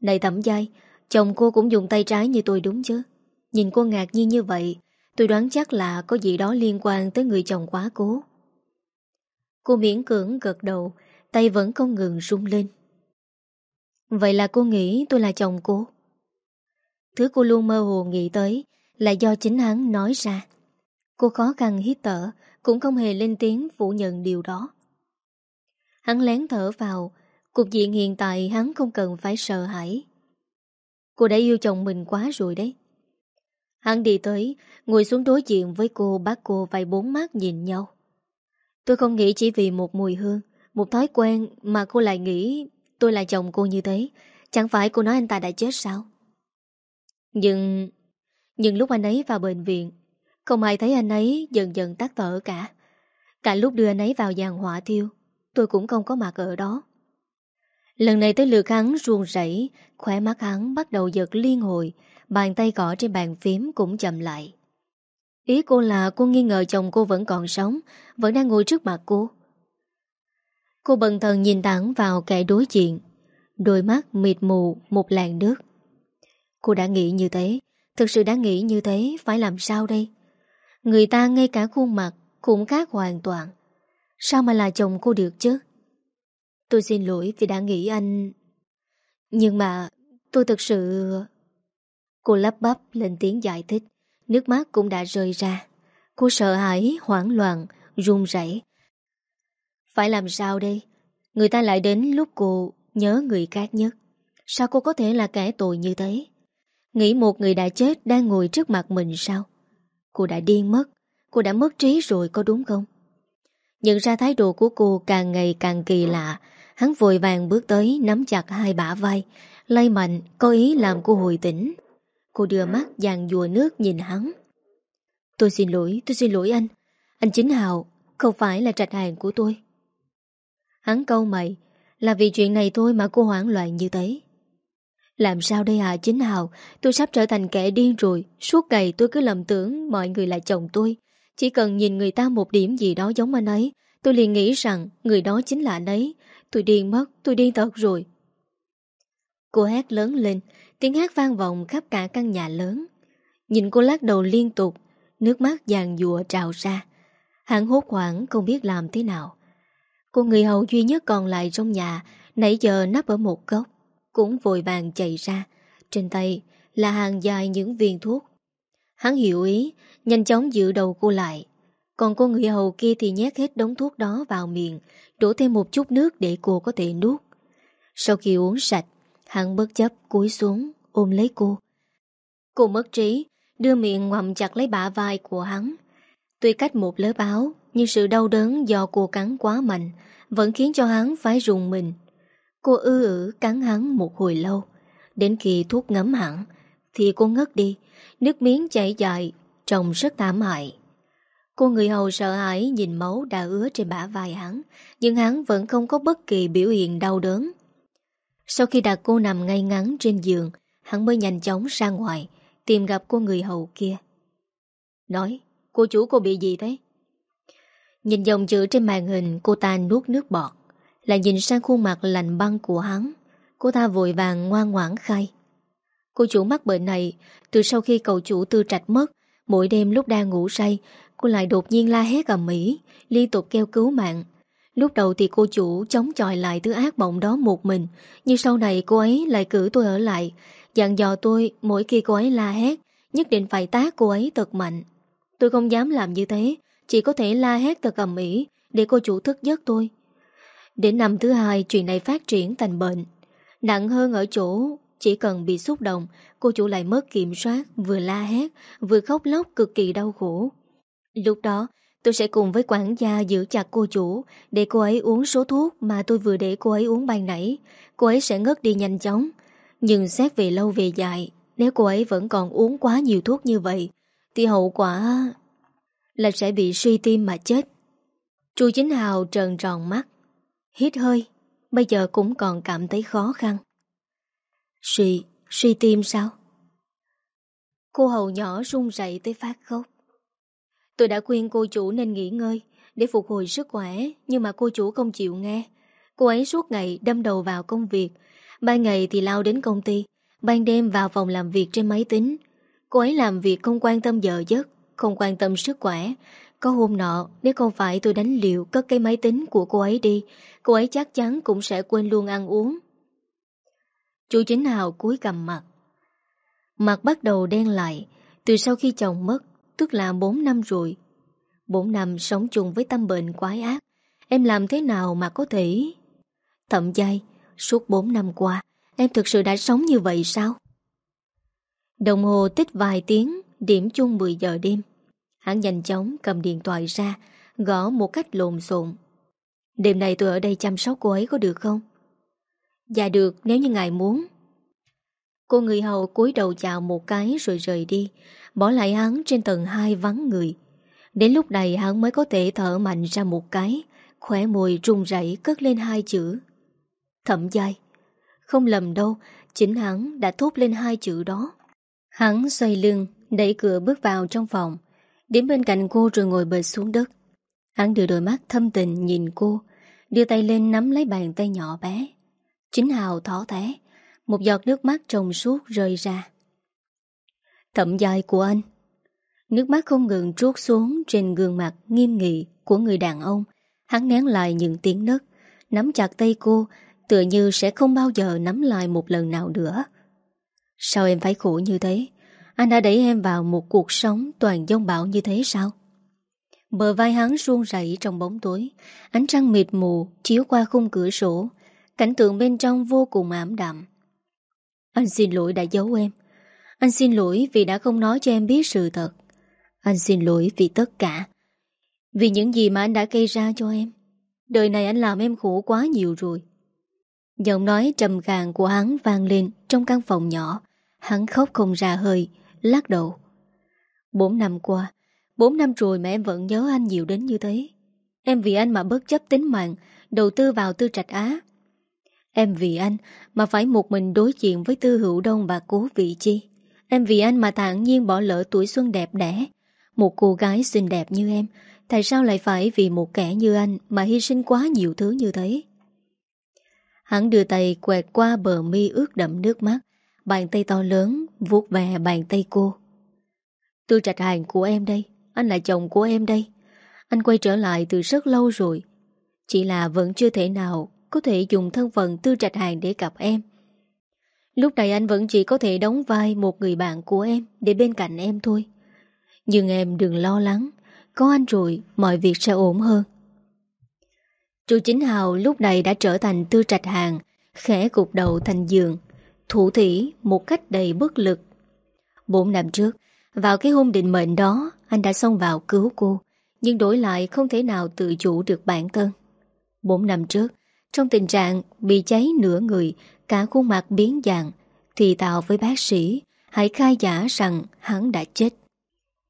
Này thẩm giai, chồng cô cũng dùng tay trái như tôi đúng chứ? Nhìn cô ngạc nhiên như vậy, tôi đoán chắc là có gì đó liên quan tới người chồng quá cố. Cô miễn cưỡng gật đầu, tay vẫn không ngừng rung lên. Vậy là cô nghĩ tôi là chồng cô? Thứ cô luôn mơ hồ nghĩ tới là do chính hắn nói ra. Cô khó khăn hít thở, cũng không hề lên tiếng phủ nhận điều đó. Hắn lén thở vào, cuộc diện hiện tại hắn không cần phải sợ hãi. Cô đã yêu chồng mình quá rồi đấy. Hắn đi tới, ngồi xuống đối diện với cô bác cô vài bốn mắt nhìn nhau. Tôi không nghĩ chỉ vì một mùi hương, một thói quen mà cô lại nghĩ tôi là chồng cô như thế. Chẳng phải cô nói anh ta đã chết sao? Nhưng... Nhưng lúc anh ấy vào bệnh viện, không ai thấy anh ấy dần dần tắt thở cả. Cả lúc đưa anh ấy vào giàn hỏa thiêu, tôi cũng không có mặt ở đó. Lần này tới lượt hắn ruồn rảy, khỏe mắt hắn bắt đầu giật liên hồi, bàn tay gõ trên bàn phím cũng chậm lại. Ý cô là cô nghi ngờ chồng cô vẫn còn sống, vẫn đang ngồi trước mặt cô. Cô bần thần nhìn thẳng vào kẻ đối diện, đôi mắt mịt mù một làn nước. Cô đã nghĩ như thế, thực sự đã nghĩ như thế, phải làm sao đây? Người ta ngay cả khuôn mặt cũng khác hoàn toàn. Sao mà là chồng cô được chứ? Tôi xin lỗi vì đã nghĩ anh... Nhưng mà tôi thật sự... Cô lắp bắp lên tiếng giải thích. Nước mắt cũng đã rơi ra. Cô sợ hãi, hoảng loạn, run rẩy. Phải làm sao đây? Người ta lại đến lúc cô nhớ người khác nhất. Sao cô có thể là kẻ tội như thế? Nghĩ một người đã chết đang ngồi trước mặt mình sao? Cô đã điên mất. Cô đã mất trí rồi có đúng không? Nhận ra thái độ của cô càng ngày càng kỳ lạ Hắn vội vàng bước tới nắm chặt hai bả vai. Lay mạnh có ý làm cô hồi tỉnh. Cô đưa mắt dàn dùa nước nhìn hắn. Tôi xin lỗi, tôi xin lỗi anh. Anh chính Hào Không phải là trạch hàng của tôi. Hắn câu mày Là vì chuyện này thôi mà cô hoảng loạn như thế. Làm sao đây hả chính Hào? Tôi sắp trở thành kẻ điên rồi. Suốt ngày tôi cứ lầm tưởng mọi người là chồng tôi. Chỉ cần nhìn người ta một điểm gì đó giống anh ấy Tôi liền nghĩ rằng người đó chính là anh ấy. Tôi điên mất, tôi điên thật rồi Cô hét lớn lên, tiếng hát vang vọng khắp cả căn nhà lớn. Nhìn cô lắc đầu liên tục, nước mắt dàn dùa trào ra. Hắn hốt hoảng không biết làm thế nào. Cô người hầu duy nhất còn lại trong nhà, nãy giờ nắp ở một góc, cũng vội vàng chạy ra. Trên tay là hàng dài những viên thuốc. Hắn hiểu ý, nhanh chóng giữ đầu cô lại. Còn cô người hầu kia thì nhét hết đống thuốc đó vào miệng, đổ thêm một chút nước để cô có thể nuốt. Sau khi uống sạch, hắn bất chấp cúi xuống, ôm lấy cô. Cô mất trí, đưa miệng ngoầm chặt lấy bả vai của hắn. Tuy cách một lớp áo, nhưng sự đau đớn do cô cắn quá mạnh vẫn khiến cho hắn phải rùng mình. Cô ư ử cắn hắn một hồi lâu, đến khi thuốc ngấm hẳn, thì cô ngất đi, nước miếng chảy dài, trông rất thảm hại. Cô người hầu sợ hãi nhìn máu đã ứa trên bả vai hắn, nhưng hắn vẫn không có bất kỳ biểu hiện đau đớn. Sau khi đặt cô nằm ngay ngắn trên giường, hắn mới nhanh chóng ra ngoài, tìm gặp cô người hầu kia. Nói, cô chủ cô bị gì thế? Nhìn dòng chữ trên màn hình cô ta nuốt nước bọt, lại nhìn sang khuôn mặt lạnh băng của hắn. Cô ta vội vàng ngoan ngoãn khai. Cô chủ mắc bệnh này, từ sau khi cậu chủ tư trạch mất, mỗi đêm lúc đang ngủ say, cô lại đột nhiên la hét ầm mỹ, liên tục kêu cứu mạng. Lúc đầu thì cô chủ chống chọi lại thứ ác mộng đó một mình, nhưng sau này cô ấy lại cử tôi ở lại, dặn dò tôi mỗi khi cô ấy la hét, nhất định phải tác cô ấy thật mạnh. Tôi không dám làm như thế, chỉ có thể la hét thật ầm ĩ để cô chủ thức giấc tôi. Đến năm thứ hai, chuyện này phát triển thành bệnh. Nặng hơn ở chỗ, chỉ cần bị xúc động, cô chủ lại mất kiểm soát, vừa la hét, vừa khóc lóc cực kỳ đau khổ. Lúc đó, tôi sẽ cùng với quản gia giữ chặt cô chủ để cô ấy uống số thuốc mà tôi vừa để cô ấy uống ban nãy. Cô ấy sẽ ngất đi nhanh chóng. Nhưng xét về lâu về dài, nếu cô ấy vẫn còn uống quá nhiều thuốc như vậy, thì hậu quả là sẽ bị suy tim mà chết. Chu Chính Hào trần tròn mắt, hít hơi, bây giờ cũng còn cảm thấy khó khăn. Suy, suy tim sao? Cô hầu nhỏ run rẩy tới phát khóc. Tôi đã khuyên cô chủ nên nghỉ ngơi để phục hồi sức khỏe, nhưng mà cô chủ không chịu nghe. Cô ấy suốt ngày đâm đầu vào công việc, ban ngày thì lao đến công ty, ban đêm vào phòng làm việc trên máy tính. Cô ấy làm việc không quan tâm giờ giấc, không quan tâm sức khỏe. Có hôm nọ, nếu không phải tôi đánh liều cất cái máy tính của cô ấy đi, cô ấy chắc chắn cũng sẽ quên luôn ăn uống. Chú chính hào cúi cầm mặt. Mặt bắt đầu đen lại, từ sau khi chồng mất, tức là 4 năm rồi. 4 năm sống chung với tâm bệnh quái ác, em làm thế nào mà có thể... Thậm dai, suốt 4 năm qua, em thực sự đã sống như vậy sao? Đồng hồ tích vài tiếng, điểm chung 10 giờ đêm. Hắn nhanh chóng cầm điện thoại ra, gõ một cách lộn xộn. Đêm này tôi ở đây chăm sóc cô ấy có được không? Dạ được nếu như ngài muốn. Cô người hầu cúi đầu chào một cái rồi rời đi, bỏ lại hắn trên tầng 2 vắng người. Đến lúc này hắn mới có thể thở mạnh ra một cái, khỏe mùi rung rẩy cất lên hai chữ. Thẩm dai. Không lầm đâu, chính hắn đã thốt lên hai chữ đó. Hắn xoay lưng, đẩy cửa bước vào trong phòng, đến bên cạnh cô rồi ngồi bệt xuống đất. Hắn đưa đôi mắt thâm tình nhìn cô, đưa tay lên nắm lấy bàn tay nhỏ bé. Chính hào thỏ thế, một giọt nước mắt trồng suốt rơi ra. Thẩm dài của anh. Nước mắt không ngừng trút xuống trên gương mặt nghiêm nghị của người đàn ông. Hắn nén lại những tiếng nấc, nắm chặt tay cô, tựa như sẽ không bao giờ nắm lại một lần nào nữa. Sao em phải khổ như thế? Anh đã đẩy em vào một cuộc sống toàn dông bão như thế sao? Bờ vai hắn ruông rẩy trong bóng tối, ánh trăng mịt mù chiếu qua khung cửa sổ, cảnh tượng bên trong vô cùng ảm đạm. Anh xin lỗi đã giấu em. Anh xin lỗi vì đã không nói cho em biết sự thật. Anh xin lỗi vì tất cả. Vì những gì mà anh đã gây ra cho em. Đời này anh làm em khổ quá nhiều rồi. Giọng nói trầm gàng của hắn vang lên trong căn phòng nhỏ. Hắn khóc không ra hơi, lắc đầu. Bốn năm qua, bốn năm rồi mà em vẫn nhớ anh nhiều đến như thế. Em vì anh mà bất chấp tính mạng, đầu tư vào tư trạch Á. Em vì anh mà phải một mình đối diện với tư hữu đông và cố vị chi. Em vì anh mà thản nhiên bỏ lỡ tuổi xuân đẹp đẽ. Một cô gái xinh đẹp như em, tại sao lại phải vì một kẻ như anh mà hy sinh quá nhiều thứ như thế? Hắn đưa tay quẹt qua bờ mi ướt đậm nước mắt Bàn tay to lớn vuốt về bàn tay cô Tư trạch hàng của em đây Anh là chồng của em đây Anh quay trở lại từ rất lâu rồi Chỉ là vẫn chưa thể nào Có thể dùng thân phận tư trạch hàng để gặp em Lúc này anh vẫn chỉ có thể đóng vai Một người bạn của em Để bên cạnh em thôi. Nhưng em đừng lo lắng, Có anh rồi mọi việc sẽ ổn hơn. Chu Chính Hào lúc này đã trở thành tư trạch hàng, Khẽ cục đầu thành giường, Thủ thỉ một cách đầy bất lực. Bốn năm trước, Vào cái hôn định mệnh đó, Anh đã xông vào cứu cô, Nhưng đổi lại không thể nào tự chủ được bản thân. Bốn năm trước, Trong tình trạng bị cháy nửa người Cả khuôn mặt biến dạng Thì tạo với bác sĩ Hãy khai giả rằng hắn đã chết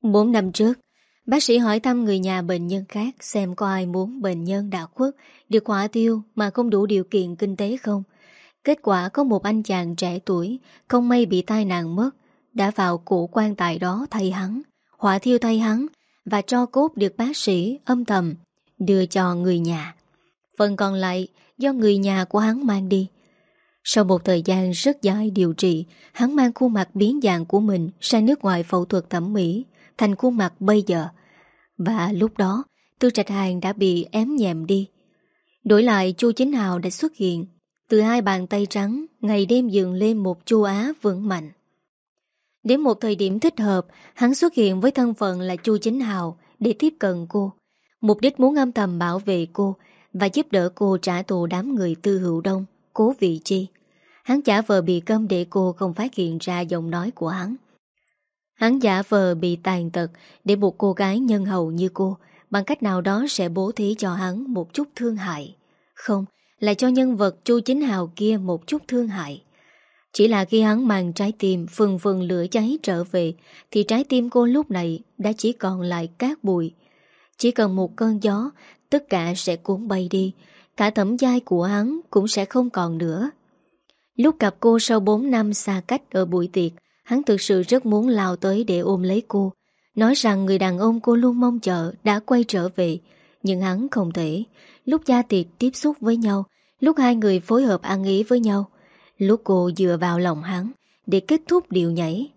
Bốn năm trước Bác sĩ hỏi thăm người nhà bệnh nhân khác xem có ai muốn bệnh nhân đã khuất được hỏa tiêu mà không đủ điều kiện kinh tế không. Kết quả có một anh chàng trẻ tuổi không may bị tai nạn mất đã vào cụ quan tài đó thay hắn, hỏa thiêu thay hắn và cho cốt được bác sĩ âm thầm đưa cho người nhà. Phần còn lại do người nhà của hắn mang đi. Sau một thời gian rất dài điều trị, hắn mang khuôn mặt biến dạng của mình sang nước ngoài phẫu thuật thẩm mỹ thành khuôn mặt bây giờ. Và lúc đó, Tư Trạch Hàng đã bị ém nhẹm đi. Đổi lại Chu Chính Hào đã xuất hiện từ hai bàn tay trắng ngày đêm dường lên một chu Á vững mạnh. Đến một thời điểm thích hợp, hắn xuất hiện với thân phận là Chu Chính Hào để tiếp cận cô. Mục đích muốn âm thầm bảo vệ cô và giúp đỡ cô trả thù đám người tư hữu đông, cố vị chi. Hắn giả vờ bị câm để cô không phát hiện ra giọng nói của hắn. Hắn giả vờ bị tàn tật để một cô gái nhân hậu như cô bằng cách nào đó sẽ bố thí cho hắn một chút thương hại. Không, là cho nhân vật Chu Chính Hào kia một chút thương hại. Chỉ là khi hắn mang trái tim phừng phừng lửa cháy trở về thì trái tim cô lúc này đã chỉ còn lại cát bụi. Chỉ cần một cơn gió, tất cả sẽ cuốn bay đi, cả thẩm giai của hắn cũng sẽ không còn nữa. Lúc gặp cô sau 4 năm xa cách ở buổi tiệc, hắn thực sự rất muốn lao tới để ôm lấy cô, nói rằng người đàn ông cô luôn mong chờ đã quay trở về, nhưng hắn không thể. Lúc gia tiệc tiếp xúc với nhau, lúc hai người phối hợp ăn ý với nhau, lúc cô dựa vào lòng hắn để kết thúc điều nhảy.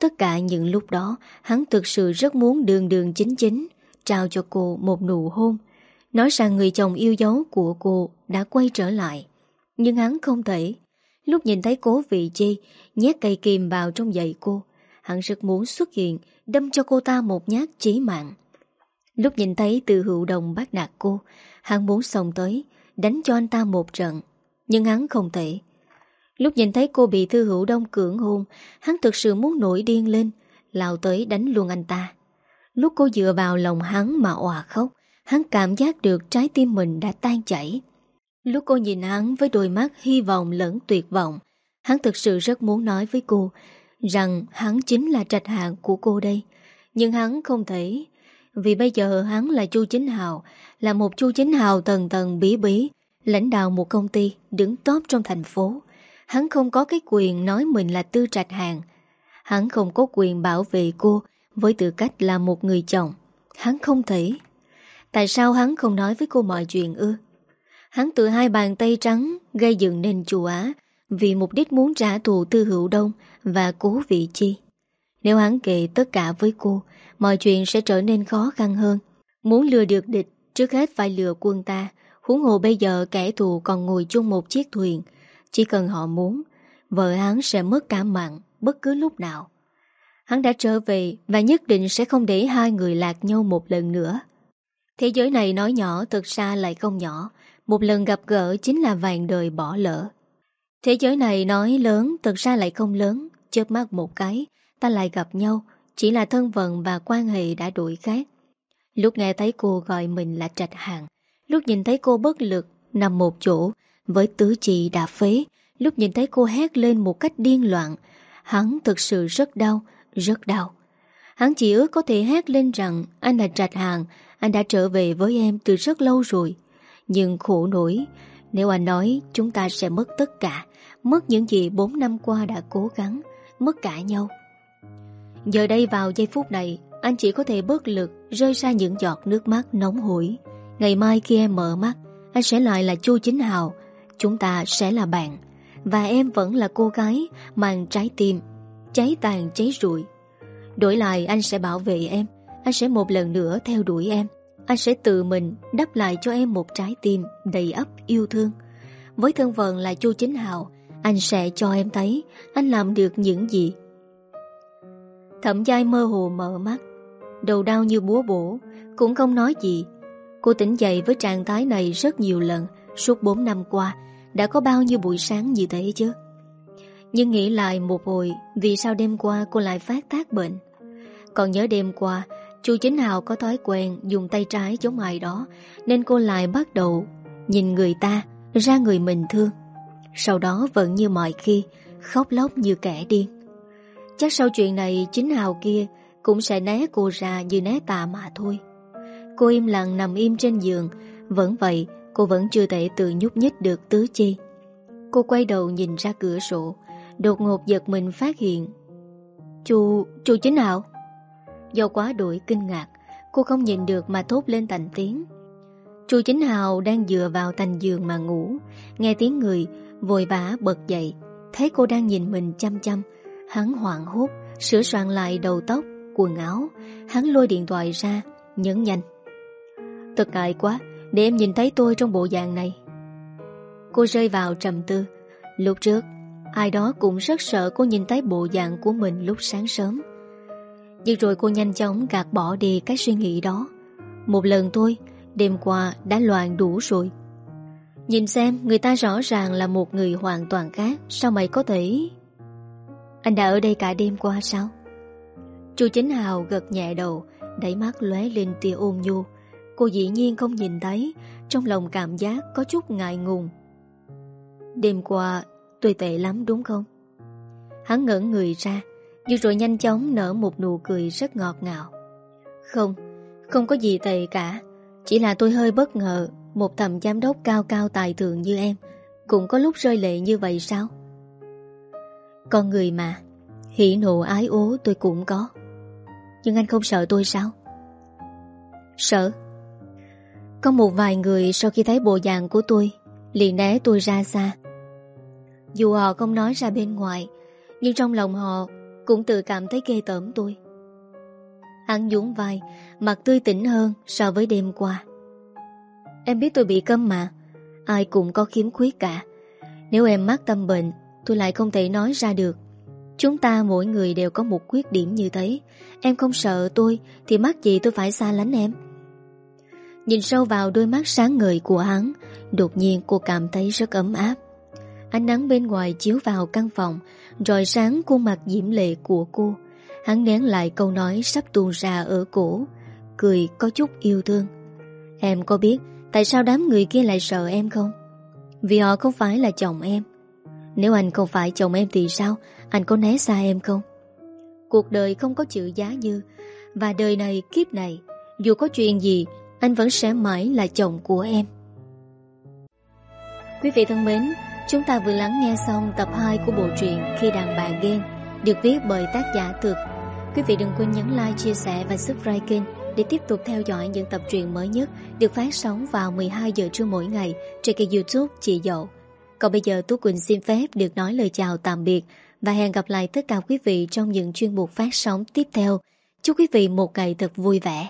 Tất cả những lúc đó, hắn thực sự rất muốn đường đường chính chính trao cho cô một nụ hôn, nói rằng người chồng yêu dấu của cô đã quay trở lại. Nhưng hắn không thể. Lúc nhìn thấy cố vị chi nhét cây kìm vào trong giày cô, hắn rất muốn xuất hiện, đâm cho cô ta một nhát chí mạng. Lúc nhìn thấy từ hữu đồng bắt nạt cô, hắn muốn xông tới, đánh cho anh ta một trận. Nhưng hắn không thể. Lúc nhìn thấy cô bị thư hữu đông cưỡng hôn, hắn thực sự muốn nổi điên lên, lao tới đánh luôn anh ta. Lúc cô dựa vào lòng hắn mà òa khóc, hắn cảm giác được trái tim mình đã tan chảy. Lúc cô nhìn hắn với đôi mắt hy vọng lẫn tuyệt vọng, hắn thực sự rất muốn nói với cô rằng hắn chính là trạch hạng của cô đây. Nhưng hắn không thể, vì bây giờ hắn là Chu Chính Hào, là một Chu Chính Hào tầng tầng bí bí, lãnh đạo một công ty đứng top trong thành phố. Hắn không có cái quyền nói mình là tư trạch hàng. Hắn không có quyền bảo vệ cô với tư cách là một người chồng. Hắn không thể. Tại sao hắn không nói với cô mọi chuyện ư? Hắn tự hai bàn tay trắng gây dựng nên chùa Á vì mục đích muốn trả thù tư hữu đông và cố vị chi. Nếu hắn kể tất cả với cô, mọi chuyện sẽ trở nên khó khăn hơn. Muốn lừa được địch, trước hết phải lừa quân ta. Huống hồ bây giờ kẻ thù còn ngồi chung một chiếc thuyền. Chỉ cần họ muốn, vợ hắn sẽ mất cả mạng bất cứ lúc nào. Hắn đã trở về và nhất định sẽ không để hai người lạc nhau một lần nữa. Thế giới này nói nhỏ thực ra lại không nhỏ. Một lần gặp gỡ chính là vàng đời bỏ lỡ. Thế giới này nói lớn thực ra lại không lớn. Chớp mắt một cái, ta lại gặp nhau. Chỉ là thân phận và quan hệ đã đổi khác. Lúc nghe thấy cô gọi mình là trạch hàng, lúc nhìn thấy cô bất lực, nằm một chỗ, với tứ chị đã phế, lúc nhìn thấy cô hét lên một cách điên loạn, hắn thực sự rất đau, rất đau. Hắn chỉ ước có thể hét lên rằng anh là trạch hàng, anh đã trở về với em từ rất lâu rồi. Nhưng khổ nổi, nếu anh nói chúng ta sẽ mất tất cả, mất những gì 4 năm qua đã cố gắng, mất cả nhau. Giờ đây vào giây phút này, anh chỉ có thể bất lực rơi ra những giọt nước mắt nóng hổi. Ngày mai khi em mở mắt, anh sẽ lại là Chu Chính Hào, Chúng ta sẽ là bạn Và em vẫn là cô gái Mang trái tim Cháy tàn cháy rụi Đổi lại anh sẽ bảo vệ em Anh sẽ một lần nữa theo đuổi em anh sẽ tự mình đắp lại cho em một trái tim Đầy ấp yêu thương. Với thân phận là Chu Chính Hào, Anh sẽ cho em thấy Anh làm được những gì. Thẩm giai mơ hồ mở mắt, Đầu đau như búa bổ, Cũng không nói gì. Cô tỉnh dậy với trạng thái này rất nhiều lần, Suốt 4 năm qua, Đã có bao nhiêu buổi sáng như thế chứ? Nhưng nghĩ lại một hồi, Vì sao đêm qua cô lại phát tác bệnh? Còn nhớ đêm qua Chu Chính Hào có thói quen Dùng tay trái chống ai đó Nên cô lại bắt đầu Nhìn người ta ra người mình thương. Sau đó vẫn như mọi khi Khóc lóc như kẻ điên. Chắc sau chuyện này Chính Hào kia Cũng sẽ né cô ra như né tà mà thôi. Cô im lặng nằm im trên giường. Vẫn vậy cô vẫn chưa thể tự nhúc nhích được tứ chi. Cô quay đầu nhìn ra cửa sổ Đột ngột giật mình phát hiện Chú, chú chính hào. Do quá đổi kinh ngạc Cô không nhìn được mà thốt lên thành tiếng. Chú chính hào đang dựa vào thành giường mà ngủ Nghe tiếng người Vội vã bật dậy Thấy cô đang nhìn mình chăm chăm. Hắn hoảng hốt Sửa soạn lại đầu tóc, quần áo. Hắn lôi điện thoại ra Nhấn nhanh. Thật ngại quá Để em nhìn thấy tôi trong bộ dạng này. Cô rơi vào trầm tư. Lúc trước Ai đó cũng rất sợ cô nhìn thấy bộ dạng của mình lúc sáng sớm. Nhưng rồi cô nhanh chóng gạt bỏ đi cái suy nghĩ đó. Một lần thôi, Đêm qua đã loạn đủ rồi. Nhìn xem, người ta rõ ràng là một người hoàn toàn khác, Sao mày có thể? Anh đã ở đây cả đêm qua sao? Chu Chính Hào gật nhẹ đầu Đẩy mắt lóe lên tia ôm nhu. Cô dĩ nhiên không nhìn thấy, Trong lòng cảm giác có chút ngại ngùng. Đêm qua tôi tệ lắm đúng không? Hắn ngẩn người ra nhưng rồi nhanh chóng nở một nụ cười rất ngọt ngào Không Không có gì tệ cả Chỉ là tôi hơi bất ngờ Một thầm giám đốc cao cao tài thượng như em Cũng có lúc rơi lệ như vậy sao? Con người mà Hỉ nộ ái ố tôi cũng có Nhưng anh không sợ tôi sao? Sợ có một vài người sau khi thấy bộ dạng của tôi liền né tôi ra xa. Dù họ không nói ra bên ngoài, nhưng trong lòng họ cũng tự cảm thấy ghê tởm tôi. Hắn dũng vai, mặt tươi tỉnh hơn so với đêm qua. Em biết tôi bị câm mà, ai cũng có khiếm khuyết cả. Nếu em mắc tâm bệnh, tôi lại không thể nói ra được. Chúng ta mỗi người đều có một khuyết điểm như thế. Em không sợ tôi, thì mắc gì tôi phải xa lánh em. Nhìn sâu vào đôi mắt sáng ngời của hắn Đột nhiên cô cảm thấy rất ấm áp Ánh nắng bên ngoài chiếu vào căn phòng rồi sáng khuôn mặt diễm lệ của cô Hắn nén lại câu nói sắp tuôn ra ở cổ Cười có chút yêu thương. Em có biết Tại sao đám người kia lại sợ em không? Vì họ không phải là chồng em. Nếu anh không phải chồng em thì sao? Anh có né xa em không? Cuộc đời không có chữ giá như Và đời này kiếp này Dù có chuyện gì anh vẫn sẽ mãi là chồng của em. Quý vị thân mến, chúng ta vừa lắng nghe xong tập 2 của bộ truyện Khi đàn bà game được viết bởi tác giả Thực. Quý vị đừng quên nhấn like, chia sẻ và subscribe kênh để tiếp tục theo dõi những tập truyện mới nhất được phát sóng vào 12 giờ trưa mỗi ngày trên kênh youtube Chị Dậu. Còn bây giờ Tú Quỳnh xin phép được nói lời chào tạm biệt và hẹn gặp lại tất cả quý vị trong những chuyên mục phát sóng tiếp theo. Chúc quý vị một ngày thật vui vẻ.